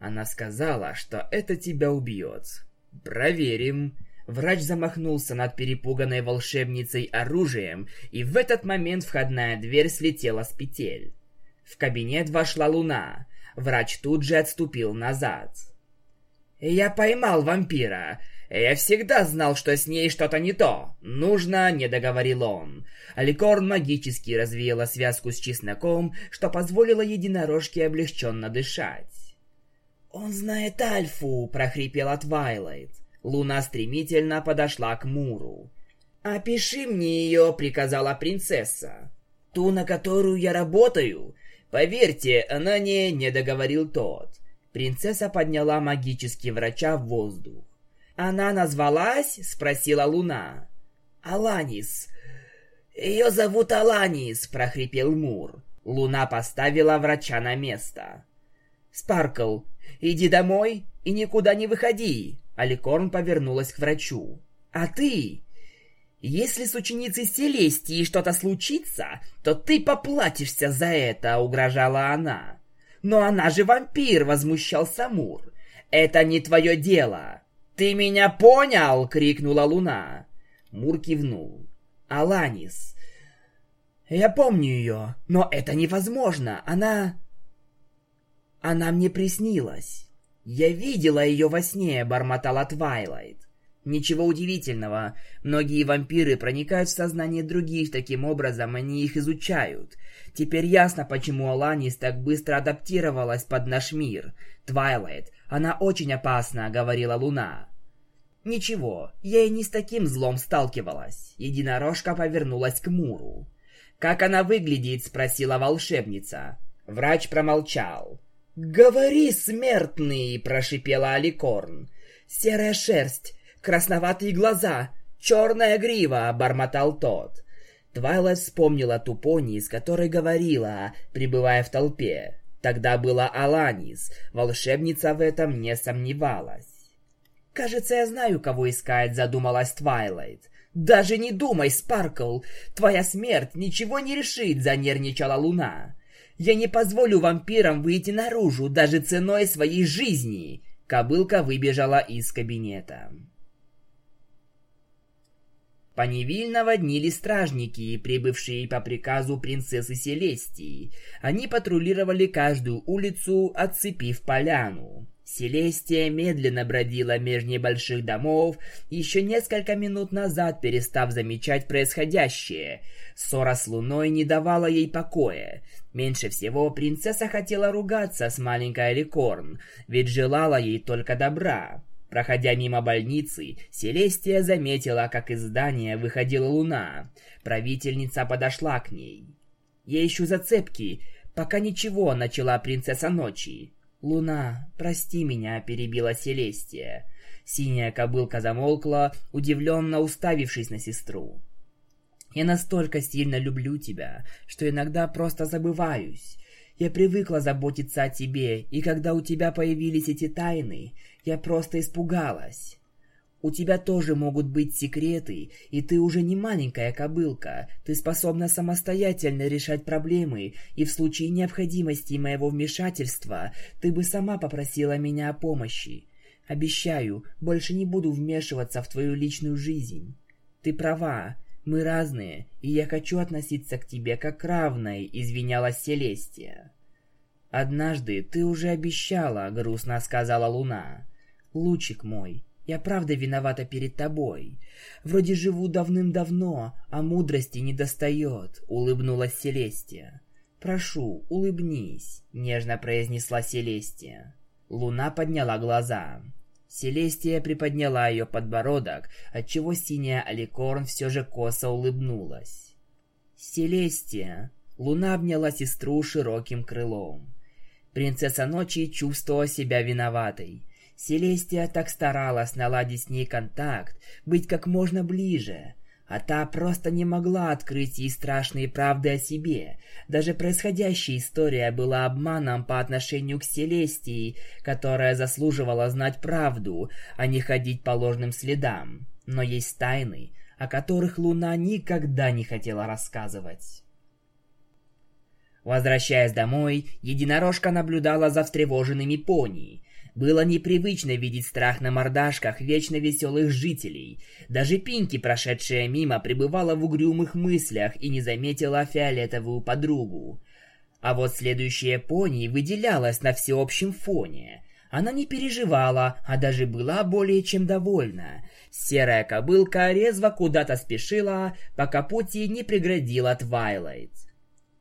Она сказала, что это тебя убьет. Проверим. Врач замахнулся над перепуганной волшебницей оружием, и в этот момент входная дверь слетела с петель. В кабинет вошла луна. Врач тут же отступил назад. «Я поймал вампира. «Я всегда знал, что с ней что-то не то. Нужно», — не договорил он. Аликорн магически развеяла связку с чесноком, что позволило единорожке облегченно дышать. «Он знает Альфу», — прохрипела Твайлайт. Луна стремительно подошла к Муру. «Опиши мне ее», — приказала принцесса. «Ту, на которую я работаю?» «Поверьте, она не...» — не договорил тот. Принцесса подняла магический врача в воздух. «Она назвалась?» — спросила Луна. «Аланис». «Ее зовут Аланис», — прохрипел Мур. Луна поставила врача на место. «Спаркл, иди домой и никуда не выходи!» Аликорн повернулась к врачу. «А ты? Если с ученицей Селестии что-то случится, то ты поплатишься за это», — угрожала она. «Но она же вампир!» — возмущался Мур. «Это не твое дело!» «Ты меня понял?» — крикнула Луна. Мур кивнул. «Аланис. Я помню ее, но это невозможно. Она... Она мне приснилась. Я видела ее во сне», — бормотала Твайлайт. Ничего удивительного. Многие вампиры проникают в сознание других, таким образом они их изучают. Теперь ясно, почему Аланис так быстро адаптировалась под наш мир. Твайлайт, она очень опасна, говорила Луна. Ничего, я и не с таким злом сталкивалась. Единорожка повернулась к Муру. «Как она выглядит?» — спросила волшебница. Врач промолчал. «Говори, смертный!» — прошипела Аликорн. «Серая шерсть, красноватые глаза, черная грива!» — бормотал тот. Твайлайт вспомнила ту пони, с которой говорила, пребывая в толпе. Тогда была Аланис, волшебница в этом не сомневалась. «Кажется, я знаю, кого искать», — задумалась Твайлайт. «Даже не думай, Спаркл! Твоя смерть ничего не решит», — занервничала Луна. «Я не позволю вампирам выйти наружу даже ценой своей жизни!» Кобылка выбежала из кабинета. Поневиль воднили стражники, прибывшие по приказу принцессы Селестии. Они патрулировали каждую улицу, отцепив поляну. Селестия медленно бродила между небольших домов, еще несколько минут назад перестав замечать происходящее. Ссора с Луной не давала ей покоя. Меньше всего принцесса хотела ругаться с маленькой Рекорн, ведь желала ей только добра. Проходя мимо больницы, Селестия заметила, как из здания выходила луна. Правительница подошла к ней. «Я ищу зацепки. Пока ничего», — начала принцесса ночи. «Луна, прости меня», — перебила Селестия. Синяя кобылка замолкла, удивленно уставившись на сестру. «Я настолько сильно люблю тебя, что иногда просто забываюсь. Я привыкла заботиться о тебе, и когда у тебя появились эти тайны, я просто испугалась. У тебя тоже могут быть секреты, и ты уже не маленькая кобылка. Ты способна самостоятельно решать проблемы, и в случае необходимости моего вмешательства ты бы сама попросила меня о помощи. Обещаю, больше не буду вмешиваться в твою личную жизнь. Ты права, мы разные, и я хочу относиться к тебе как равной, извинялась Селестия. Однажды ты уже обещала, грустно сказала Луна. Лучик мой, я правда виновата перед тобой. Вроде живу давным-давно, а мудрости не достает, улыбнулась Селестия. Прошу, улыбнись, нежно произнесла Селестия. Луна подняла глаза. Селестия приподняла ее подбородок, отчего синяя Аликорн все же косо улыбнулась. «Селестия!» Луна обняла сестру широким крылом. Принцесса Ночи чувствовала себя виноватой. Селестия так старалась наладить с ней контакт, быть как можно ближе, а та просто не могла открыть ей страшные правды о себе. Даже происходящая история была обманом по отношению к Селестии, которая заслуживала знать правду, а не ходить по ложным следам. Но есть тайны, о которых Луна никогда не хотела рассказывать. Возвращаясь домой, единорожка наблюдала за встревоженными пони. Было непривычно видеть страх на мордашках вечно веселых жителей. Даже Пинки, прошедшая мимо, пребывала в угрюмых мыслях и не заметила фиолетовую подругу. А вот следующая пони выделялась на всеобщем фоне. Она не переживала, а даже была более чем довольна. Серая кобылка резво куда-то спешила, пока пути не преградила Твайлайт.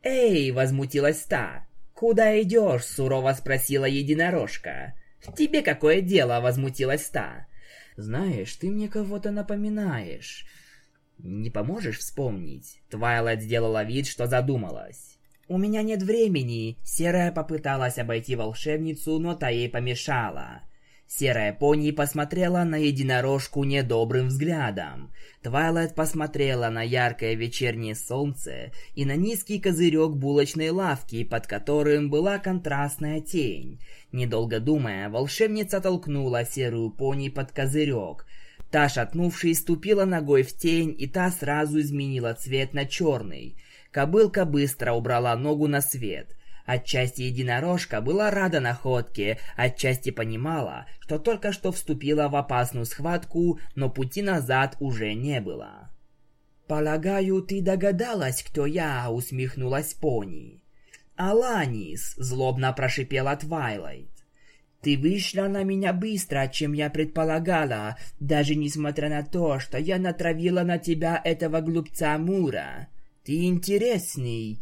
«Эй!» — возмутилась та. «Куда идешь?» — сурово спросила единорожка. «Тебе какое дело?» — возмутилась та. «Знаешь, ты мне кого-то напоминаешь. Не поможешь вспомнить?» Твайлайт сделала вид, что задумалась. «У меня нет времени!» Серая попыталась обойти волшебницу, но та ей помешала. Серая пони посмотрела на единорожку недобрым взглядом. Твайлайт посмотрела на яркое вечернее солнце и на низкий козырек булочной лавки, под которым была контрастная тень. Недолго думая, волшебница толкнула серую пони под козырек. Та, шатнувшись, ступила ногой в тень, и та сразу изменила цвет на черный. Кобылка быстро убрала ногу на свет – Отчасти единорожка была рада находке, отчасти понимала, что только что вступила в опасную схватку, но пути назад уже не было. «Полагаю, ты догадалась, кто я?» — усмехнулась пони. «Аланис!» — злобно прошипела Твайлайт. «Ты вышла на меня быстро, чем я предполагала, даже несмотря на то, что я натравила на тебя этого глупца Мура. Ты интересный,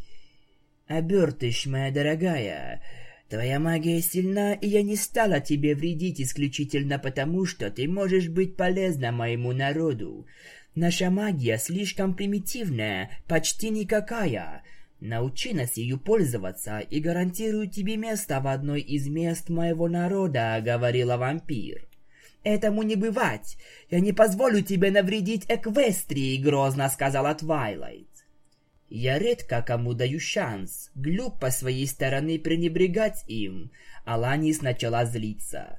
«Обертыш, моя дорогая, твоя магия сильна, и я не стала тебе вредить исключительно потому, что ты можешь быть полезна моему народу. Наша магия слишком примитивная, почти никакая. Научи нас ее пользоваться и гарантирую тебе место в одной из мест моего народа», — говорила вампир. «Этому не бывать! Я не позволю тебе навредить Эквестрии!» — грозно сказала Твайлайт. Я редко кому даю шанс. Глюк по своей стороны пренебрегать им. Аланис начала злиться.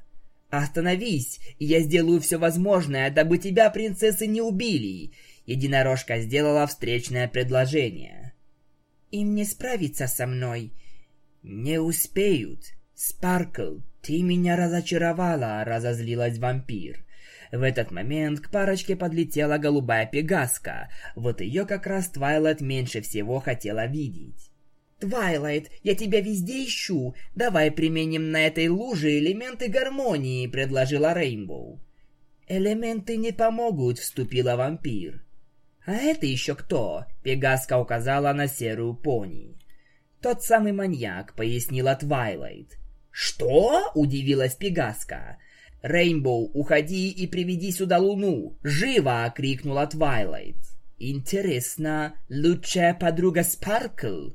«Остановись, и я сделаю все возможное, дабы тебя, принцессы, не убили!» Единорожка сделала встречное предложение. «Им не справиться со мной». «Не успеют. Спаркл, ты меня разочаровала», — разозлилась вампир. В этот момент к парочке подлетела голубая пегаска. Вот ее как раз Твайлайт меньше всего хотела видеть. «Твайлайт, я тебя везде ищу. Давай применим на этой луже элементы гармонии», — предложила Рейнбоу. «Элементы не помогут», — вступила вампир. «А это еще кто?» — Пегаска указала на серую пони. «Тот самый маньяк», — пояснила Твайлайт. «Что?» — удивилась Пегаска. «Рейнбоу, уходи и приведи сюда Луну! Живо!» — крикнула Твайлайт. «Интересно, лучшая подруга Спаркл?»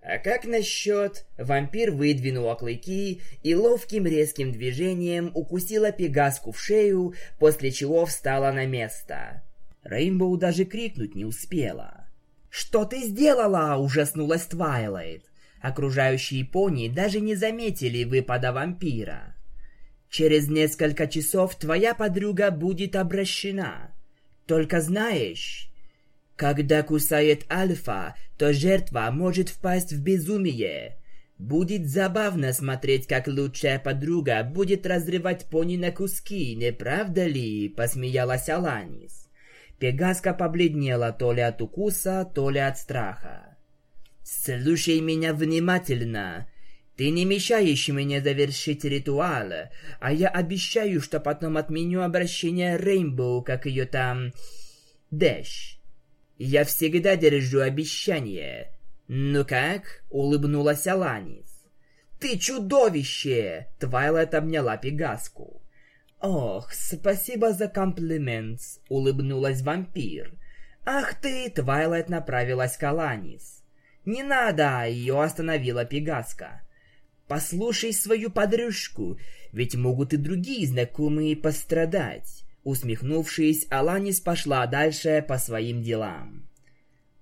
«А как насчет...» Вампир выдвинула клыки и ловким резким движением укусила Пегаску в шею, после чего встала на место. Рейнбоу даже крикнуть не успела. «Что ты сделала?» — ужаснулась Твайлайт. Окружающие пони даже не заметили выпада вампира. Через несколько часов твоя подруга будет обращена. Только знаешь, когда кусает альфа, то жертва может впасть в безумие. Будет забавно смотреть, как лучшая подруга будет разрывать пони на куски, не правда ли? Посмеялась Аланис. Пегаска побледнела то ли от укуса, то ли от страха. «Слушай меня внимательно. Ты не мешаешь мне завершить ритуал, а я обещаю, что потом отменю обращение Рейнбоу, как ее там... Дэш. Я всегда держу обещание. Ну как? Улыбнулась Аланис. Ты чудовище! Твайлайт обняла Пегаску. «Ох, спасибо за комплимент», — улыбнулась вампир. «Ах ты!» — Твайлайт направилась к Аланис. «Не надо!» — ее остановила Пегаска. «Послушай свою подружку, ведь могут и другие знакомые пострадать». Усмехнувшись, Аланис пошла дальше по своим делам.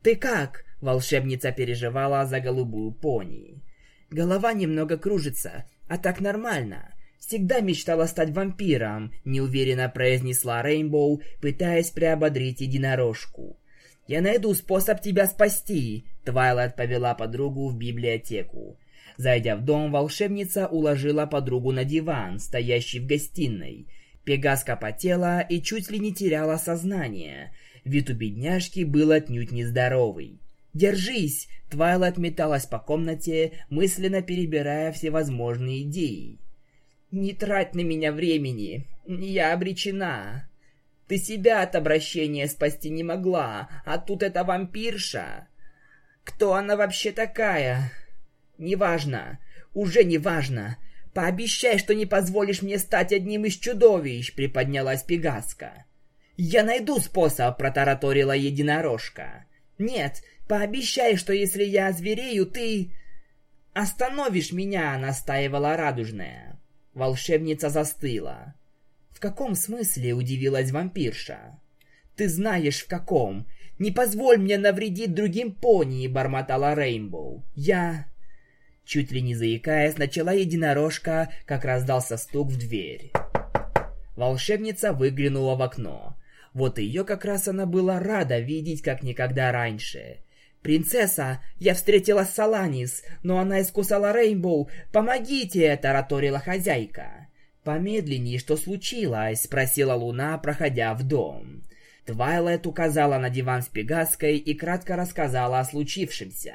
«Ты как?» — волшебница переживала за голубую пони. «Голова немного кружится, а так нормально. Всегда мечтала стать вампиром», — неуверенно произнесла Рейнбоу, пытаясь приободрить единорожку. «Я найду способ тебя спасти», — Твайлайт повела подругу в библиотеку. Зайдя в дом, волшебница уложила подругу на диван, стоящий в гостиной. Пегаска потела и чуть ли не теряла сознание. Вид у бедняжки был отнюдь нездоровый. «Держись!» Твайлайт металась по комнате, мысленно перебирая всевозможные идеи. «Не трать на меня времени, я обречена!» Ты себя от обращения спасти не могла, а тут эта вампирша. Кто она вообще такая? Неважно, уже неважно. Пообещай, что не позволишь мне стать одним из чудовищ, приподнялась Пегаска. Я найду способ, протараторила единорожка. Нет, пообещай, что если я зверею, ты... Остановишь меня, настаивала радужная. Волшебница застыла. «В каком смысле?» – удивилась вампирша. «Ты знаешь, в каком. Не позволь мне навредить другим пони!» – бормотала Рейнбоу. «Я...» Чуть ли не заикаясь, начала единорожка, как раздался стук в дверь. Волшебница выглянула в окно. Вот ее как раз она была рада видеть, как никогда раньше. «Принцесса, я встретила Саланис, но она искусала Рейнбоу. Помогите!» – тараторила хозяйка. «Помедленнее, что случилось?» — спросила Луна, проходя в дом. Твайлайт указала на диван с Пегаской и кратко рассказала о случившемся.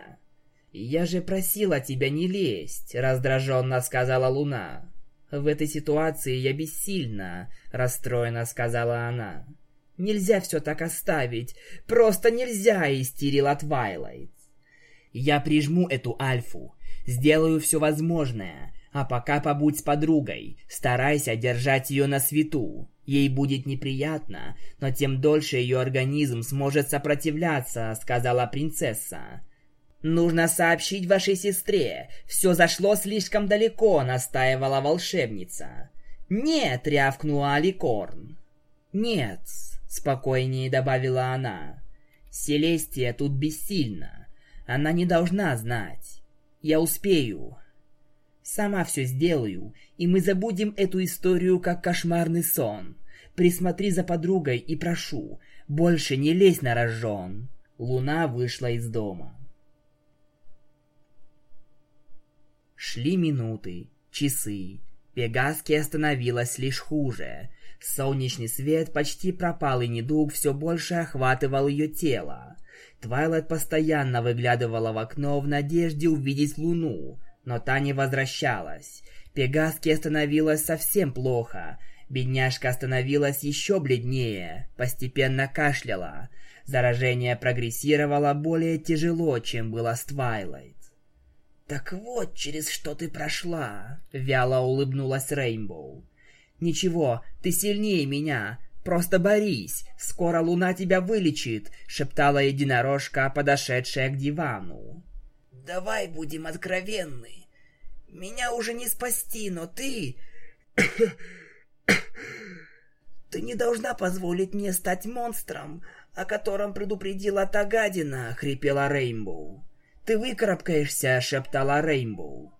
«Я же просила тебя не лезть», — раздраженно сказала Луна. «В этой ситуации я бессильна», — расстроенно сказала она. «Нельзя все так оставить. Просто нельзя!» — истерила Твайлайт. «Я прижму эту Альфу. Сделаю все возможное. А пока побудь с подругой, старайся держать ее на свету. Ей будет неприятно, но тем дольше ее организм сможет сопротивляться, сказала принцесса. Нужно сообщить вашей сестре. Все зашло слишком далеко, настаивала волшебница. Нет, рявкнула Аликорн. Нет, спокойнее добавила она. Селестия тут бессильна. Она не должна знать. Я успею. Сама все сделаю, и мы забудем эту историю как кошмарный сон. Присмотри за подругой и прошу, больше не лезь на рожон. Луна вышла из дома. Шли минуты, часы. Пегаске становилось лишь хуже. Солнечный свет почти пропал, и недуг все больше охватывал ее тело. Твайлайт постоянно выглядывала в окно в надежде увидеть Луну, но та не возвращалась. Пегаске становилось совсем плохо. Бедняжка становилась еще бледнее, постепенно кашляла. Заражение прогрессировало более тяжело, чем было с Твайлайт. «Так вот, через что ты прошла!» — вяло улыбнулась Рейнбоу. «Ничего, ты сильнее меня. Просто борись. Скоро луна тебя вылечит», — шептала единорожка, подошедшая к дивану. Давай будем откровенны. Меня уже не спасти, но ты... Ты не должна позволить мне стать монстром, о котором предупредила та гадина, хрипела Рейнбоу. Ты выкарабкаешься, шептала Рейнбоу.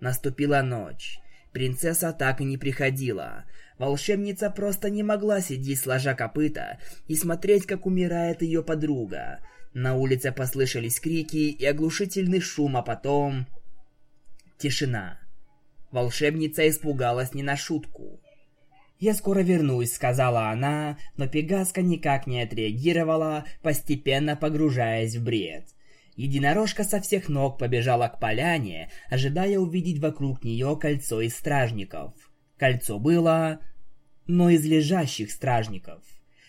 Наступила ночь. Принцесса так и не приходила. Волшебница просто не могла сидеть сложа копыта и смотреть, как умирает ее подруга. На улице послышались крики и оглушительный шум, а потом... Тишина. Волшебница испугалась не на шутку. «Я скоро вернусь», — сказала она, но Пегаска никак не отреагировала, постепенно погружаясь в бред. Единорожка со всех ног побежала к поляне, ожидая увидеть вокруг нее кольцо из стражников. Кольцо было... но из лежащих стражников.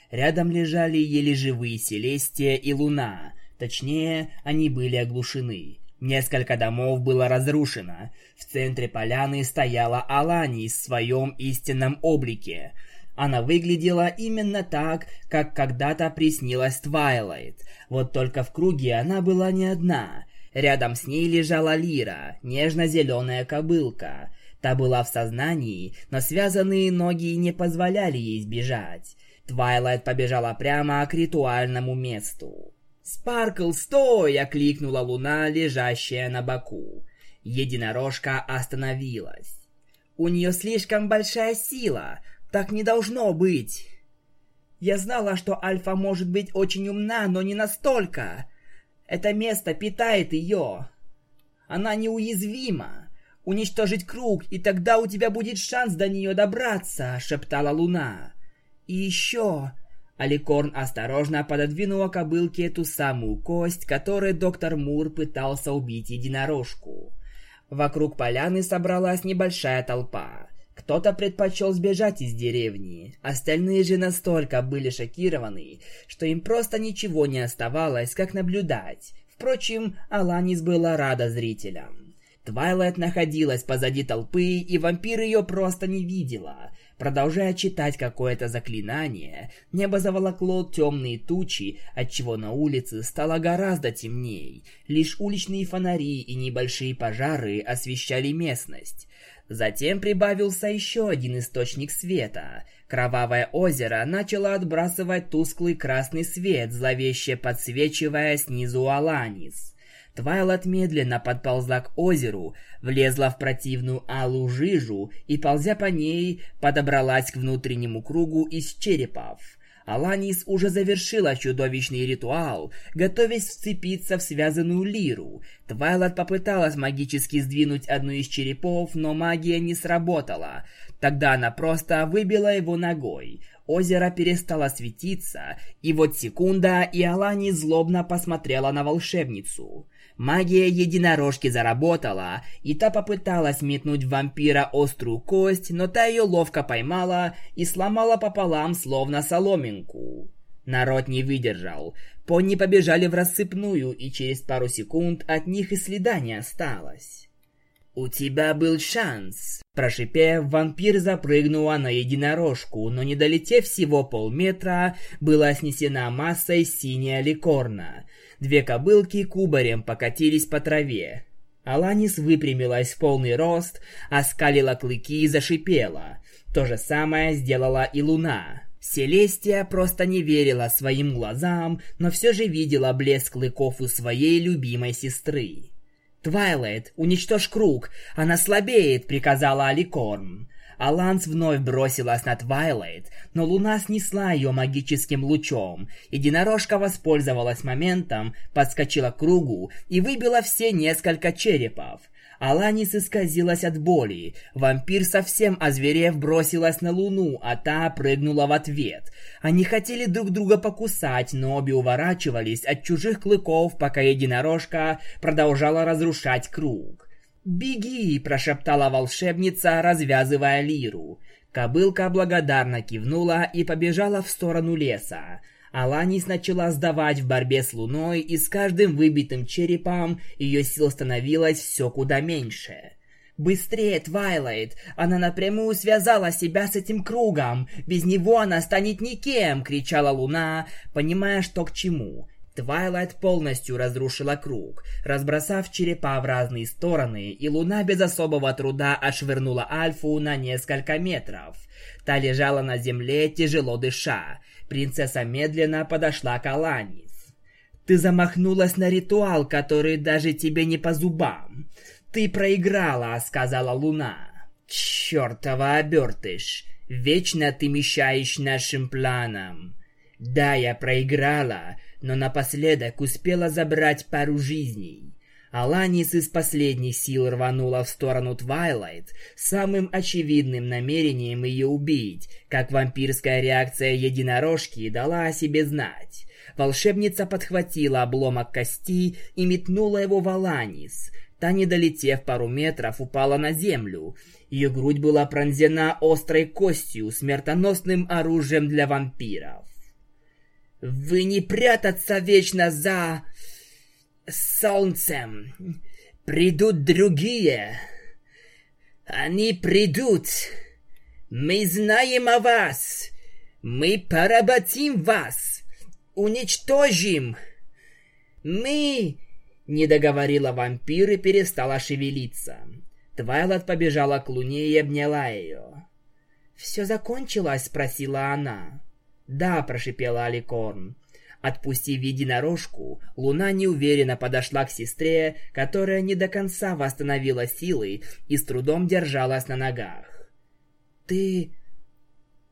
Рядом лежали еле живые Селестия и Луна, точнее, они были оглушены. Несколько домов было разрушено. В центре поляны стояла Алани в своем истинном облике. Она выглядела именно так, как когда-то приснилась Твайлайт. Вот только в круге она была не одна. Рядом с ней лежала Лира, нежно-зеленая кобылка. Та была в сознании, но связанные ноги не позволяли ей сбежать. Твайлайт побежала прямо к ритуальному месту. «Спаркл, стой!» — окликнула луна, лежащая на боку. Единорожка остановилась. «У нее слишком большая сила. Так не должно быть!» «Я знала, что Альфа может быть очень умна, но не настолько. Это место питает ее. Она неуязвима. Уничтожить круг, и тогда у тебя будет шанс до нее добраться», — шептала луна. «И еще...» Аликорн осторожно пододвинула кобылке эту самую кость, которой доктор Мур пытался убить единорожку. Вокруг поляны собралась небольшая толпа. Кто-то предпочел сбежать из деревни, остальные же настолько были шокированы, что им просто ничего не оставалось, как наблюдать. Впрочем, Аланис была рада зрителям. Твайлайт находилась позади толпы, и вампир ее просто не видела. Продолжая читать какое-то заклинание, небо заволокло темные тучи, отчего на улице стало гораздо темней. Лишь уличные фонари и небольшие пожары освещали местность. Затем прибавился еще один источник света. Кровавое озеро начало отбрасывать тусклый красный свет, зловеще подсвечивая снизу Аланис. Твайлот медленно подползла к озеру, влезла в противную алую жижу и, ползя по ней, подобралась к внутреннему кругу из черепов. Аланис уже завершила чудовищный ритуал, готовясь вцепиться в связанную лиру. Твайлот попыталась магически сдвинуть одну из черепов, но магия не сработала. Тогда она просто выбила его ногой. Озеро перестало светиться, и вот секунда, и Алани злобно посмотрела на волшебницу. Магия единорожки заработала, и та попыталась метнуть в вампира острую кость, но та ее ловко поймала и сломала пополам, словно соломинку. Народ не выдержал. Пони побежали в рассыпную, и через пару секунд от них и следа не осталось. «У тебя был шанс!» Прошипев, вампир запрыгнула на единорожку, но не долетев всего полметра, была снесена массой синяя ликорна. Две кобылки кубарем покатились по траве. Аланис выпрямилась в полный рост, оскалила клыки и зашипела. То же самое сделала и Луна. Селестия просто не верила своим глазам, но все же видела блеск клыков у своей любимой сестры. «Твайлайт, уничтожь круг! Она слабеет!» — приказала Аликорн. Аланис вновь бросилась на Твайлайт, но Луна снесла ее магическим лучом. Единорожка воспользовалась моментом, подскочила к кругу и выбила все несколько черепов. Аланис исказилась от боли. Вампир совсем озверев бросилась на Луну, а та прыгнула в ответ. Они хотели друг друга покусать, но обе уворачивались от чужих клыков, пока единорожка продолжала разрушать круг. «Беги!» – прошептала волшебница, развязывая лиру. Кобылка благодарно кивнула и побежала в сторону леса. Аланис начала сдавать в борьбе с луной, и с каждым выбитым черепом ее сил становилось все куда меньше. «Быстрее, Твайлайт! Она напрямую связала себя с этим кругом! Без него она станет никем!» — кричала луна, понимая, что к чему. Твайлайт полностью разрушила круг, разбросав черепа в разные стороны, и Луна без особого труда отшвырнула Альфу на несколько метров. Та лежала на земле, тяжело дыша. Принцесса медленно подошла к Аланис. «Ты замахнулась на ритуал, который даже тебе не по зубам. Ты проиграла», — сказала Луна. Чёртова обертыш! Вечно ты мешаешь нашим планам. Да, я проиграла, но напоследок успела забрать пару жизней. Аланис из последних сил рванула в сторону Твайлайт самым очевидным намерением ее убить, как вампирская реакция единорожки дала о себе знать. Волшебница подхватила обломок кости и метнула его в Аланис. Та, не долетев пару метров, упала на землю. Ее грудь была пронзена острой костью, смертоносным оружием для вампиров. «Вы не прятаться вечно за... солнцем. Придут другие. Они придут. Мы знаем о вас. Мы поработим вас. Уничтожим. Мы не договорила вампир и перестала шевелиться. Твайлот побежала к Луне и обняла ее. «Все закончилось?» — спросила она. «Да», — прошипела Аликорн. Отпустив единорожку, Луна неуверенно подошла к сестре, которая не до конца восстановила силы и с трудом держалась на ногах. «Ты...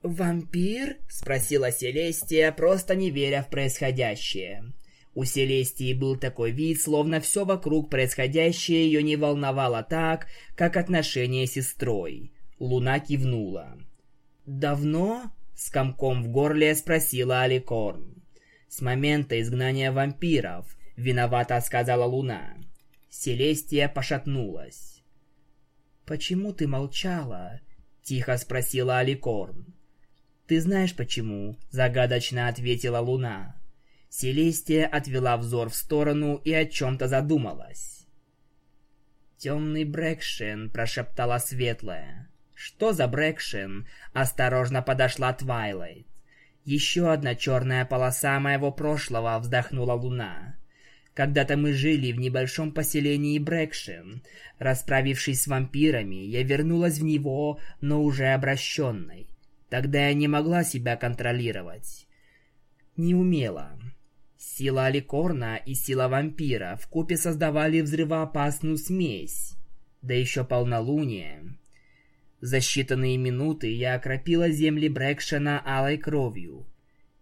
вампир?» — спросила Селестия, просто не веря в происходящее. У Селестии был такой вид, словно все вокруг происходящее ее не волновало так, как отношения с сестрой. Луна кивнула. «Давно?» — с комком в горле спросила Аликорн. «С момента изгнания вампиров», — виновата сказала Луна. Селестия пошатнулась. «Почему ты молчала?» — тихо спросила Аликорн. «Ты знаешь почему?» — загадочно ответила Луна. Селестия отвела взор в сторону и о чем-то задумалась. «Темный Брэкшен», — прошептала Светлая. «Что за Брэкшен?» — осторожно подошла Твайлайт. «Еще одна черная полоса моего прошлого», — вздохнула Луна. «Когда-то мы жили в небольшом поселении Брэкшен. Расправившись с вампирами, я вернулась в него, но уже обращенной. Тогда я не могла себя контролировать. Не умела. Сила Аликорна и сила вампира в купе создавали взрывоопасную смесь. Да еще полнолуние. За считанные минуты я окропила земли Брэкшена алой кровью.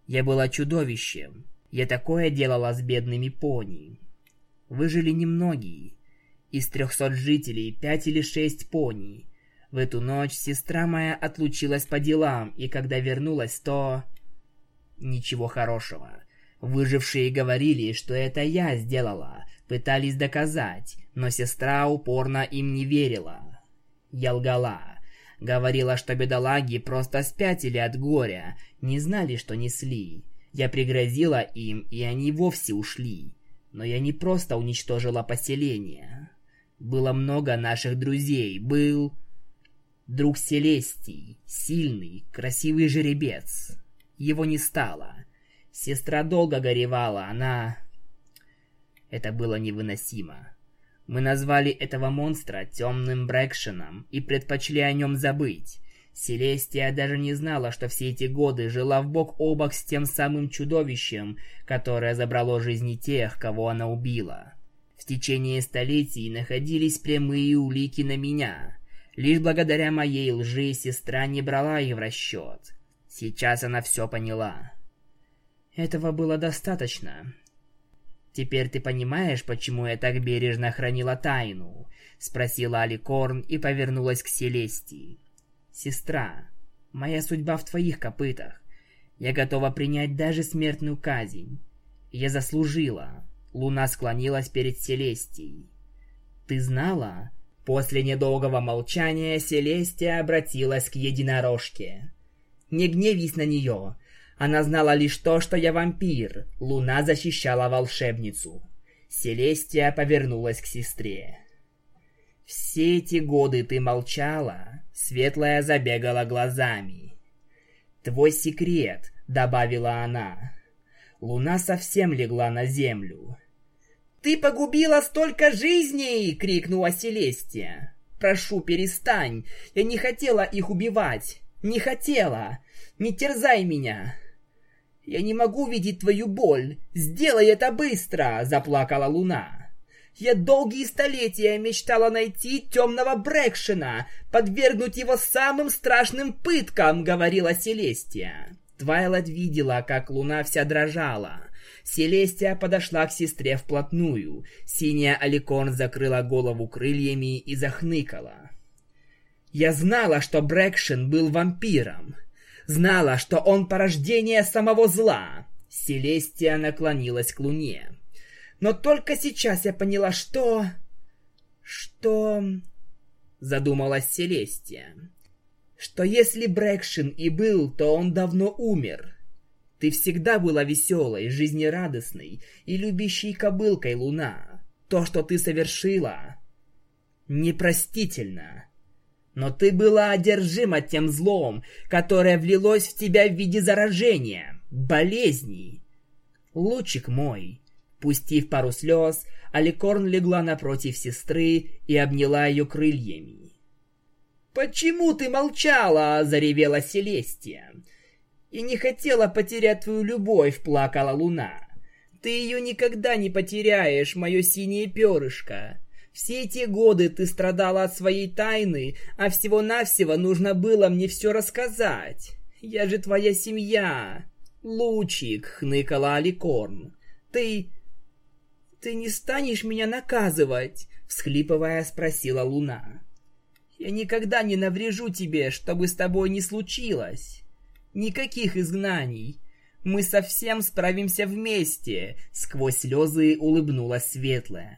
Я была чудовищем. Я такое делала с бедными пони. Выжили немногие. Из трехсот жителей пять или шесть пони. В эту ночь сестра моя отлучилась по делам, и когда вернулась, то... Ничего хорошего. Выжившие говорили, что это я сделала, пытались доказать, но сестра упорно им не верила. Я лгала. Говорила, что бедолаги просто спятили от горя, не знали, что несли. Я пригрозила им, и они вовсе ушли. Но я не просто уничтожила поселение. Было много наших друзей. Был друг Селестий, сильный, красивый жеребец. Его не стало. Сестра долго горевала, она... Это было невыносимо. Мы назвали этого монстра темным Брэкшеном и предпочли о нем забыть. Селестия даже не знала, что все эти годы жила в бок о бок с тем самым чудовищем, которое забрало жизни тех, кого она убила. В течение столетий находились прямые улики на меня. Лишь благодаря моей лжи сестра не брала их в расчет. Сейчас она все поняла. Этого было достаточно. Теперь ты понимаешь, почему я так бережно хранила тайну? Спросила Аликорн и повернулась к Селестии. Сестра, моя судьба в твоих копытах. Я готова принять даже смертную казнь. Я заслужила. Луна склонилась перед Селестией. Ты знала? После недолгого молчания Селестия обратилась к единорожке. Не гневись на нее. Она знала лишь то, что я вампир. Луна защищала волшебницу. Селестия повернулась к сестре. «Все эти годы ты молчала?» Светлая забегала глазами. «Твой секрет», — добавила она. Луна совсем легла на землю. «Ты погубила столько жизней!» — крикнула Селестия. «Прошу, перестань. Я не хотела их убивать. Не хотела. Не терзай меня. «Я не могу видеть твою боль! Сделай это быстро!» – заплакала Луна. Я долгие столетия мечтала найти темного Брэкшина, подвергнуть его самым страшным пыткам, говорила Селестия. Твайлайт видела, как луна вся дрожала. Селестия подошла к сестре вплотную. Синяя Аликорн закрыла голову крыльями и захныкала. Я знала, что Брэкшин был вампиром. Знала, что он порождение самого зла. Селестия наклонилась к луне. Но только сейчас я поняла, что... Что... Задумалась Селестия. Что если Брэкшин и был, то он давно умер. Ты всегда была веселой, жизнерадостной и любящей кобылкой, Луна. То, что ты совершила, непростительно. Но ты была одержима тем злом, которое влилось в тебя в виде заражения, болезней. Лучик мой, Пустив пару слез, Аликорн легла напротив сестры и обняла ее крыльями. «Почему ты молчала?» — заревела Селестия. «И не хотела потерять твою любовь», — плакала Луна. «Ты ее никогда не потеряешь, мое синее перышко. Все эти годы ты страдала от своей тайны, а всего-навсего нужно было мне все рассказать. Я же твоя семья». «Лучик», — хныкала Аликорн. «Ты «Ты не станешь меня наказывать?» — всхлипывая спросила Луна. «Я никогда не наврежу тебе, чтобы с тобой не случилось. Никаких изгнаний. Мы совсем справимся вместе», — сквозь слезы улыбнулась Светлая.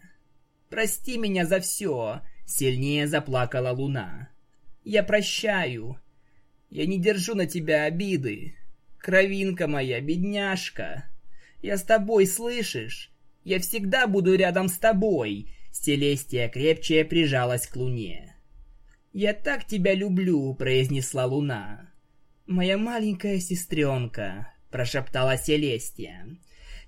«Прости меня за все», — сильнее заплакала Луна. «Я прощаю. Я не держу на тебя обиды. Кровинка моя, бедняжка. Я с тобой, слышишь? Я всегда буду рядом с тобой!» Селестия крепче прижалась к луне. «Я так тебя люблю!» — произнесла луна. «Моя маленькая сестренка!» — прошептала Селестия.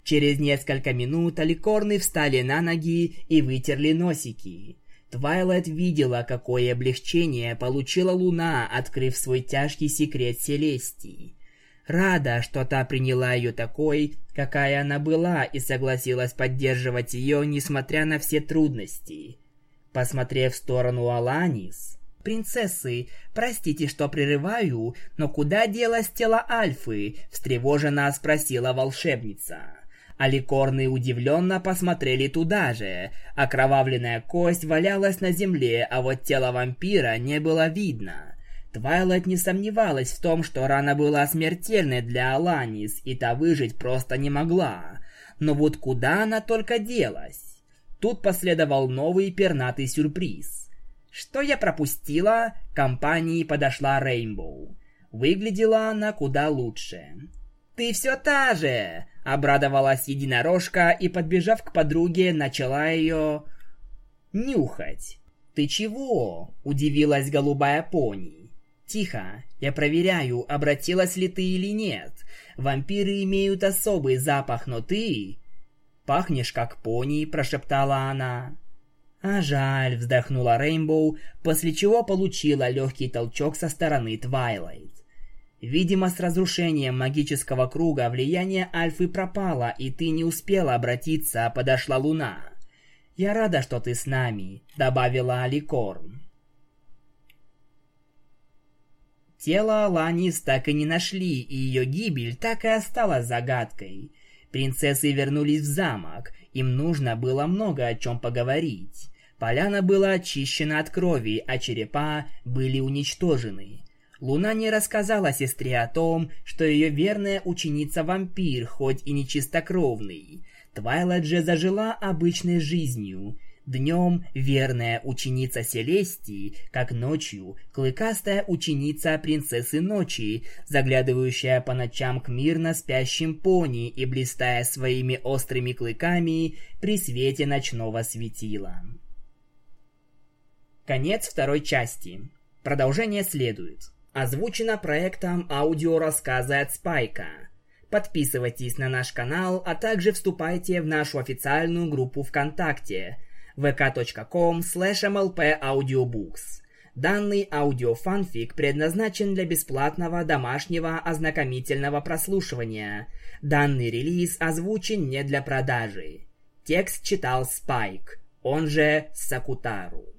Через несколько минут аликорны встали на ноги и вытерли носики. Твайлайт видела, какое облегчение получила Луна, открыв свой тяжкий секрет Селестии рада, что та приняла ее такой, какая она была, и согласилась поддерживать ее, несмотря на все трудности. Посмотрев в сторону Аланис... «Принцессы, простите, что прерываю, но куда делось тело Альфы?» – встревоженно спросила волшебница. Аликорны удивленно посмотрели туда же. Окровавленная кость валялась на земле, а вот тело вампира не было видно. Твайлайт не сомневалась в том, что рана была смертельной для Аланис, и та выжить просто не могла. Но вот куда она только делась? Тут последовал новый пернатый сюрприз. Что я пропустила? К компании подошла Рейнбоу. Выглядела она куда лучше. «Ты все та же!» — обрадовалась единорожка и, подбежав к подруге, начала ее... нюхать. «Ты чего?» — удивилась голубая пони. «Тихо, я проверяю, обратилась ли ты или нет. Вампиры имеют особый запах, но ты...» «Пахнешь как пони», — прошептала она. «А жаль», — вздохнула Рейнбоу, после чего получила легкий толчок со стороны Твайлайт. Видимо, с разрушением магического круга влияние Альфы пропало, и ты не успела обратиться, а подошла Луна. «Я рада, что ты с нами», — добавила Аликорн. Тело Аланис так и не нашли, и ее гибель так и осталась загадкой. Принцессы вернулись в замок, им нужно было много о чем поговорить. Поляна была очищена от крови, а черепа были уничтожены. Луна не рассказала сестре о том, что ее верная ученица вампир, хоть и не чистокровный. Твайлайт же зажила обычной жизнью. Днем верная ученица Селестии, как ночью клыкастая ученица принцессы Ночи, заглядывающая по ночам к мирно спящим пони и блистая своими острыми клыками при свете ночного светила. Конец второй части. Продолжение следует. Озвучено проектом аудиорассказы от Спайка. Подписывайтесь на наш канал, а также вступайте в нашу официальную группу ВКонтакте – vk.com mlpaudiobooks. Данный аудиофанфик предназначен для бесплатного домашнего ознакомительного прослушивания. Данный релиз озвучен не для продажи. Текст читал Спайк. он же Сакутару.